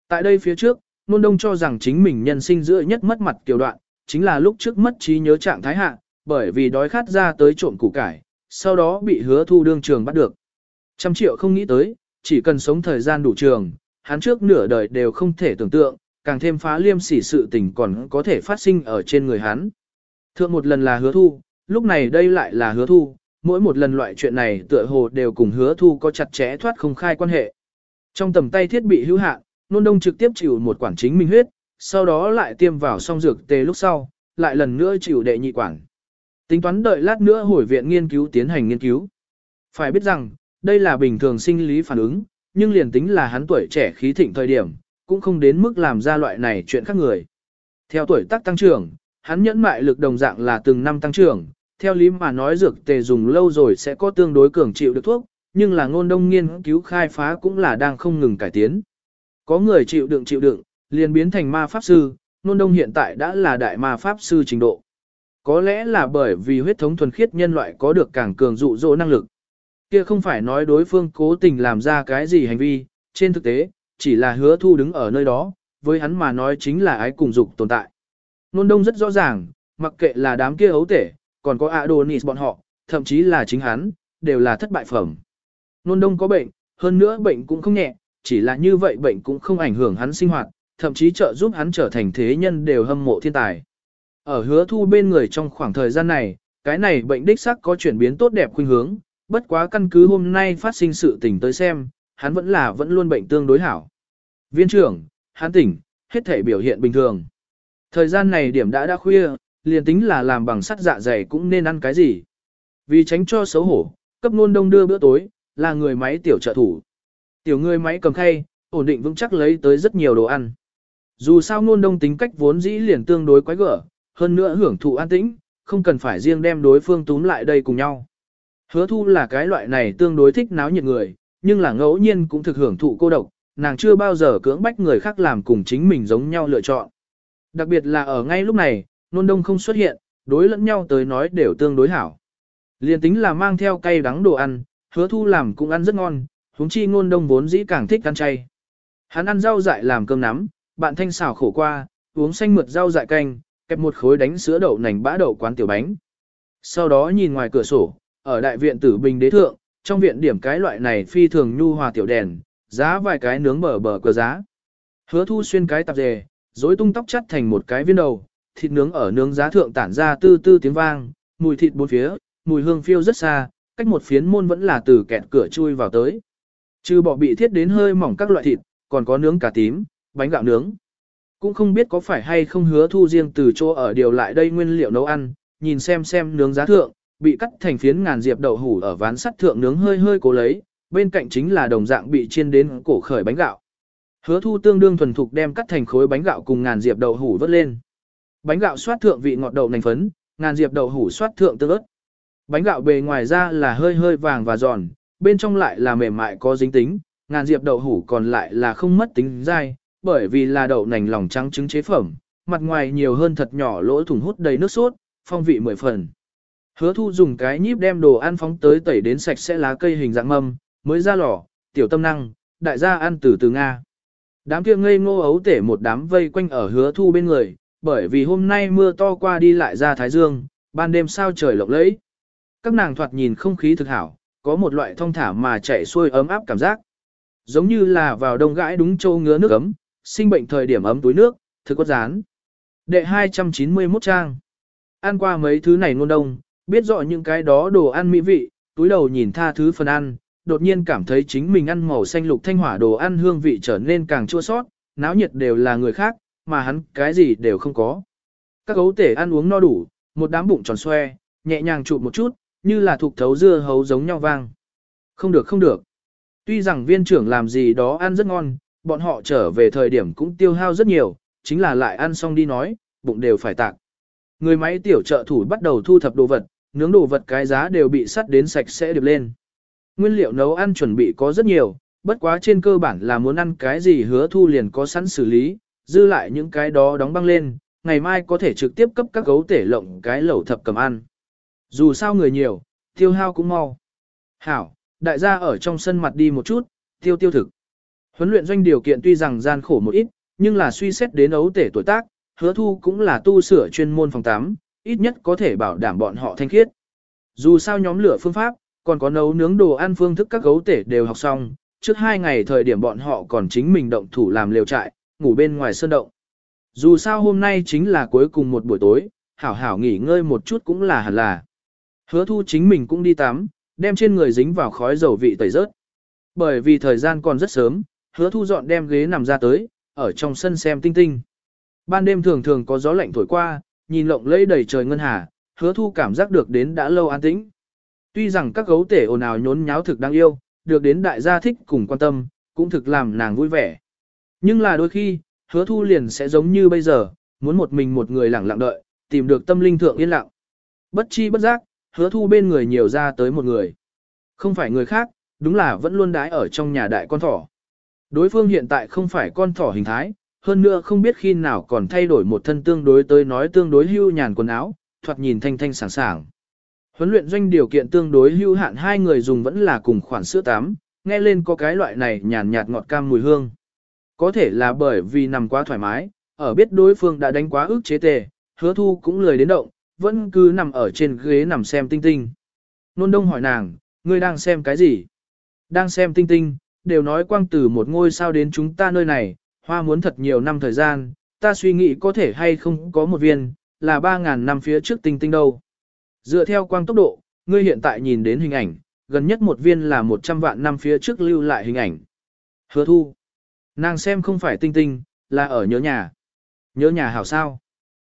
Speaker 1: Tại đây phía trước, nôn đông cho rằng chính mình nhân sinh giữa nhất mất mặt kiều đoạn, chính là lúc trước mất trí nhớ trạng thái hạ, bởi vì đói khát ra tới trộm củ cải, sau đó bị hứa thu đương trường bắt được. Trăm triệu không nghĩ tới, chỉ cần sống thời gian đủ trường, hắn trước nửa đời đều không thể tưởng tượng, càng thêm phá liêm sỉ sự tình còn có thể phát sinh ở trên người hắn. Thượng một lần là hứa thu, lúc này đây lại là hứa thu, mỗi một lần loại chuyện này tựa hồ đều cùng hứa thu có chặt chẽ thoát không khai quan hệ. Trong tầm tay thiết bị hữu hạn, nôn đông trực tiếp chịu một quản chính minh huyết, sau đó lại tiêm vào song dược tê lúc sau, lại lần nữa chịu đệ nhị quản. Tính toán đợi lát nữa hồi viện nghiên cứu tiến hành nghiên cứu. Phải biết rằng, đây là bình thường sinh lý phản ứng, nhưng liền tính là hắn tuổi trẻ khí thịnh thời điểm, cũng không đến mức làm ra loại này chuyện khác người. Theo tuổi tác tăng trưởng, hắn nhẫn mại lực đồng dạng là từng năm tăng trưởng, theo lý mà nói dược tề dùng lâu rồi sẽ có tương đối cường chịu được thuốc, nhưng là ngôn đông nghiên cứu khai phá cũng là đang không ngừng cải tiến. Có người chịu đựng chịu đựng, liền biến thành ma pháp sư, ngôn đông hiện tại đã là đại ma pháp sư trình độ. Có lẽ là bởi vì huyết thống thuần khiết nhân loại có được càng cường dụ dỗ năng lực. Kia không phải nói đối phương cố tình làm ra cái gì hành vi, trên thực tế, chỉ là hứa thu đứng ở nơi đó, với hắn mà nói chính là ái cùng dục tồn tại. Nôn đông rất rõ ràng, mặc kệ là đám kia ấu tể, còn có Adonis bọn họ, thậm chí là chính hắn, đều là thất bại phẩm. Nôn đông có bệnh, hơn nữa bệnh cũng không nhẹ, chỉ là như vậy bệnh cũng không ảnh hưởng hắn sinh hoạt, thậm chí trợ giúp hắn trở thành thế nhân đều hâm mộ thiên tài. Ở hứa thu bên người trong khoảng thời gian này, cái này bệnh đích sắc có chuyển biến tốt đẹp khuynh hướng, bất quá căn cứ hôm nay phát sinh sự tình tới xem, hắn vẫn là vẫn luôn bệnh tương đối hảo. Viên trưởng, hắn tỉnh, hết thể biểu hiện bình thường. Thời gian này điểm đã đã khuya, liền tính là làm bằng sắt dạ dày cũng nên ăn cái gì. Vì tránh cho xấu hổ, cấp nôn đông đưa bữa tối, là người máy tiểu trợ thủ. Tiểu người máy cầm khay, ổn định vững chắc lấy tới rất nhiều đồ ăn. Dù sao nôn đông tính cách vốn dĩ liền tương đối quái gở, hơn nữa hưởng thụ an tĩnh, không cần phải riêng đem đối phương túm lại đây cùng nhau. Hứa thu là cái loại này tương đối thích náo nhiệt người, nhưng là ngẫu nhiên cũng thực hưởng thụ cô độc, nàng chưa bao giờ cưỡng bách người khác làm cùng chính mình giống nhau lựa chọn. Đặc biệt là ở ngay lúc này, nôn đông không xuất hiện, đối lẫn nhau tới nói đều tương đối hảo. Liên tính là mang theo cay đắng đồ ăn, hứa thu làm cũng ăn rất ngon, huống chi nôn đông vốn dĩ càng thích ăn chay. Hắn ăn rau dại làm cơm nắm, bạn thanh xào khổ qua, uống xanh mượt rau dại canh, kẹp một khối đánh sữa đậu nành bã đậu quán tiểu bánh. Sau đó nhìn ngoài cửa sổ, ở đại viện tử bình đế thượng, trong viện điểm cái loại này phi thường nhu hòa tiểu đèn, giá vài cái nướng bờ bờ cờ giá. Hứa thu xuyên cái tạp dề, rối tung tóc chắt thành một cái viên đầu, thịt nướng ở nướng giá thượng tản ra tư tư tiếng vang, mùi thịt bốn phía, mùi hương phiêu rất xa, cách một phiến môn vẫn là từ kẹt cửa chui vào tới. Trừ bỏ bị thiết đến hơi mỏng các loại thịt, còn có nướng cà tím, bánh gạo nướng. Cũng không biết có phải hay không hứa thu riêng từ chỗ ở điều lại đây nguyên liệu nấu ăn, nhìn xem xem nướng giá thượng, bị cắt thành phiến ngàn diệp đậu hủ ở ván sắt thượng nướng hơi hơi cố lấy, bên cạnh chính là đồng dạng bị chiên đến cổ khởi bánh gạo. Hứa thu tương đương thuần thục đem cắt thành khối bánh gạo cùng ngàn diệp đậu hủ vớt lên. Bánh gạo xoát thượng vị ngọt đậu nành phấn, ngàn diệp đậu hủ xoát thượng tương ớt. Bánh gạo bề ngoài ra là hơi hơi vàng và giòn, bên trong lại là mềm mại có dính tính, ngàn diệp đậu hủ còn lại là không mất tính dai, bởi vì là đậu nành lòng trắng trứng chế phẩm, mặt ngoài nhiều hơn thật nhỏ lỗ thủng hút đầy nước sốt, phong vị mười phần. Hứa thu dùng cái nhíp đem đồ ăn phóng tới tẩy đến sạch sẽ lá cây hình dạng mâm, mới ra lò, tiểu tâm năng, đại gia ăn từ từ Nga. Đám kia ngây ngô ấu tể một đám vây quanh ở hứa thu bên người, bởi vì hôm nay mưa to qua đi lại ra Thái Dương, ban đêm sao trời lộng lẫy. Các nàng thoạt nhìn không khí thực hảo, có một loại thông thả mà chạy xuôi ấm áp cảm giác. Giống như là vào đông gãi đúng châu ngứa nước ấm, sinh bệnh thời điểm ấm túi nước, thực quất rán. Đệ 291 trang. Ăn qua mấy thứ này ngôn đông, biết rõ những cái đó đồ ăn mỹ vị, túi đầu nhìn tha thứ phần ăn, đột nhiên cảm thấy chính mình ăn màu xanh lục thanh hỏa đồ ăn hương vị trở nên càng chua sót, náo nhiệt đều là người khác, mà hắn cái gì đều không có. Các gấu tể ăn uống no đủ, một đám bụng tròn xoe, nhẹ nhàng chụp một chút, như là thuộc thấu dưa hấu giống nhau vang. Không được không được. Tuy rằng viên trưởng làm gì đó ăn rất ngon, bọn họ trở về thời điểm cũng tiêu hao rất nhiều, chính là lại ăn xong đi nói, bụng đều phải tạc. Người máy tiểu trợ thủ bắt đầu thu thập đồ vật, nướng đồ vật cái giá đều bị sắt đến sạch sẽ được lên. Nguyên liệu nấu ăn chuẩn bị có rất nhiều, bất quá trên cơ bản là muốn ăn cái gì hứa thu liền có sẵn xử lý, dư lại những cái đó đóng băng lên, ngày mai có thể trực tiếp cấp các gấu tể lộng cái lẩu thập cầm ăn. Dù sao người nhiều, tiêu hao cũng mau. Hảo, đại gia ở trong sân mặt đi một chút, tiêu tiêu thực. Huấn luyện doanh điều kiện tuy rằng gian khổ một ít, nhưng là suy xét đến ấu tể tuổi tác, hứa thu cũng là tu sửa chuyên môn phòng 8, ít nhất có thể bảo đảm bọn họ thanh khiết. Dù sao nhóm lửa phương pháp, còn có nấu nướng đồ ăn phương thức các gấu tể đều học xong, trước hai ngày thời điểm bọn họ còn chính mình động thủ làm lều trại, ngủ bên ngoài sơn động. Dù sao hôm nay chính là cuối cùng một buổi tối, hảo hảo nghỉ ngơi một chút cũng là hẳn là. Hứa thu chính mình cũng đi tắm, đem trên người dính vào khói dầu vị tẩy rớt. Bởi vì thời gian còn rất sớm, hứa thu dọn đem ghế nằm ra tới, ở trong sân xem tinh tinh. Ban đêm thường thường có gió lạnh thổi qua, nhìn lộng lẫy đầy trời ngân hà, hứa thu cảm giác được đến đã lâu an tĩnh. Tuy rằng các gấu tể ồn ào nhốn nháo thực đáng yêu, được đến đại gia thích cùng quan tâm, cũng thực làm nàng vui vẻ. Nhưng là đôi khi, hứa thu liền sẽ giống như bây giờ, muốn một mình một người lặng lặng đợi, tìm được tâm linh thượng yên lặng. Bất chi bất giác, hứa thu bên người nhiều ra tới một người. Không phải người khác, đúng là vẫn luôn đái ở trong nhà đại con thỏ. Đối phương hiện tại không phải con thỏ hình thái, hơn nữa không biết khi nào còn thay đổi một thân tương đối tới nói tương đối hưu nhàn quần áo, thoạt nhìn thanh thanh sảng sảng. Huấn luyện doanh điều kiện tương đối hưu hạn hai người dùng vẫn là cùng khoản sữa tắm, nghe lên có cái loại này nhàn nhạt ngọt cam mùi hương. Có thể là bởi vì nằm quá thoải mái, ở biết đối phương đã đánh quá ức chế tề, hứa thu cũng lười đến động, vẫn cứ nằm ở trên ghế nằm xem tinh tinh. Nôn đông hỏi nàng, ngươi đang xem cái gì? Đang xem tinh tinh, đều nói quang từ một ngôi sao đến chúng ta nơi này, hoa muốn thật nhiều năm thời gian, ta suy nghĩ có thể hay không có một viên, là 3.000 năm phía trước tinh tinh đâu. Dựa theo quang tốc độ, ngươi hiện tại nhìn đến hình ảnh, gần nhất một viên là 100 vạn năm phía trước lưu lại hình ảnh. Hứa thu. Nàng xem không phải tinh tinh, là ở nhớ nhà. Nhớ nhà hảo sao.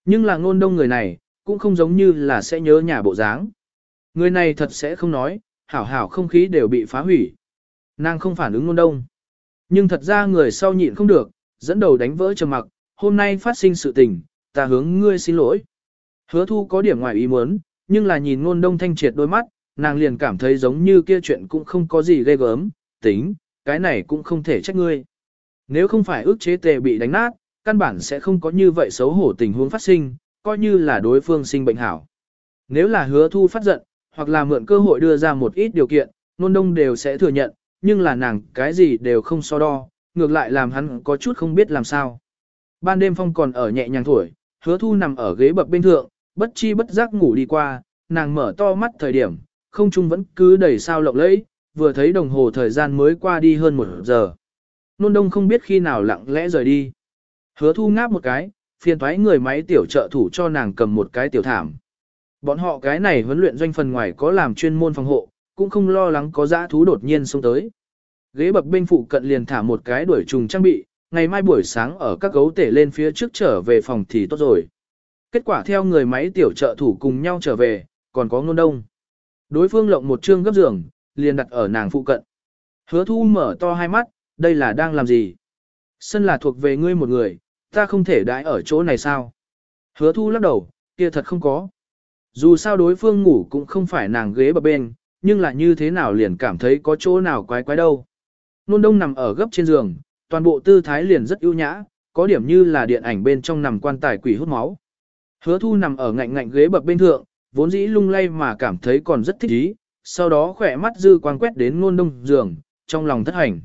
Speaker 1: Nhưng là ngôn đông người này, cũng không giống như là sẽ nhớ nhà bộ dáng. Người này thật sẽ không nói, hảo hảo không khí đều bị phá hủy. Nàng không phản ứng ngôn đông. Nhưng thật ra người sau nhịn không được, dẫn đầu đánh vỡ trầm mặc, hôm nay phát sinh sự tình, ta hướng ngươi xin lỗi. Hứa thu có điểm ngoài ý muốn, nhưng là nhìn ngôn đông thanh triệt đôi mắt, nàng liền cảm thấy giống như kia chuyện cũng không có gì ghê gớm, tính, cái này cũng không thể trách ngươi. Nếu không phải ước chế tề bị đánh nát, căn bản sẽ không có như vậy xấu hổ tình huống phát sinh, coi như là đối phương sinh bệnh hảo. Nếu là hứa thu phát giận, hoặc là mượn cơ hội đưa ra một ít điều kiện, nôn đông đều sẽ thừa nhận, nhưng là nàng cái gì đều không so đo, ngược lại làm hắn có chút không biết làm sao. Ban đêm phong còn ở nhẹ nhàng thổi, hứa thu nằm ở ghế bập bên thượng, bất chi bất giác ngủ đi qua, nàng mở to mắt thời điểm, không trung vẫn cứ đầy sao lộng lẫy, vừa thấy đồng hồ thời gian mới qua đi hơn một giờ. Nôn đông không biết khi nào lặng lẽ rời đi. Hứa thu ngáp một cái, phiền thoái người máy tiểu trợ thủ cho nàng cầm một cái tiểu thảm. Bọn họ cái này huấn luyện doanh phần ngoài có làm chuyên môn phòng hộ, cũng không lo lắng có dã thú đột nhiên xông tới. Ghế bập bên phụ cận liền thả một cái đuổi trùng trang bị, ngày mai buổi sáng ở các gấu tể lên phía trước trở về phòng thì tốt rồi. Kết quả theo người máy tiểu trợ thủ cùng nhau trở về, còn có ngôn đông. Đối phương lộng một chương gấp giường, liền đặt ở nàng phụ cận. Hứa thu mở to hai mắt, đây là đang làm gì? Sân là thuộc về ngươi một người, ta không thể đãi ở chỗ này sao? Hứa thu lắc đầu, kia thật không có. Dù sao đối phương ngủ cũng không phải nàng ghế bập bên, nhưng là như thế nào liền cảm thấy có chỗ nào quái quái đâu. Nôn đông nằm ở gấp trên giường, toàn bộ tư thái liền rất ưu nhã, có điểm như là điện ảnh bên trong nằm quan tài quỷ hút máu. Hứa thu nằm ở ngạnh ngạnh ghế bập bên thượng, vốn dĩ lung lay mà cảm thấy còn rất thích ý, sau đó khỏe mắt dư quang quét đến Nôn đông giường, trong lòng thất hành.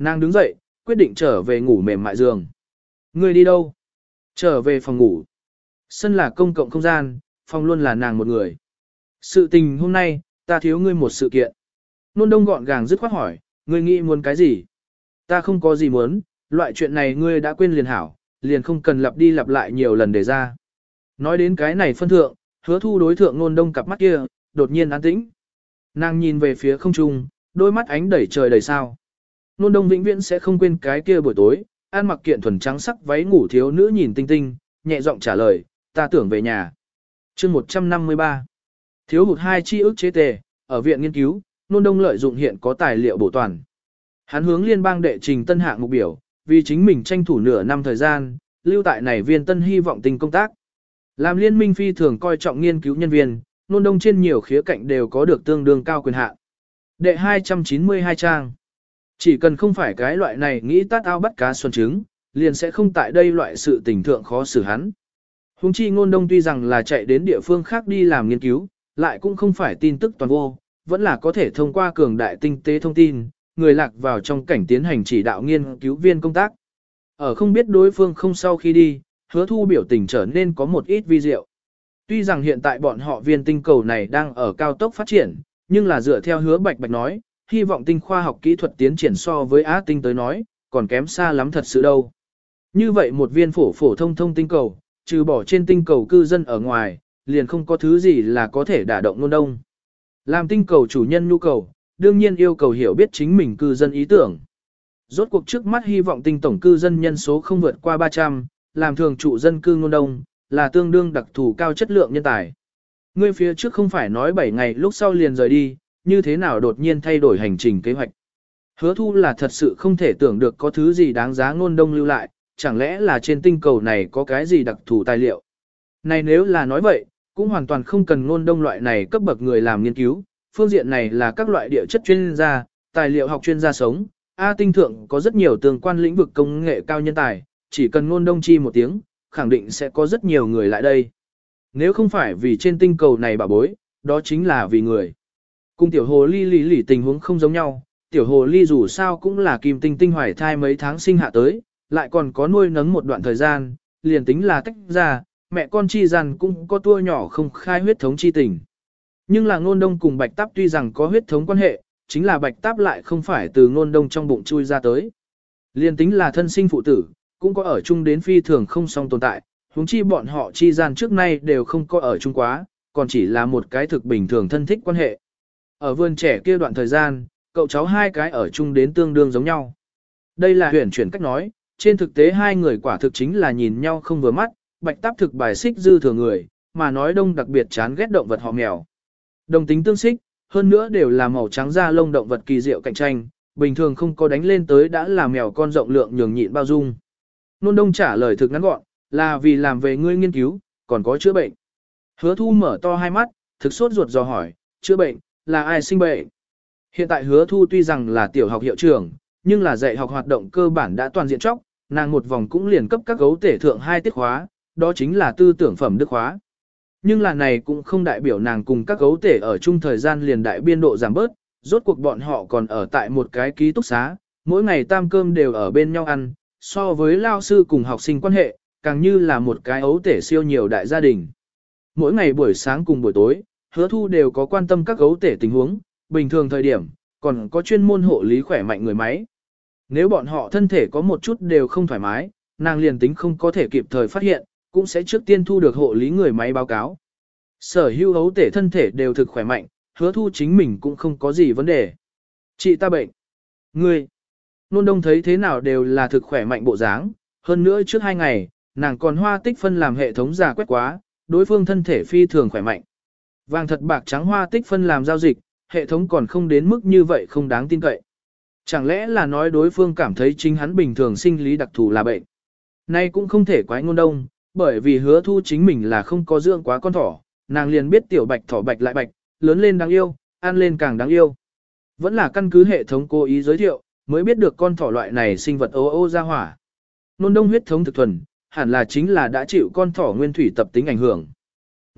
Speaker 1: Nàng đứng dậy, quyết định trở về ngủ mềm mại giường. Người đi đâu? Trở về phòng ngủ. Sân là công cộng không gian, phòng luôn là nàng một người. Sự tình hôm nay, ta thiếu ngươi một sự kiện. Nôn đông gọn gàng dứt khoát hỏi, ngươi nghĩ muốn cái gì? Ta không có gì muốn, loại chuyện này ngươi đã quên liền hảo, liền không cần lặp đi lặp lại nhiều lần để ra. Nói đến cái này phân thượng, hứa thu đối thượng nôn đông cặp mắt kia, đột nhiên an tĩnh. Nàng nhìn về phía không trung, đôi mắt ánh đẩy trời đầy sao. Nôn đông vĩnh viễn sẽ không quên cái kia buổi tối, an mặc kiện thuần trắng sắc váy ngủ thiếu nữ nhìn tinh tinh, nhẹ giọng trả lời, ta tưởng về nhà. chương 153 Thiếu hụt hai chi ức chế tề, ở viện nghiên cứu, nôn đông lợi dụng hiện có tài liệu bổ toàn. Hắn hướng liên bang đệ trình tân hạng mục biểu, vì chính mình tranh thủ nửa năm thời gian, lưu tại này viên tân hy vọng tình công tác. Làm liên minh phi thường coi trọng nghiên cứu nhân viên, nôn đông trên nhiều khía cạnh đều có được tương đương cao quyền hạn. Đệ 292 trang. Chỉ cần không phải cái loại này nghĩ tát ao bắt cá xuân trứng, liền sẽ không tại đây loại sự tình thượng khó xử hắn. Hùng chi ngôn đông tuy rằng là chạy đến địa phương khác đi làm nghiên cứu, lại cũng không phải tin tức toàn vô, vẫn là có thể thông qua cường đại tinh tế thông tin, người lạc vào trong cảnh tiến hành chỉ đạo nghiên cứu viên công tác. Ở không biết đối phương không sau khi đi, hứa thu biểu tình trở nên có một ít vi diệu. Tuy rằng hiện tại bọn họ viên tinh cầu này đang ở cao tốc phát triển, nhưng là dựa theo hứa bạch bạch nói, hy vọng tinh khoa học kỹ thuật tiến triển so với Á tinh tới nói, còn kém xa lắm thật sự đâu. Như vậy một viên phổ phổ thông thông tinh cầu, trừ bỏ trên tinh cầu cư dân ở ngoài, liền không có thứ gì là có thể đả động nôn đông. Làm tinh cầu chủ nhân nhu cầu, đương nhiên yêu cầu hiểu biết chính mình cư dân ý tưởng. Rốt cuộc trước mắt hy vọng tinh tổng cư dân nhân số không vượt qua 300, làm thường trụ dân cư ngôn đông, là tương đương đặc thù cao chất lượng nhân tài. Ngươi phía trước không phải nói 7 ngày lúc sau liền rời đi, như thế nào đột nhiên thay đổi hành trình kế hoạch. Hứa thu là thật sự không thể tưởng được có thứ gì đáng giá ngôn đông lưu lại, chẳng lẽ là trên tinh cầu này có cái gì đặc thù tài liệu. Này nếu là nói vậy, cũng hoàn toàn không cần ngôn đông loại này cấp bậc người làm nghiên cứu, phương diện này là các loại địa chất chuyên gia, tài liệu học chuyên gia sống, A tinh thượng có rất nhiều tương quan lĩnh vực công nghệ cao nhân tài, chỉ cần ngôn đông chi một tiếng, khẳng định sẽ có rất nhiều người lại đây. Nếu không phải vì trên tinh cầu này bà bối, đó chính là vì người. Cùng tiểu hồ ly lì lì tình huống không giống nhau, tiểu hồ ly dù sao cũng là kim tinh tinh hoài thai mấy tháng sinh hạ tới, lại còn có nuôi nấng một đoạn thời gian, liền tính là tách ra, mẹ con chi gian cũng có tua nhỏ không khai huyết thống chi tình. Nhưng là ngôn đông cùng bạch táp tuy rằng có huyết thống quan hệ, chính là bạch táp lại không phải từ ngôn đông trong bụng chui ra tới. Liền tính là thân sinh phụ tử, cũng có ở chung đến phi thường không song tồn tại, huống chi bọn họ chi gian trước nay đều không có ở chung quá, còn chỉ là một cái thực bình thường thân thích quan hệ. Ở vườn trẻ kia đoạn thời gian, cậu cháu hai cái ở chung đến tương đương giống nhau. Đây là huyền chuyển cách nói, trên thực tế hai người quả thực chính là nhìn nhau không vừa mắt, bạch táp thực bài xích dư thừa người, mà nói đông đặc biệt chán ghét động vật họ mèo. Đồng tính tương xích, hơn nữa đều là màu trắng da lông động vật kỳ diệu cạnh tranh, bình thường không có đánh lên tới đã là mèo con rộng lượng nhường nhịn bao dung. Nôn đông trả lời thực ngắn gọn, là vì làm về ngươi nghiên cứu, còn có chữa bệnh. Hứa thu mở to hai mắt, thực sốt ruột dò hỏi, chữa bệnh, là ai sinh bệnh? Hiện tại hứa thu tuy rằng là tiểu học hiệu trưởng, nhưng là dạy học hoạt động cơ bản đã toàn diện chóc, nàng một vòng cũng liền cấp các gấu tể thượng hai tiết khóa, đó chính là tư tưởng phẩm đức khóa. Nhưng là này cũng không đại biểu nàng cùng các gấu tể ở chung thời gian liền đại biên độ giảm bớt, rốt cuộc bọn họ còn ở tại một cái ký túc xá, mỗi ngày tam cơm đều ở bên nhau ăn, so với lao sư cùng học sinh quan hệ, càng như là một cái ấu tể siêu nhiều đại gia đình. Mỗi ngày buổi sáng cùng buổi tối, hứa thu đều có quan tâm các gấu tể tình huống, bình thường thời điểm, còn có chuyên môn hộ lý khỏe mạnh người máy. Nếu bọn họ thân thể có một chút đều không thoải mái, nàng liền tính không có thể kịp thời phát hiện, cũng sẽ trước tiên thu được hộ lý người máy báo cáo. Sở hữu hấu tể thân thể đều thực khỏe mạnh, hứa thu chính mình cũng không có gì vấn đề. Chị ta bệnh. Ngươi. Nôn đông thấy thế nào đều là thực khỏe mạnh bộ dáng, hơn nữa trước hai ngày, nàng còn hoa tích phân làm hệ thống giả quét quá, đối phương thân thể phi thường khỏe mạnh. Vàng thật bạc trắng hoa tích phân làm giao dịch, hệ thống còn không đến mức như vậy không đáng tin cậy. Chẳng lẽ là nói đối phương cảm thấy chính hắn bình thường sinh lý đặc thù là bệnh. Nay cũng không thể quái ngôn đông, bởi vì hứa thu chính mình là không có dưỡng quá con thỏ, nàng liền biết tiểu bạch thỏ bạch lại bạch, lớn lên đáng yêu, ăn lên càng đáng yêu. Vẫn là căn cứ hệ thống cố ý giới thiệu, mới biết được con thỏ loại này sinh vật ô ô ra hỏa. Nôn đông huyết thống thực thuần, hẳn là chính là đã chịu con thỏ nguyên thủy tập tính ảnh hưởng.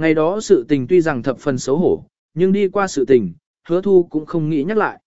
Speaker 1: Ngày đó sự tình tuy rằng thập phần xấu hổ, nhưng đi qua sự tình, hứa thu cũng không nghĩ nhắc lại.